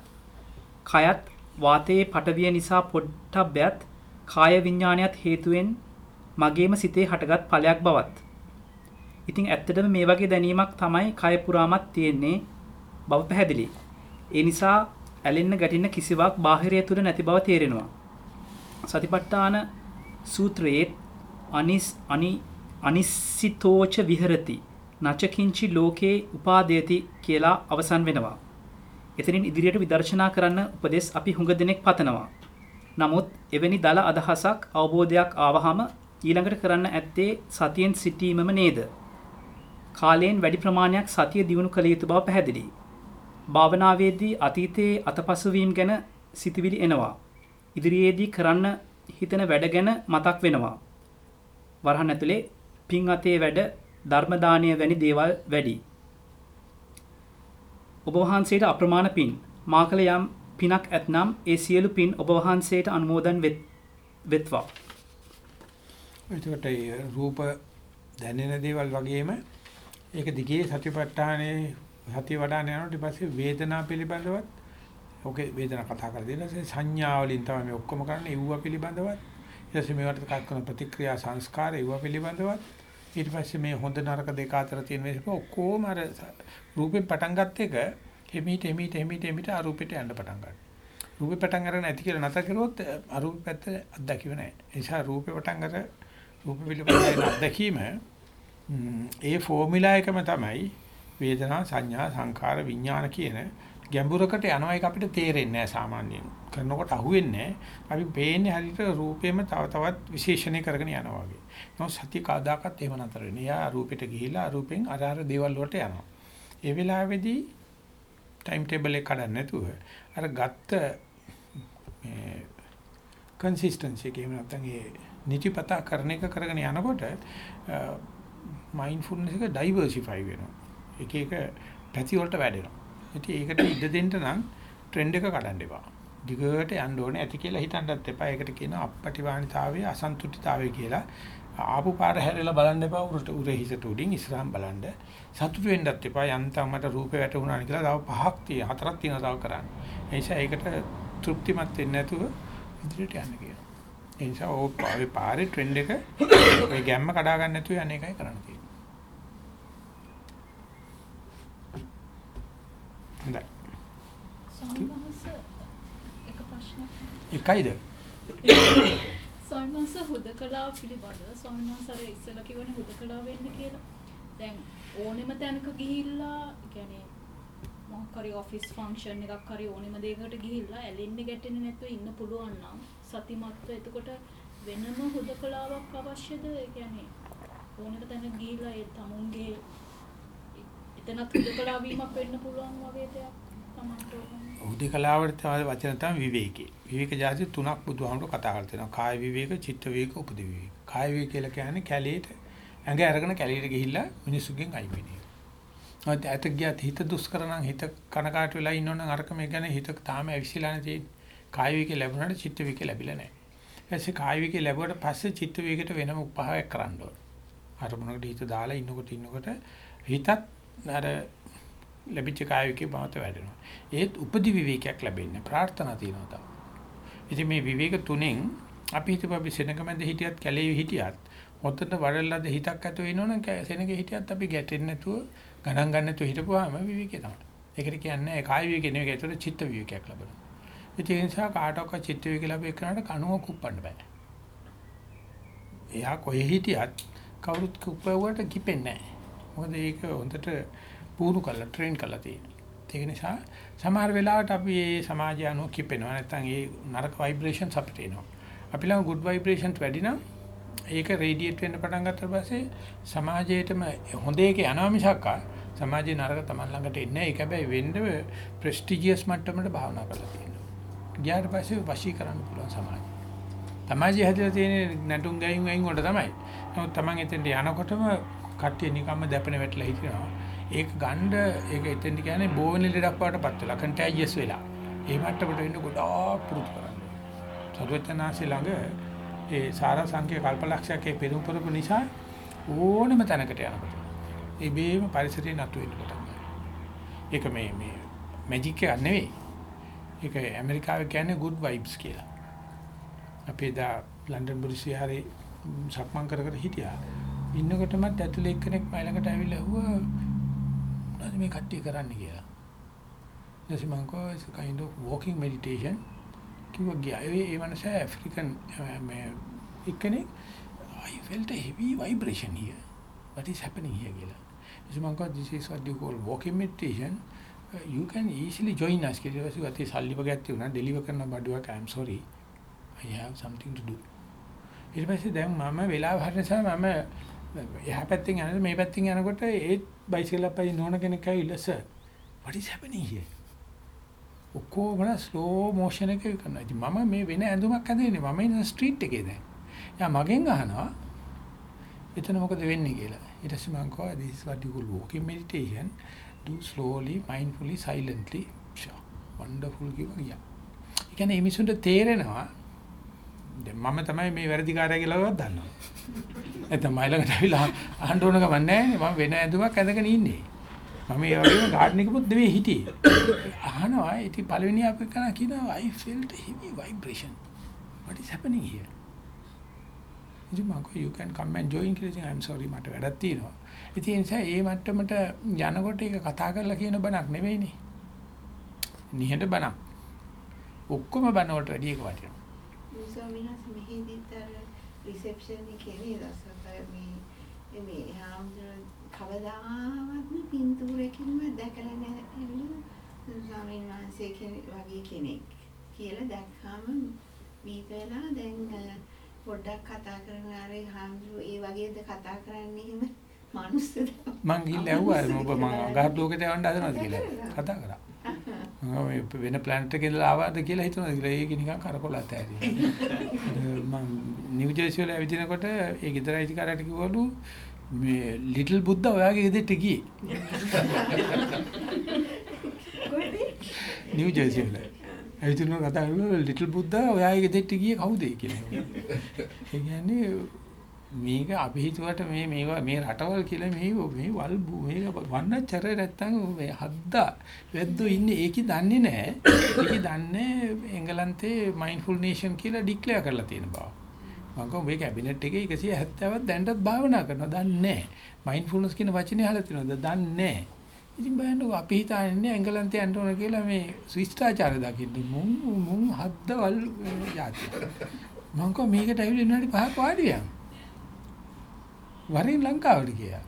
Speaker 2: කයත් වාතයේ පටවිය නිසා පොට්ටබ්බයත් කාය විඤ්ඤාණයත් හේතුවෙන් මගේම සිතේ හටගත් ඵලයක් බවත් ඉතින් ඇත්තටම මේ වගේ දැනීමක් තමයි කය පුරාමත් තියෙන්නේ බව පැහැදිලි. ඒ නිසා ඇලෙන්න ගැටෙන්න කිසිවක් බාහිරය තුළ නැති බව තේරෙනවා. සතිපට්ඨාන සූත්‍රයේ අනිස් අනි අනිස්සිතෝච විහෙරති නචකින්චි ලෝකේ උපාදේති කියලා අවසන් වෙනවා. එතනින් ඉදිරියට විදර්ශනා කරන්න උපදෙස් අපි හුඟ දෙනෙක් පතනවා. නමුත් එවැනි දල අදහසක් අවබෝධයක් ආවහම ඊළඟට කරන්න ඇත්තේ සතියෙන් සිටීමම නේද? කාලයෙන් වැඩි ප්‍රමාණයක් සතිය දියුණු කළ යුතු බව පැහැදිලි. භාවනාවේදී අතීතයේ අතපසුවීම ගැන සිතවිලි එනවා. ඉදිරියේදී කරන්න හිතන වැඩ ගැන මතක් වෙනවා. වරහන් ඇතුලේ පින් අතේ වැඩ ධර්ම දානීය වැනි දේවල් වැඩි. ඔබ වහන්සේට අප්‍රමාණ පින් මා කළ යම් පිනක් ඇතනම් ඒ සියලු පින් ඔබ වහන්සේට අනුමෝදන් වෙත්වා.
Speaker 1: එතකොට රූප දැනෙන දේවල් වගේම ඒක දිගේ සතිපට්ඨානේ සතිය වඩාන යනකොට ඊට පස්සේ වේදනාව පිළිබඳවත් ඔකේ වේදනාව කතා කරලා දෙනවා සංඥා වලින් තමයි මේ ඔක්කොම කරන්නේ ඒව පිළිබඳවත් ඊට පස්සේ මේවට කරන ප්‍රතික්‍රියා සංස්කාර ඒව පිළිබඳවත් ඊට පස්සේ මේ හොඳ නරක දෙක අතර තියෙන මේක ඔක්කොම අර රූපෙන් පටන් ගත්ත එක එමීට එමීට එමීට එමීට අරූපෙට යන්න පටන් ගන්නවා. රූපේ පටන් අරගෙන නැති කියලා නැත කරුවොත් අරූප පැත්ත අත්දැකීම නැහැ. ඒ නිසා රූපේ පටන් අර රූප පිළිබඳව අත්දැකීම ඒ ෆෝමියුලා එකම තමයි වේදනා සංඥා සංඛාර විඥාන කියන ගැඹුරකට යනවා ඒක අපිට තේරෙන්නේ නැහැ සාමාන්‍යයෙන්. කරනකොට අහුවෙන්නේ නැහැ. අපි පේන්නේ හරියට රූපේම තව තවත් විශේෂණය කරගෙන යනවා වගේ. නමුත් සතිය කවදාකවත් එහෙම නතර වෙන්නේ. යා රූපෙට ගිහිලා රූපෙන් අර අර දේවල් වලට යනවා. ඒ වෙලාවේදී ටයිම් ටේබල් එක කඩන්න නැතුව අර ගත්ත මේ කන්සිස්ටන්සි එක එහෙම නැත්නම් ඒ නිතිපතා කරන එක කරගෙන යනකොට මයින්ඩ්ෆුල්නස් එක ඩයිවර්සිෆයි වෙනවා. එක එක පැති වලට වැඩෙනවා. ඉතින් ඒකට ඉඩ දෙන්න නම් ට්‍රෙන්ඩ් එක කඩන්න එපා. දිගට යන්න ඕනේ ඇති කියලා හිතන්නත් එපා. ඒකට කියනවා අපපටිවාණිතාවය අසන්තුෂ්ඨිතාවය කියලා. ආපු පාර හැරෙලා බලන්න එපා උරට උරේ හිසට උඩින් ඉස්සරහම් බලන්න. සතුටු වෙන්නත් එපා. යන්තම් මට රූපේ වැටුණා කියලා තව පහක් තියෙන හතරක් තියෙනවා තව කරන්න. ඒ නිසා ඒකට තෘප්තිමත් වෙන්නේ නැතුව ඉදිරියට යන්න කියනවා. ඒ නිසා ඕ පාරේ ට්‍රෙන්ඩ් එක ඔය ගැම්ම කඩා ගන්න නැතුව යන එකයි කරන්න තියෙන්නේ. හොඳයි. එකයිද?
Speaker 7: සොල්මස හුදකලාව පිළිබඳව සොල්මස අර ඉස්සලා කිව්වනේ හුදකලාව වෙන්න කියලා. දැන් ඕනෙම තැනක ගිහිල්ලා කියන්නේ මොකක් හරි ඔෆිස් ෆන්ක්ෂන් එකක් හරි ඕනෙම දෙයකට ගිහිල්ලා ඇලෙන්නේ ගැටෙන්නේ නැතුව ඉන්න පුළුවන් නම් සතිමත්ව එතකොට වෙනම හුදකලාවක් අවශ්‍යද? ඒ කියන්නේ ඕනෙම තැනක ගිහිල්ලා ඒ තමුන්ගේ එතනත් හුදකලා වීමක් වෙන්න පුළුවන් වගේ දෙයක් තමයි.
Speaker 1: හුදකලාවට තමයි වචන තමයි විවේකී. විවේක જાති තුනක් බුදුහාමුදුර කතා කරලා තියෙනවා. කාය විවේක, චිත්ත විවේක, උපදි විවේක. කාය විවේක කියලා කියන්නේ කැලේට ඇඟ අරගෙන කැලේට ගිහිල්ලා මිනිස්සුගෙන් අයින් වෙන එක. නැත්නම් ඇත ගියත් හිත දුෂ්කර නම් හිත කනකාට වෙලා ඉන්නවනම් අරක මේ ගැන හිත තාම ඇවිසිලා නැති. කාය විවේක ලැබුණාට චිත්ත විවේක ලැබිලා නැහැ. ඊපස්සේ කාය විවේක ලැබුවට පස්සේ චිත්ත විවේකයට වෙනම උපහායක් කරන්න ඕන. අරමුණකට හිත දාලා ඉන්නකොට ඉන්නකොට හිතත් අර ලැබිච්ච කායිකේ බවත වැඩෙනවා. ඒත් උපදි විවේකයක් ලැබෙන්නේ ප්‍රාර්ථනා තියෙනවා තමයි. ඉතින් මේ විවේක තුනෙන් අපි හිතපු අපි සෙනගමෙන්ද හිටියත් කැලේ හිටියත් මොතන වඩලලාද හිතක් ඇතුව ඉන්නවනම් සෙනගේ හිටියත් අපි ගැටෙන්නේ නැතුව ගණන් ගන්න නැතුව හිටපුවාම විවේකේ තමයි. ඒකට කියන්නේ කාය විවේකේ නෙවෙයි ඒතර චිත්ත විවේකයක් ලැබෙනවා. ඒ නිසා කාටවත් චිත්ත විවේක ලැබෙන්න කරාට කනුව කුප්පන්න බෑ. එයා කොහේ හිටියත් කවුරුත් කුප්පුවට කිපෙන්නේ නැහැ. මොකද ඒක හොඳට පුහුණු කරලා ට්‍රේන් කරලා තියෙනවා. ඒක නිසා සමහර වෙලාවට අපි මේ සමාජය අනුව කිපෙනවා නැත්නම් ඒ නරක ভাইබ්‍රේෂන්ස් අපිට එනවා. අපි ළඟ good vibrations වැඩි නම් ඒක රේඩියේට් වෙන්න පටන් ගත්තා පස්සේ සමාජයේටම හොඳ එක යනවා මිසක් සමාජයේ නරක Taman ළඟට එන්නේ නැහැ. ඒක හැබැයි වෙන්න ප්‍රෙස්ටිජියස් මට්ටමකට භාවනා කරලා තියෙනවා. ගියාට පස්සේ වශී කරන්න පුළුවන් සමාජය. සමාජය හැදලා තියෙන නැටුම් ගයින් වයින් වලට තමයි. නමුත් Taman එතෙන්ට යනකොටම කට්ටිය නිකම්ම දැපෙන වැටලා හිටිනවා. ඒක ගන්න ඒක එතෙන්ට කියන්නේ බෝවෙන ලෙඩක් වඩටපත් වෙලා කන්ටැජියස් වෙලා. ඒ මට්ටමට වෙන්න ගොඩාක් පුරුදු කරන්න. සරුවචනාසි ළඟ ඒ සාරා සංඛ්‍ය කල්පලක්ෂයකේ පෙරම් කරපු නිසා ඕනම තැනකට යනකොට ඒ බේම පරිසරේ නතු වෙන්න පටන් ඒක මේ මේ මැජික් එකක් නෙවෙයි. ඒක ඇමරිකාවේ කියන්නේ good vibes කියලා. අපි දා ලන්ඩන් බුරිස් විහාරේ සක්මන් කර කර හිටියා. ඉන්නකොටමත් ඇතුලේ එක්කෙනෙක් මයි ළඟට ඇවිල්ලා ඇහුවා මොනවද මේ කට්ටිය කරන්නේ කියලා. ඊට මම කිව්වා it's a kind of walking meditation. කිව්වා ගියා ඒ මනස ඇෆ්‍රිකන් මේ එක්කෙනෙක් I felt a heavy vibration here. What is happening here කියලා. ඊට මම කිව්වා this is what you call walking meditation. Uh, you can easily join us කියලා. ඊට පස්සේ සල්ලි වගේක් තියුණා ඩෙලිවර් කරන බඩුවක් I am sorry. I have something to do. ඊට පස්සේ දැන් මම වෙලාව හරින නිසා මම එහා පැත්තෙන් යනකොට මේ පැත්තෙන් යනකොට ඒ බයිසිකල් අපයි නෝන කෙනෙක් ඇවිල්ලා sir what is happening here ඔක්කොම ස්ලෝ මෝෂන් එකේ කරනවා. ඉතින් මම මේ වෙන ඇඳුමක් ඇඳගෙන මම ඉන්න ස්ට්‍රීට් එකේ දැන්. යා මගෙන් අහනවා එතන මොකද වෙන්නේ කියලා. ඊට පස්සේ මම කිව්වා this is what you call walking meditation. Do slowly, mindfully, silently. Sure. Wonderful කිව්වා ගියා. ඒ කියන්නේ මේ මිනිසුන්ට තේරෙනවා දැන් මම තමයි මේ වැරදිකාරය කියලාවත් දන්නවා. නැත්නම් මයි ළඟට ඇවිල්ලා අහන්න ඕන ගමන් නැහැ මම වෙන ඇඳුමක් ඇඳගෙන ඉන්නේ. මම ඒ වගේම ගාඩන් එකකුත් නෙවෙයි හිටියේ. අහනවා ඉතින් පළවෙනි අපේ කන කියනවා I felt heavy vibration. What is happening here? ඉතින් මම කිව්වා you can come and join කියලා ඉතින් I'm sorry මට වැඩක් තියෙනවා. ඉතින් ඒ නිසා ඒ මට්ටමට යනකොට ඒක කතා කරලා කියන බණක් නෙවෙයිනේ. නිහඬ බණක්. ඔක්කොම බණ වලට වැඩි එක වටිනවා.
Speaker 3: ස්වාමීන් වහන්සේ මෙහෙදිත් අර රිසෙප්ෂන් එකේ නේද අසපය මේ මේ හාමුදුරුවෝ කවදාවත්ම පින්තූරකින්ම දැකලා නැහැ ස්වාමීන් වහන්සේ වගේ කෙනෙක් කියලා දැක්කම මීට වෙලා දැන් පොඩ්ඩක් කතා කරන අර හාමුදුරුවෝ ඒ වගේද කතා කරන්නේ එහෙම මනුස්සද
Speaker 1: මං ගිහිල්ලා ඇහුවා ඔබ මං අගහත් ලෝකෙට යවන්න හදනවද කියලා කතා කරා. මම වෙන ප්ලැනට් එකේ ඉඳලා ආවද කියලා හිතනවා කියලා ඒක නිකන් කරකොලත් ඇති. මම නිව් ජර්සි වල ඇවිදිනකොට ඒ ගෙදර අයිතිකාරයට කිව්වලු මේ ලිටල් බුද්දා ඔයාගේ ගෙදරට ගියේ. නිව් ජර්සි වල. ඇවිදින කතා කරලා ලිටල් බුද්දා ඔයාගේ ගෙදරට ගියේ කවුද කියලා. ඒ කියන්නේ මේක අපි හිතුවට මේ මේවා මේ රටවල් කියලා මේ මේ වල් මේක වන්නච්චර නැත්තම් මේ හද්දා වැද්දෝ ඉන්නේ ඒකි දන්නේ නැහැ. ඒකි දන්නේ එංගලන්තේ මයින්ඩ්ෆුල් නේෂන් කියලා ඩික්ලෙයාර් කරලා තියෙන බව. මම කිව්වා මේ කැබිනට් එකේ 170ක් දැන්ටත් භාවනා කරනවා. දන්නේ නැහැ. මයින්ඩ්ෆුල්නස් කියන වචනේ අහලා තියෙනවද? දන්නේ නැහැ. ඉතින් බලන්නකො අපි හිතන්නේ එංගලන්තේ යන්න ඕන කියලා මේ ශිෂ්ටාචාරය දකින්න මුන් මුන් හද්දවල් යාති. මම කිව්වා මේකට ඇවිල්ලා ඉන්නවාට පහක් වාඩි වෙනවා. වරින් ලංකාවට ගියා.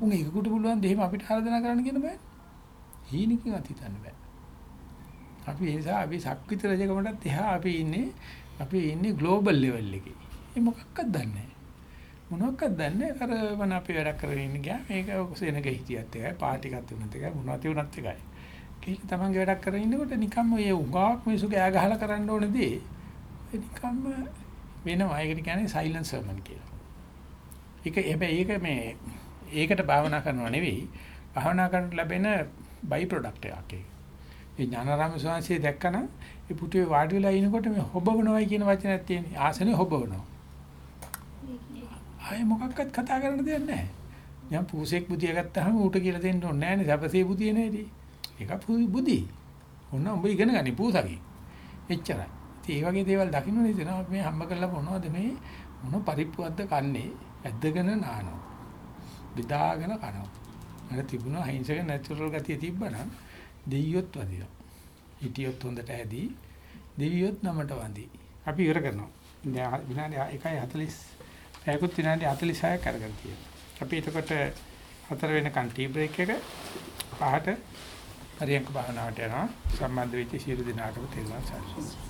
Speaker 1: උන් ඒකට පුළුවන් දෙහිම අපිට ආරාධනා කරන්න කියන බෑ. හීනකින්වත් හිතන්න බෑ. අපි ඒ නිසා අපි සක්විත රජකමටත් එහා අපි ඉන්නේ අපි ඉන්නේ ග්ලෝබල් ලෙවල් එකේ. ඒ මොකක්වත් දන්නේ නැහැ. මොනවක්වත් දන්නේ අර මම අපි වැඩ කරගෙන ඉන්න ගියා මේක සෙනග හිටියත් එකයි පාටි එකත් උනත් එකයි මොනවද උනත් එකයි. කියලා තමන්ගේ වැඩක් කරගෙන ඉන්නකොට නිකම්ම ඒ උගාවක් මිනිස්සු ගෑ ගහලා කරන්න ඕනේදී නිකම්ම වෙනවා. ඒකට කියන්නේ සයිලන්ස් සර්මන් කියලා. ඒක හැබැයි ඒක මේ ඒකට භාවනා කරනවා නෙවෙයි භාවනා කරන්න ලැබෙන බයි ප්‍රොඩක්ට් එකක් ඒක. ඒ ඥානාරාම ස්වාමීන් දැක්කනම් ඒ පුටුවේ වාඩි වෙලා ඉනකොට මේ හොබවනවයි කියන වචනයක් තියෙනවා. ආසනේ හොබවනවා. ආයේ මොකක්වත් කතා කරන්න දෙයක් නැහැ. දැන් පූසෙක් බුදිය ගත්තාම ඌට කියලා දෙන්න ඕනේ නැහැ නේ සැපසේ බුදිය නේදී. ඒක බුදි. ඔන්න උඹ ඉගෙන ගනි පූසගේ. එච්චරයි. ඉතින් මේ වගේ දේවල් දකින්න නේද මේ හම්බ කරලා මොනවද මේ මොන පරිප්පුවක්ද කන්නේ? ඇද්දගෙන නානවා. බෙදාගෙන කනවා. අර තිබුණා අහිංසක නැචරල් ගතිය තිබ්බනම් දෙයියොත් වදිනවා. හිටියොත් හොඳට ඇදී දෙවියොත් නමට වඳි. අපි ඉවර කරනවා. දැන් විනාඩි 1:40 පැයකුත් විනාඩි 46ක් අරගෙන තියෙනවා. අපි එතකොට හතර වෙනකන් ටී බ්‍රේක් එක පහට හරියංක භාවනාවට යනවා. සම්බන්ධ වෙච්ච සියලු දෙනාටම තෙරුවන් සරණයි.